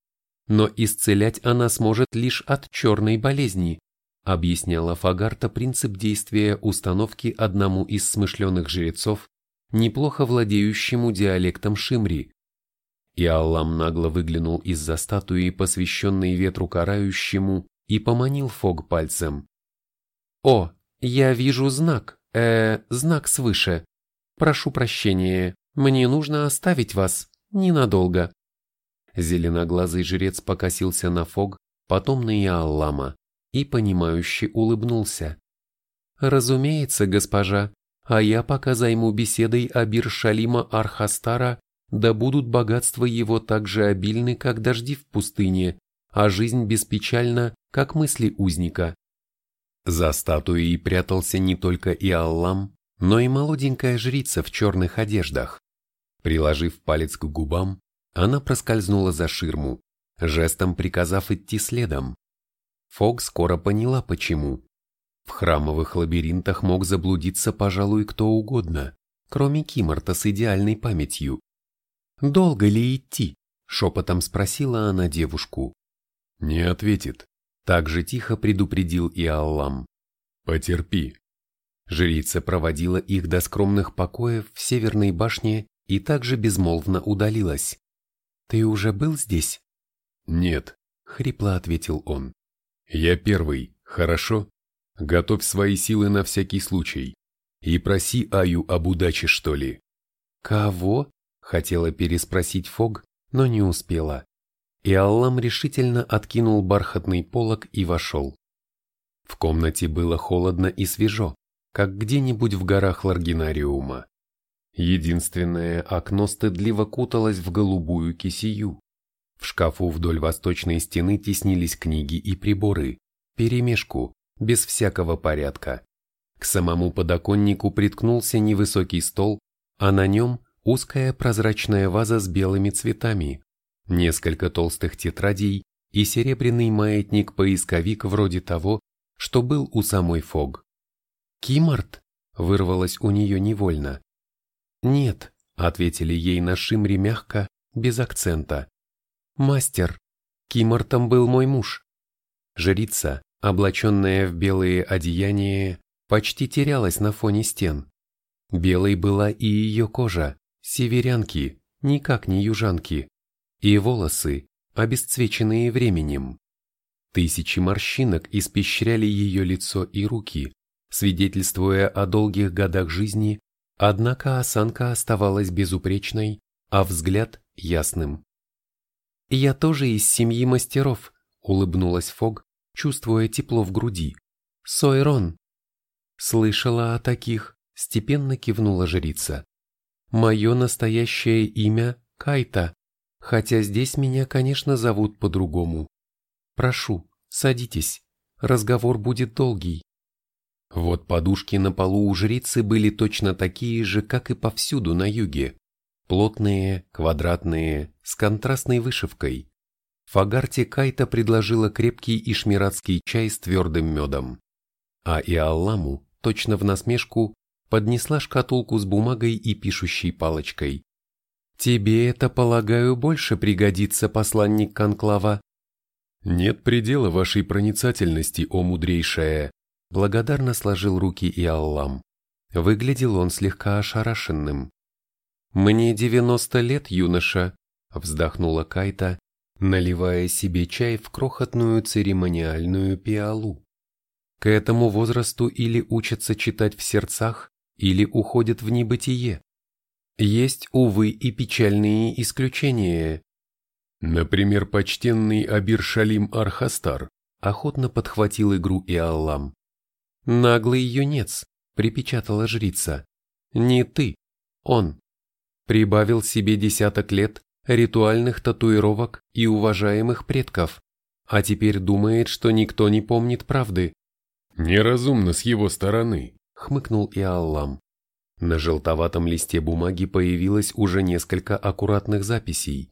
но исцелять она сможет лишь от черной болезни, объясняла Фагарта принцип действия установки одному из смышленых жрецов, неплохо владеющему диалектом Шимри. И Аллам нагло выглянул из-за статуи, посвященной ветру карающему, и поманил Фог пальцем. «О, я вижу знак, э, знак свыше. Прошу прощения, мне нужно оставить вас ненадолго. Зеленоглазый жрец покосился на Фог, потом на Иаллама и, понимающе улыбнулся. «Разумеется, госпожа, а я пока займу беседой о Биршалима Архастара, да будут богатства его так же обильны, как дожди в пустыне, а жизнь беспечальна, как мысли узника». За статуей прятался не только Иаллам, но и молоденькая жрица в черных одеждах. Приложив палец к губам, она проскользнула за ширму, жестом приказав идти следом. Фог скоро поняла, почему. В храмовых лабиринтах мог заблудиться, пожалуй, кто угодно, кроме Кимарта с идеальной памятью. «Долго ли идти?» — шепотом спросила она девушку. «Не ответит», — так же тихо предупредил и Аллам. «Потерпи, Жрица проводила их до скромных покоев в северной башне и также безмолвно удалилась. «Ты уже был здесь?» «Нет», — хрипло ответил он. «Я первый, хорошо? Готовь свои силы на всякий случай. И проси Аю об удаче, что ли». «Кого?» Хотела переспросить Фог, но не успела. И Аллам решительно откинул бархатный полог и вошел. В комнате было холодно и свежо, как где-нибудь в горах Ларгинариума. Единственное окно стыдливо куталось в голубую кисию. В шкафу вдоль восточной стены теснились книги и приборы, перемешку, без всякого порядка. К самому подоконнику приткнулся невысокий стол, а на нем узкая прозрачная ваза с белыми цветами, несколько толстых тетрадей и серебряный маятник-поисковик вроде того, что был у самой Фог. «Кимарт?» — вырвалось у нее невольно. «Нет», — ответили ей на шимре мягко, без акцента. «Мастер, Кимартом был мой муж». Жрица, облаченная в белые одеяния, почти терялась на фоне стен. Белой была и ее кожа, северянки, никак не южанки, и волосы, обесцвеченные временем. Тысячи морщинок испещряли ее лицо и руки, свидетельствуя о долгих годах жизни, однако осанка оставалась безупречной, а взгляд ясным. «Я тоже из семьи мастеров», — улыбнулась Фог, чувствуя тепло в груди. «Сойрон». «Слышала о таких», — степенно кивнула жрица. «Мое настоящее имя — Кайта, хотя здесь меня, конечно, зовут по-другому. Прошу, садитесь, разговор будет долгий. Вот подушки на полу у жрицы были точно такие же, как и повсюду на юге. Плотные, квадратные, с контрастной вышивкой. Фагарте Кайта предложила крепкий ишмиратский чай с твердым медом. А Иалламу, точно в насмешку, поднесла шкатулку с бумагой и пишущей палочкой. «Тебе это, полагаю, больше пригодится, посланник Конклава», «Нет предела вашей проницательности, о мудрейшая!» Благодарно сложил руки и Аллам. Выглядел он слегка ошарашенным. «Мне девяносто лет, юноша», — вздохнула Кайта, наливая себе чай в крохотную церемониальную пиалу. К этому возрасту или учатся читать в сердцах, или уходят в небытие. Есть, увы, и печальные исключения. Например, почтенный Абир Шалим Архастар охотно подхватил игру и Аллам. «Наглый юнец», — припечатала жрица. «Не ты, он». Прибавил себе десяток лет ритуальных татуировок и уважаемых предков, а теперь думает, что никто не помнит правды. «Неразумно с его стороны», — хмыкнул и Аллам. На желтоватом листе бумаги появилось уже несколько аккуратных записей.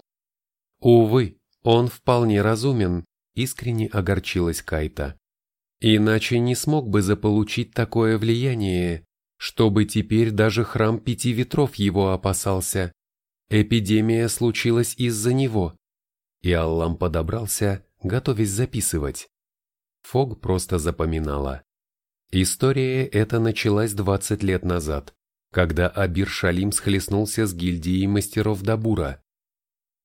Увы, он вполне разумен, искренне огорчилась Кайта. Иначе не смог бы заполучить такое влияние, чтобы теперь даже храм пяти ветров его опасался. Эпидемия случилась из-за него. И Аллам подобрался, готовясь записывать. Фог просто запоминала. История эта началась 20 лет назад, когда Абир Шалим схлестнулся с гильдией мастеров Дабура.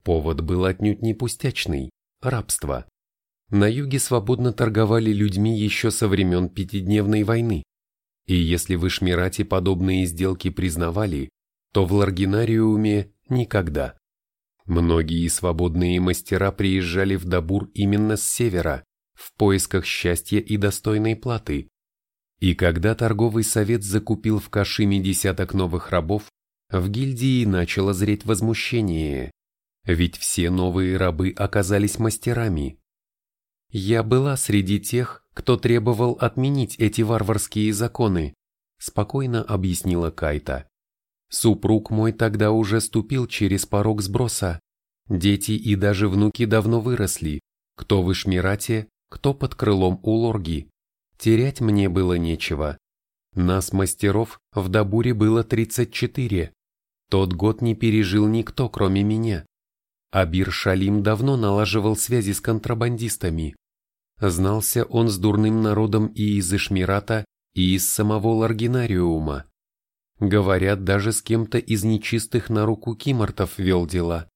Повод был отнюдь не пустячный – рабство. На юге свободно торговали людьми еще со времен Пятидневной войны. И если в Ишмирате подобные сделки признавали, то в Ларгинариуме – никогда. Многие свободные мастера приезжали в Дабур именно с севера, в поисках счастья и достойной платы. И когда торговый совет закупил в Кашиме десяток новых рабов, в гильдии начало зреть возмущение. Ведь все новые рабы оказались мастерами. Я была среди тех, кто требовал отменить эти варварские законы, спокойно объяснила Кайта. Супруг мой тогда уже ступил через порог сброса. Дети и даже внуки давно выросли, кто в Ишмирате, кто под крылом у Лорги. Терять мне было нечего. Нас, мастеров, в Дабуре было 34. Тот год не пережил никто, кроме меня. Абир Шалим давно налаживал связи с контрабандистами. Знался он с дурным народом и из Ишмирата, и из самого Ларгинариума. Говорят, даже с кем-то из нечистых на руку кимортов вел дела.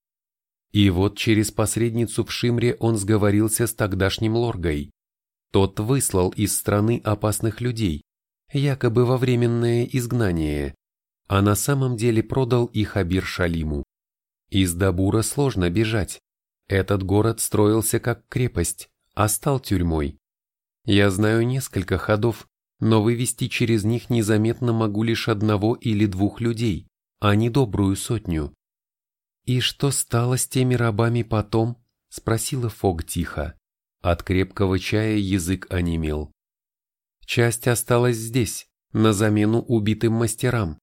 И вот через посредницу в Шимре он сговорился с тогдашним Лоргой. Тот выслал из страны опасных людей, якобы во временное изгнание, а на самом деле продал их Абир Шалиму. Из Дабура сложно бежать. Этот город строился как крепость, а стал тюрьмой. Я знаю несколько ходов, но вывести через них незаметно могу лишь одного или двух людей, а не добрую сотню. «И что стало с теми рабами потом?» – спросила Фог тихо. От крепкого чая язык онемел. Часть осталась здесь, на замену убитым мастерам.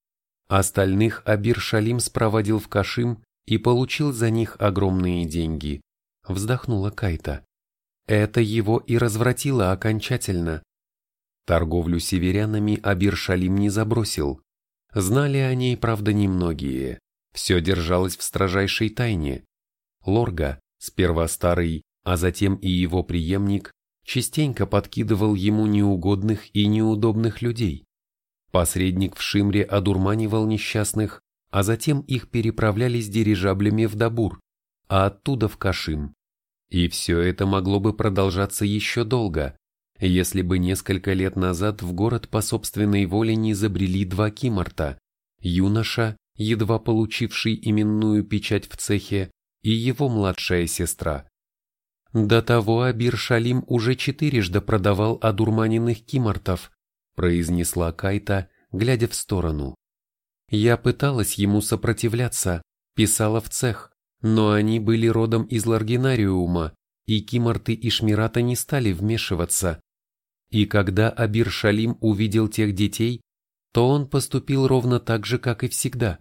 Остальных Абир Шалим спроводил в Кашим и получил за них огромные деньги. Вздохнула Кайта. Это его и развратило окончательно. Торговлю северянами Абир Шалим не забросил. Знали о ней, правда, немногие. Все держалось в строжайшей тайне. Лорга, сперва старый, а затем и его преемник, частенько подкидывал ему неугодных и неудобных людей. Посредник в Шимре одурманивал несчастных, а затем их переправляли с дирижаблями в Дабур, а оттуда в Кашим. И все это могло бы продолжаться еще долго, если бы несколько лет назад в город по собственной воле не забрели два киморта, юноша, едва получивший именную печать в цехе, и его младшая сестра. До того Абир Шалим уже четырежды продавал одурманенных кимортов, произнесла Кайта, глядя в сторону. Я пыталась ему сопротивляться, писала в цех, но они были родом из Ларгинариума, и Кимарты и Шмирата не стали вмешиваться. И когда Абир Шалим увидел тех детей, то он поступил ровно так же, как и всегда.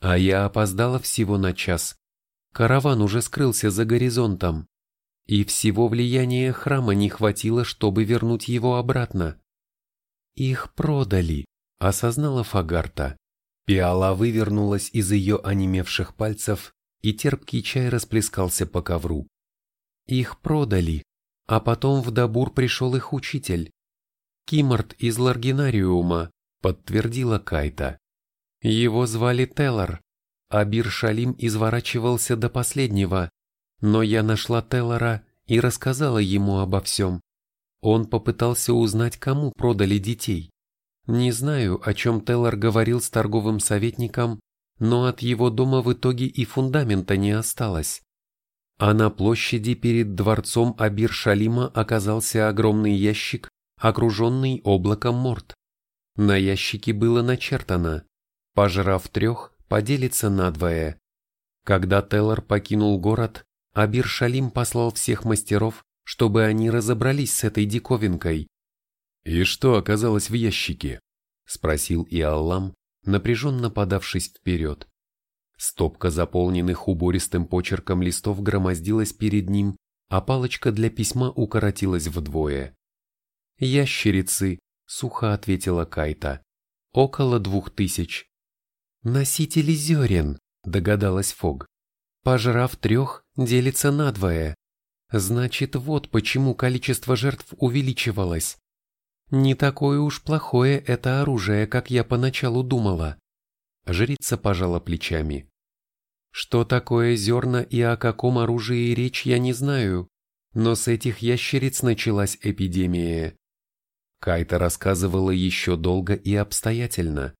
А я опоздала всего на час. Караван уже скрылся за горизонтом. И всего влияния храма не хватило, чтобы вернуть его обратно. Их продали, осознала Фагарта. Пиала вывернулась из ее онемевших пальцев и терпкий чай расплескался по ковру. Их продали, а потом в Дабур пришел их учитель. Кимарт из Ларгинариума, подтвердила Кайта. Его звали Теллар, а Бир Шалим изворачивался до последнего, но я нашла Теллара и рассказала ему обо всем. Он попытался узнать, кому продали детей. Не знаю, о чем Теллар говорил с торговым советником, но от его дома в итоге и фундамента не осталось. А на площади перед дворцом Абир-Шалима оказался огромный ящик, окруженный облаком морд. На ящике было начертано «Пожрав трех, поделится надвое». Когда Теллар покинул город, Абир-Шалим послал всех мастеров, чтобы они разобрались с этой диковинкой. «И что оказалось в ящике?» – спросил Иаллам, напряженно подавшись вперед. Стопка заполненных убористым почерком листов громоздилась перед ним, а палочка для письма укоротилась вдвое. «Ящерицы», — сухо ответила Кайта, — «около двух тысяч». «Носители зерен», — догадалась Фог. «Пожрав трех, делится надвое. Значит, вот почему количество жертв увеличивалось. Не такое уж плохое это оружие, как я поначалу думала. Жрица пожала плечами. Что такое зерна и о каком оружии речь я не знаю, но с этих ящериц началась эпидемия. Кайта рассказывала еще долго и обстоятельно,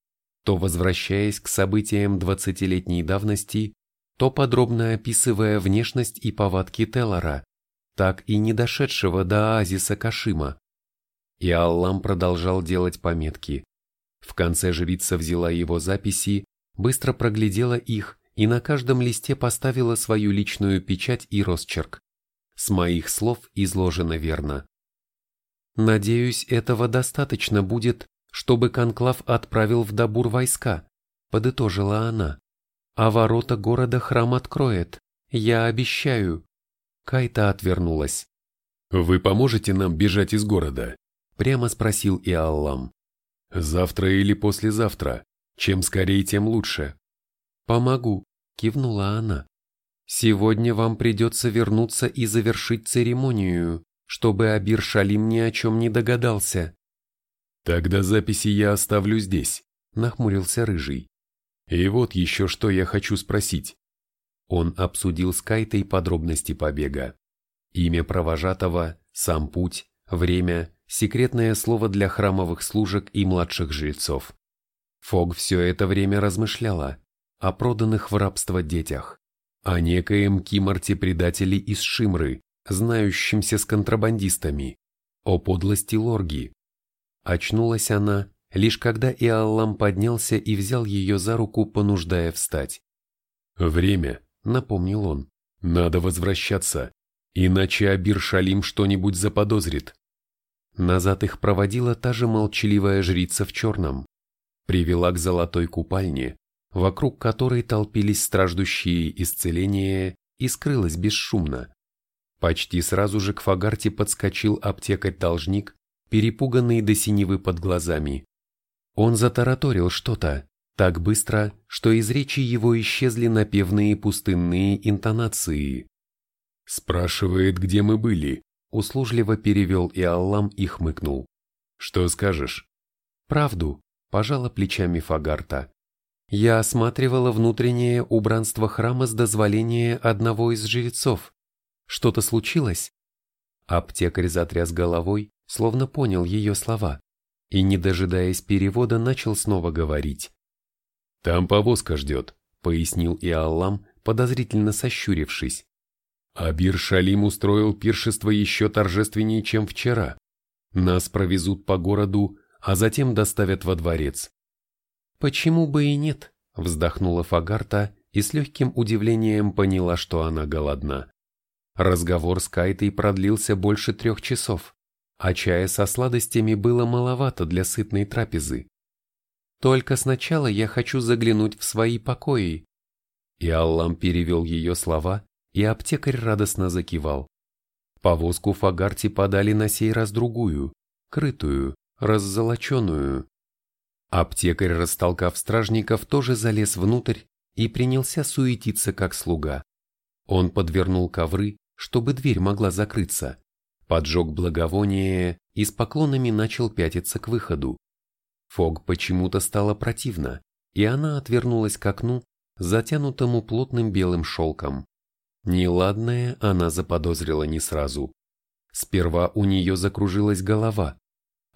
то возвращаясь к событиям двадцатилетней давности, то подробно описывая внешность и повадки Теллора, так и не дошедшего до оазиса Кашима. И Аллам продолжал делать пометки. В конце жрица взяла его записи, быстро проглядела их и на каждом листе поставила свою личную печать и росчерк. С моих слов изложено верно. Надеюсь, этого достаточно будет, чтобы Конклав отправил в Дабур войска, подытожила она. А ворота города храм откроет, я обещаю. Кайта отвернулась. «Вы поможете нам бежать из города?» Прямо спросил Иаллам. «Завтра или послезавтра. Чем скорее, тем лучше». «Помогу», — кивнула она. «Сегодня вам придется вернуться и завершить церемонию, чтобы Абир Шалим ни о чем не догадался». «Тогда записи я оставлю здесь», — нахмурился Рыжий. «И вот еще что я хочу спросить». Он обсудил с Кайтой подробности побега. Имя провожатого, сам путь, время, секретное слово для храмовых служек и младших жрецов. Фог все это время размышляла о проданных в рабство детях. о некоем Кимарте-предателе из Шимры, знающемся с контрабандистами, о подлости Лорги. Очнулась она, лишь когда Иаллам поднялся и взял ее за руку, понуждая встать. «Время», — напомнил он, — «надо возвращаться, иначе Абир Шалим что-нибудь заподозрит». Назад их проводила та же молчаливая жрица в черном. Привела к золотой купальне, вокруг которой толпились страждущие исцеления, и скрылась бесшумно. Почти сразу же к Фагарте подскочил аптекарь-должник, перепуганный до синевы под глазами. Он затараторил что-то, так быстро, что из речи его исчезли напевные пустынные интонации. «Спрашивает, где мы были», — услужливо перевел Иаллам и хмыкнул. «Что скажешь?» «Правду», — пожала плечами Фагарта. Я осматривала внутреннее убранство храма с дозволения одного из жрецов. Что-то случилось? Аптекарь затряс головой, словно понял ее слова, и, не дожидаясь перевода, начал снова говорить. «Там повозка ждет», — пояснил Иаллам, подозрительно сощурившись. «Абир Шалим устроил пиршество еще торжественнее, чем вчера. Нас провезут по городу, а затем доставят во дворец. «Почему бы и нет?» – вздохнула Фагарта и с легким удивлением поняла, что она голодна. Разговор с Кайтой продлился больше трех часов, а чая со сладостями было маловато для сытной трапезы. «Только сначала я хочу заглянуть в свои покои». И Аллам перевел ее слова, и аптекарь радостно закивал. Повозку Фагарти подали на сей раз другую, крытую, раззолоченную. Аптекарь, растолкав стражников, тоже залез внутрь и принялся суетиться как слуга. Он подвернул ковры, чтобы дверь могла закрыться, поджег благовоние и с поклонами начал пятиться к выходу. Фог почему-то стало противно, и она отвернулась к окну, затянутому плотным белым шелком. Неладное она заподозрила не сразу. Сперва у нее закружилась голова,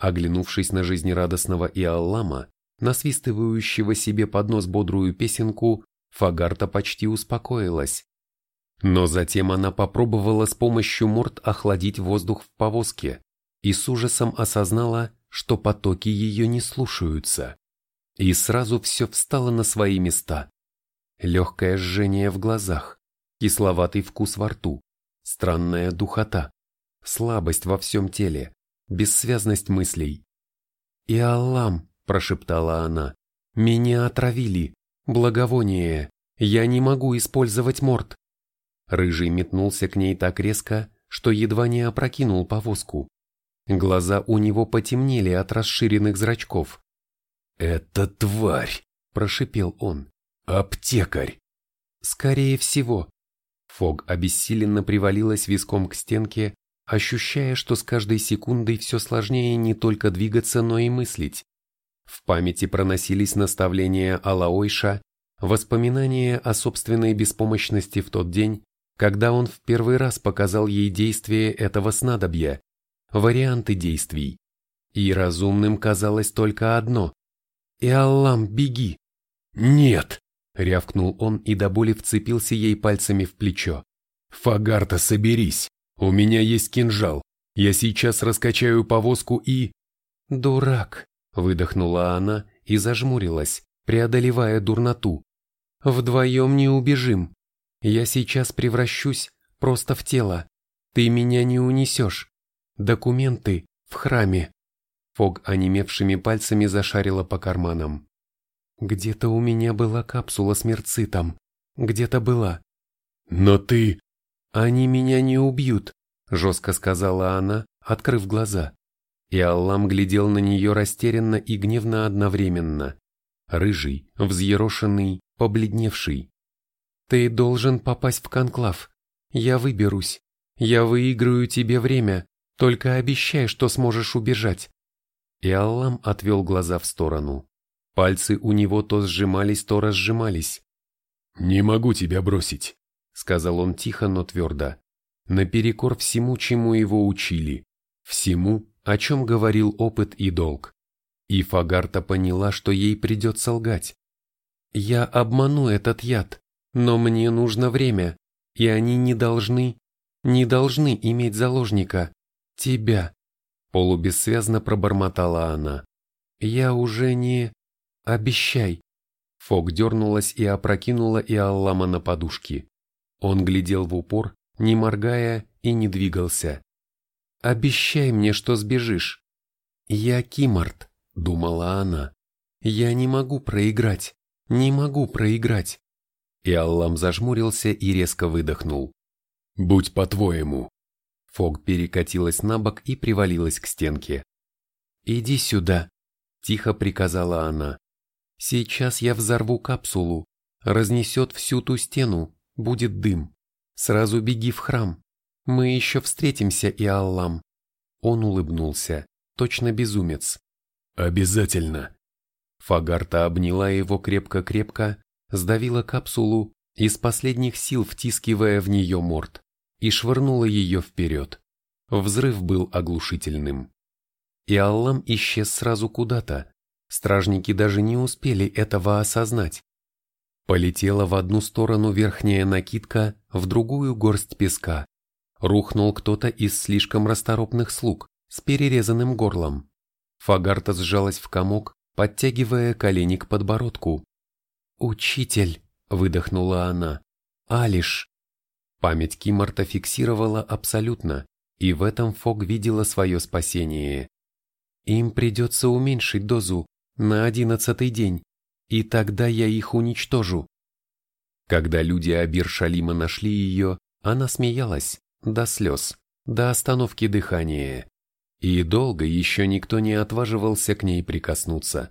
Оглянувшись на жизнерадостного Иаллама, насвистывающего себе под нос бодрую песенку, Фагарта почти успокоилась. Но затем она попробовала с помощью морд охладить воздух в повозке и с ужасом осознала, что потоки ее не слушаются. И сразу все встало на свои места. Легкое жжение в глазах, кисловатый вкус во рту, странная духота, слабость во всем теле, бессвязность мыслей. «И Аллам», – прошептала она, – «меня отравили. Благовоние. Я не могу использовать морд». Рыжий метнулся к ней так резко, что едва не опрокинул повозку. Глаза у него потемнели от расширенных зрачков. «Это тварь!» – прошипел он. «Аптекарь!» «Скорее всего». Фог обессиленно привалилась виском к стенке, ощущая, что с каждой секундой все сложнее не только двигаться, но и мыслить. В памяти проносились наставления Алаойша, воспоминания о собственной беспомощности в тот день, когда он в первый раз показал ей действие этого снадобья, варианты действий. И разумным казалось только одно. «И Аллам, беги!» «Нет!» — рявкнул он и до боли вцепился ей пальцами в плечо. «Фагарта, соберись! У меня есть кинжал. Я сейчас раскачаю повозку и... Дурак, выдохнула она и зажмурилась, преодолевая дурноту. Вдвоем не убежим. Я сейчас превращусь просто в тело. Ты меня не унесешь. Документы в храме. Фог онемевшими пальцами зашарила по карманам. Где-то у меня была капсула с мерцитом. Где-то была. Но ты... «Они меня не убьют», — жестко сказала она, открыв глаза. И Аллам глядел на нее растерянно и гневно одновременно. Рыжий, взъерошенный, побледневший. «Ты должен попасть в конклав. Я выберусь. Я выиграю тебе время. Только обещай, что сможешь убежать». И Аллам отвел глаза в сторону. Пальцы у него то сжимались, то разжимались. «Не могу тебя бросить сказал он тихо, но твердо, наперекор всему, чему его учили, всему, о чем говорил опыт и долг. И Фагарта поняла, что ей придется лгать. «Я обману этот яд. Но мне нужно время, и они не должны, не должны иметь заложника. Тебя. Полубессвязно пробормотала она. Я уже не... Обещай. Фок дернулась и опрокинула Иаллама на подушки. Он глядел в упор, не моргая и не двигался. «Обещай мне, что сбежишь». «Я Кимарт», — думала она. «Я не могу проиграть, не могу проиграть». И Аллам зажмурился и резко выдохнул. «Будь по-твоему». Фог перекатилась на бок и привалилась к стенке. «Иди сюда», — тихо приказала она. «Сейчас я взорву капсулу, разнесет всю ту стену, будет дым. Сразу беги в храм, мы еще встретимся, и Аллам. Он улыбнулся, точно безумец. Обязательно. Фагарта обняла его крепко-крепко, сдавила капсулу, из последних сил втискивая в нее морд, и швырнула ее вперед. Взрыв был оглушительным. И Аллам исчез сразу куда-то. Стражники даже не успели этого осознать. Полетела в одну сторону верхняя накидка, в другую горсть песка. Рухнул кто-то из слишком расторопных слуг с перерезанным горлом. Фагарта сжалась в комок, подтягивая колени к подбородку. «Учитель!» – выдохнула она. «Алиш!» Память Кимарта фиксировала абсолютно, и в этом Фог видела свое спасение. Им придется уменьшить дозу на одиннадцатый день, и тогда я их уничтожу. Когда люди Абир-Шалима нашли ее, она смеялась, до слез, до остановки дыхания. И долго еще никто не отваживался к ней прикоснуться.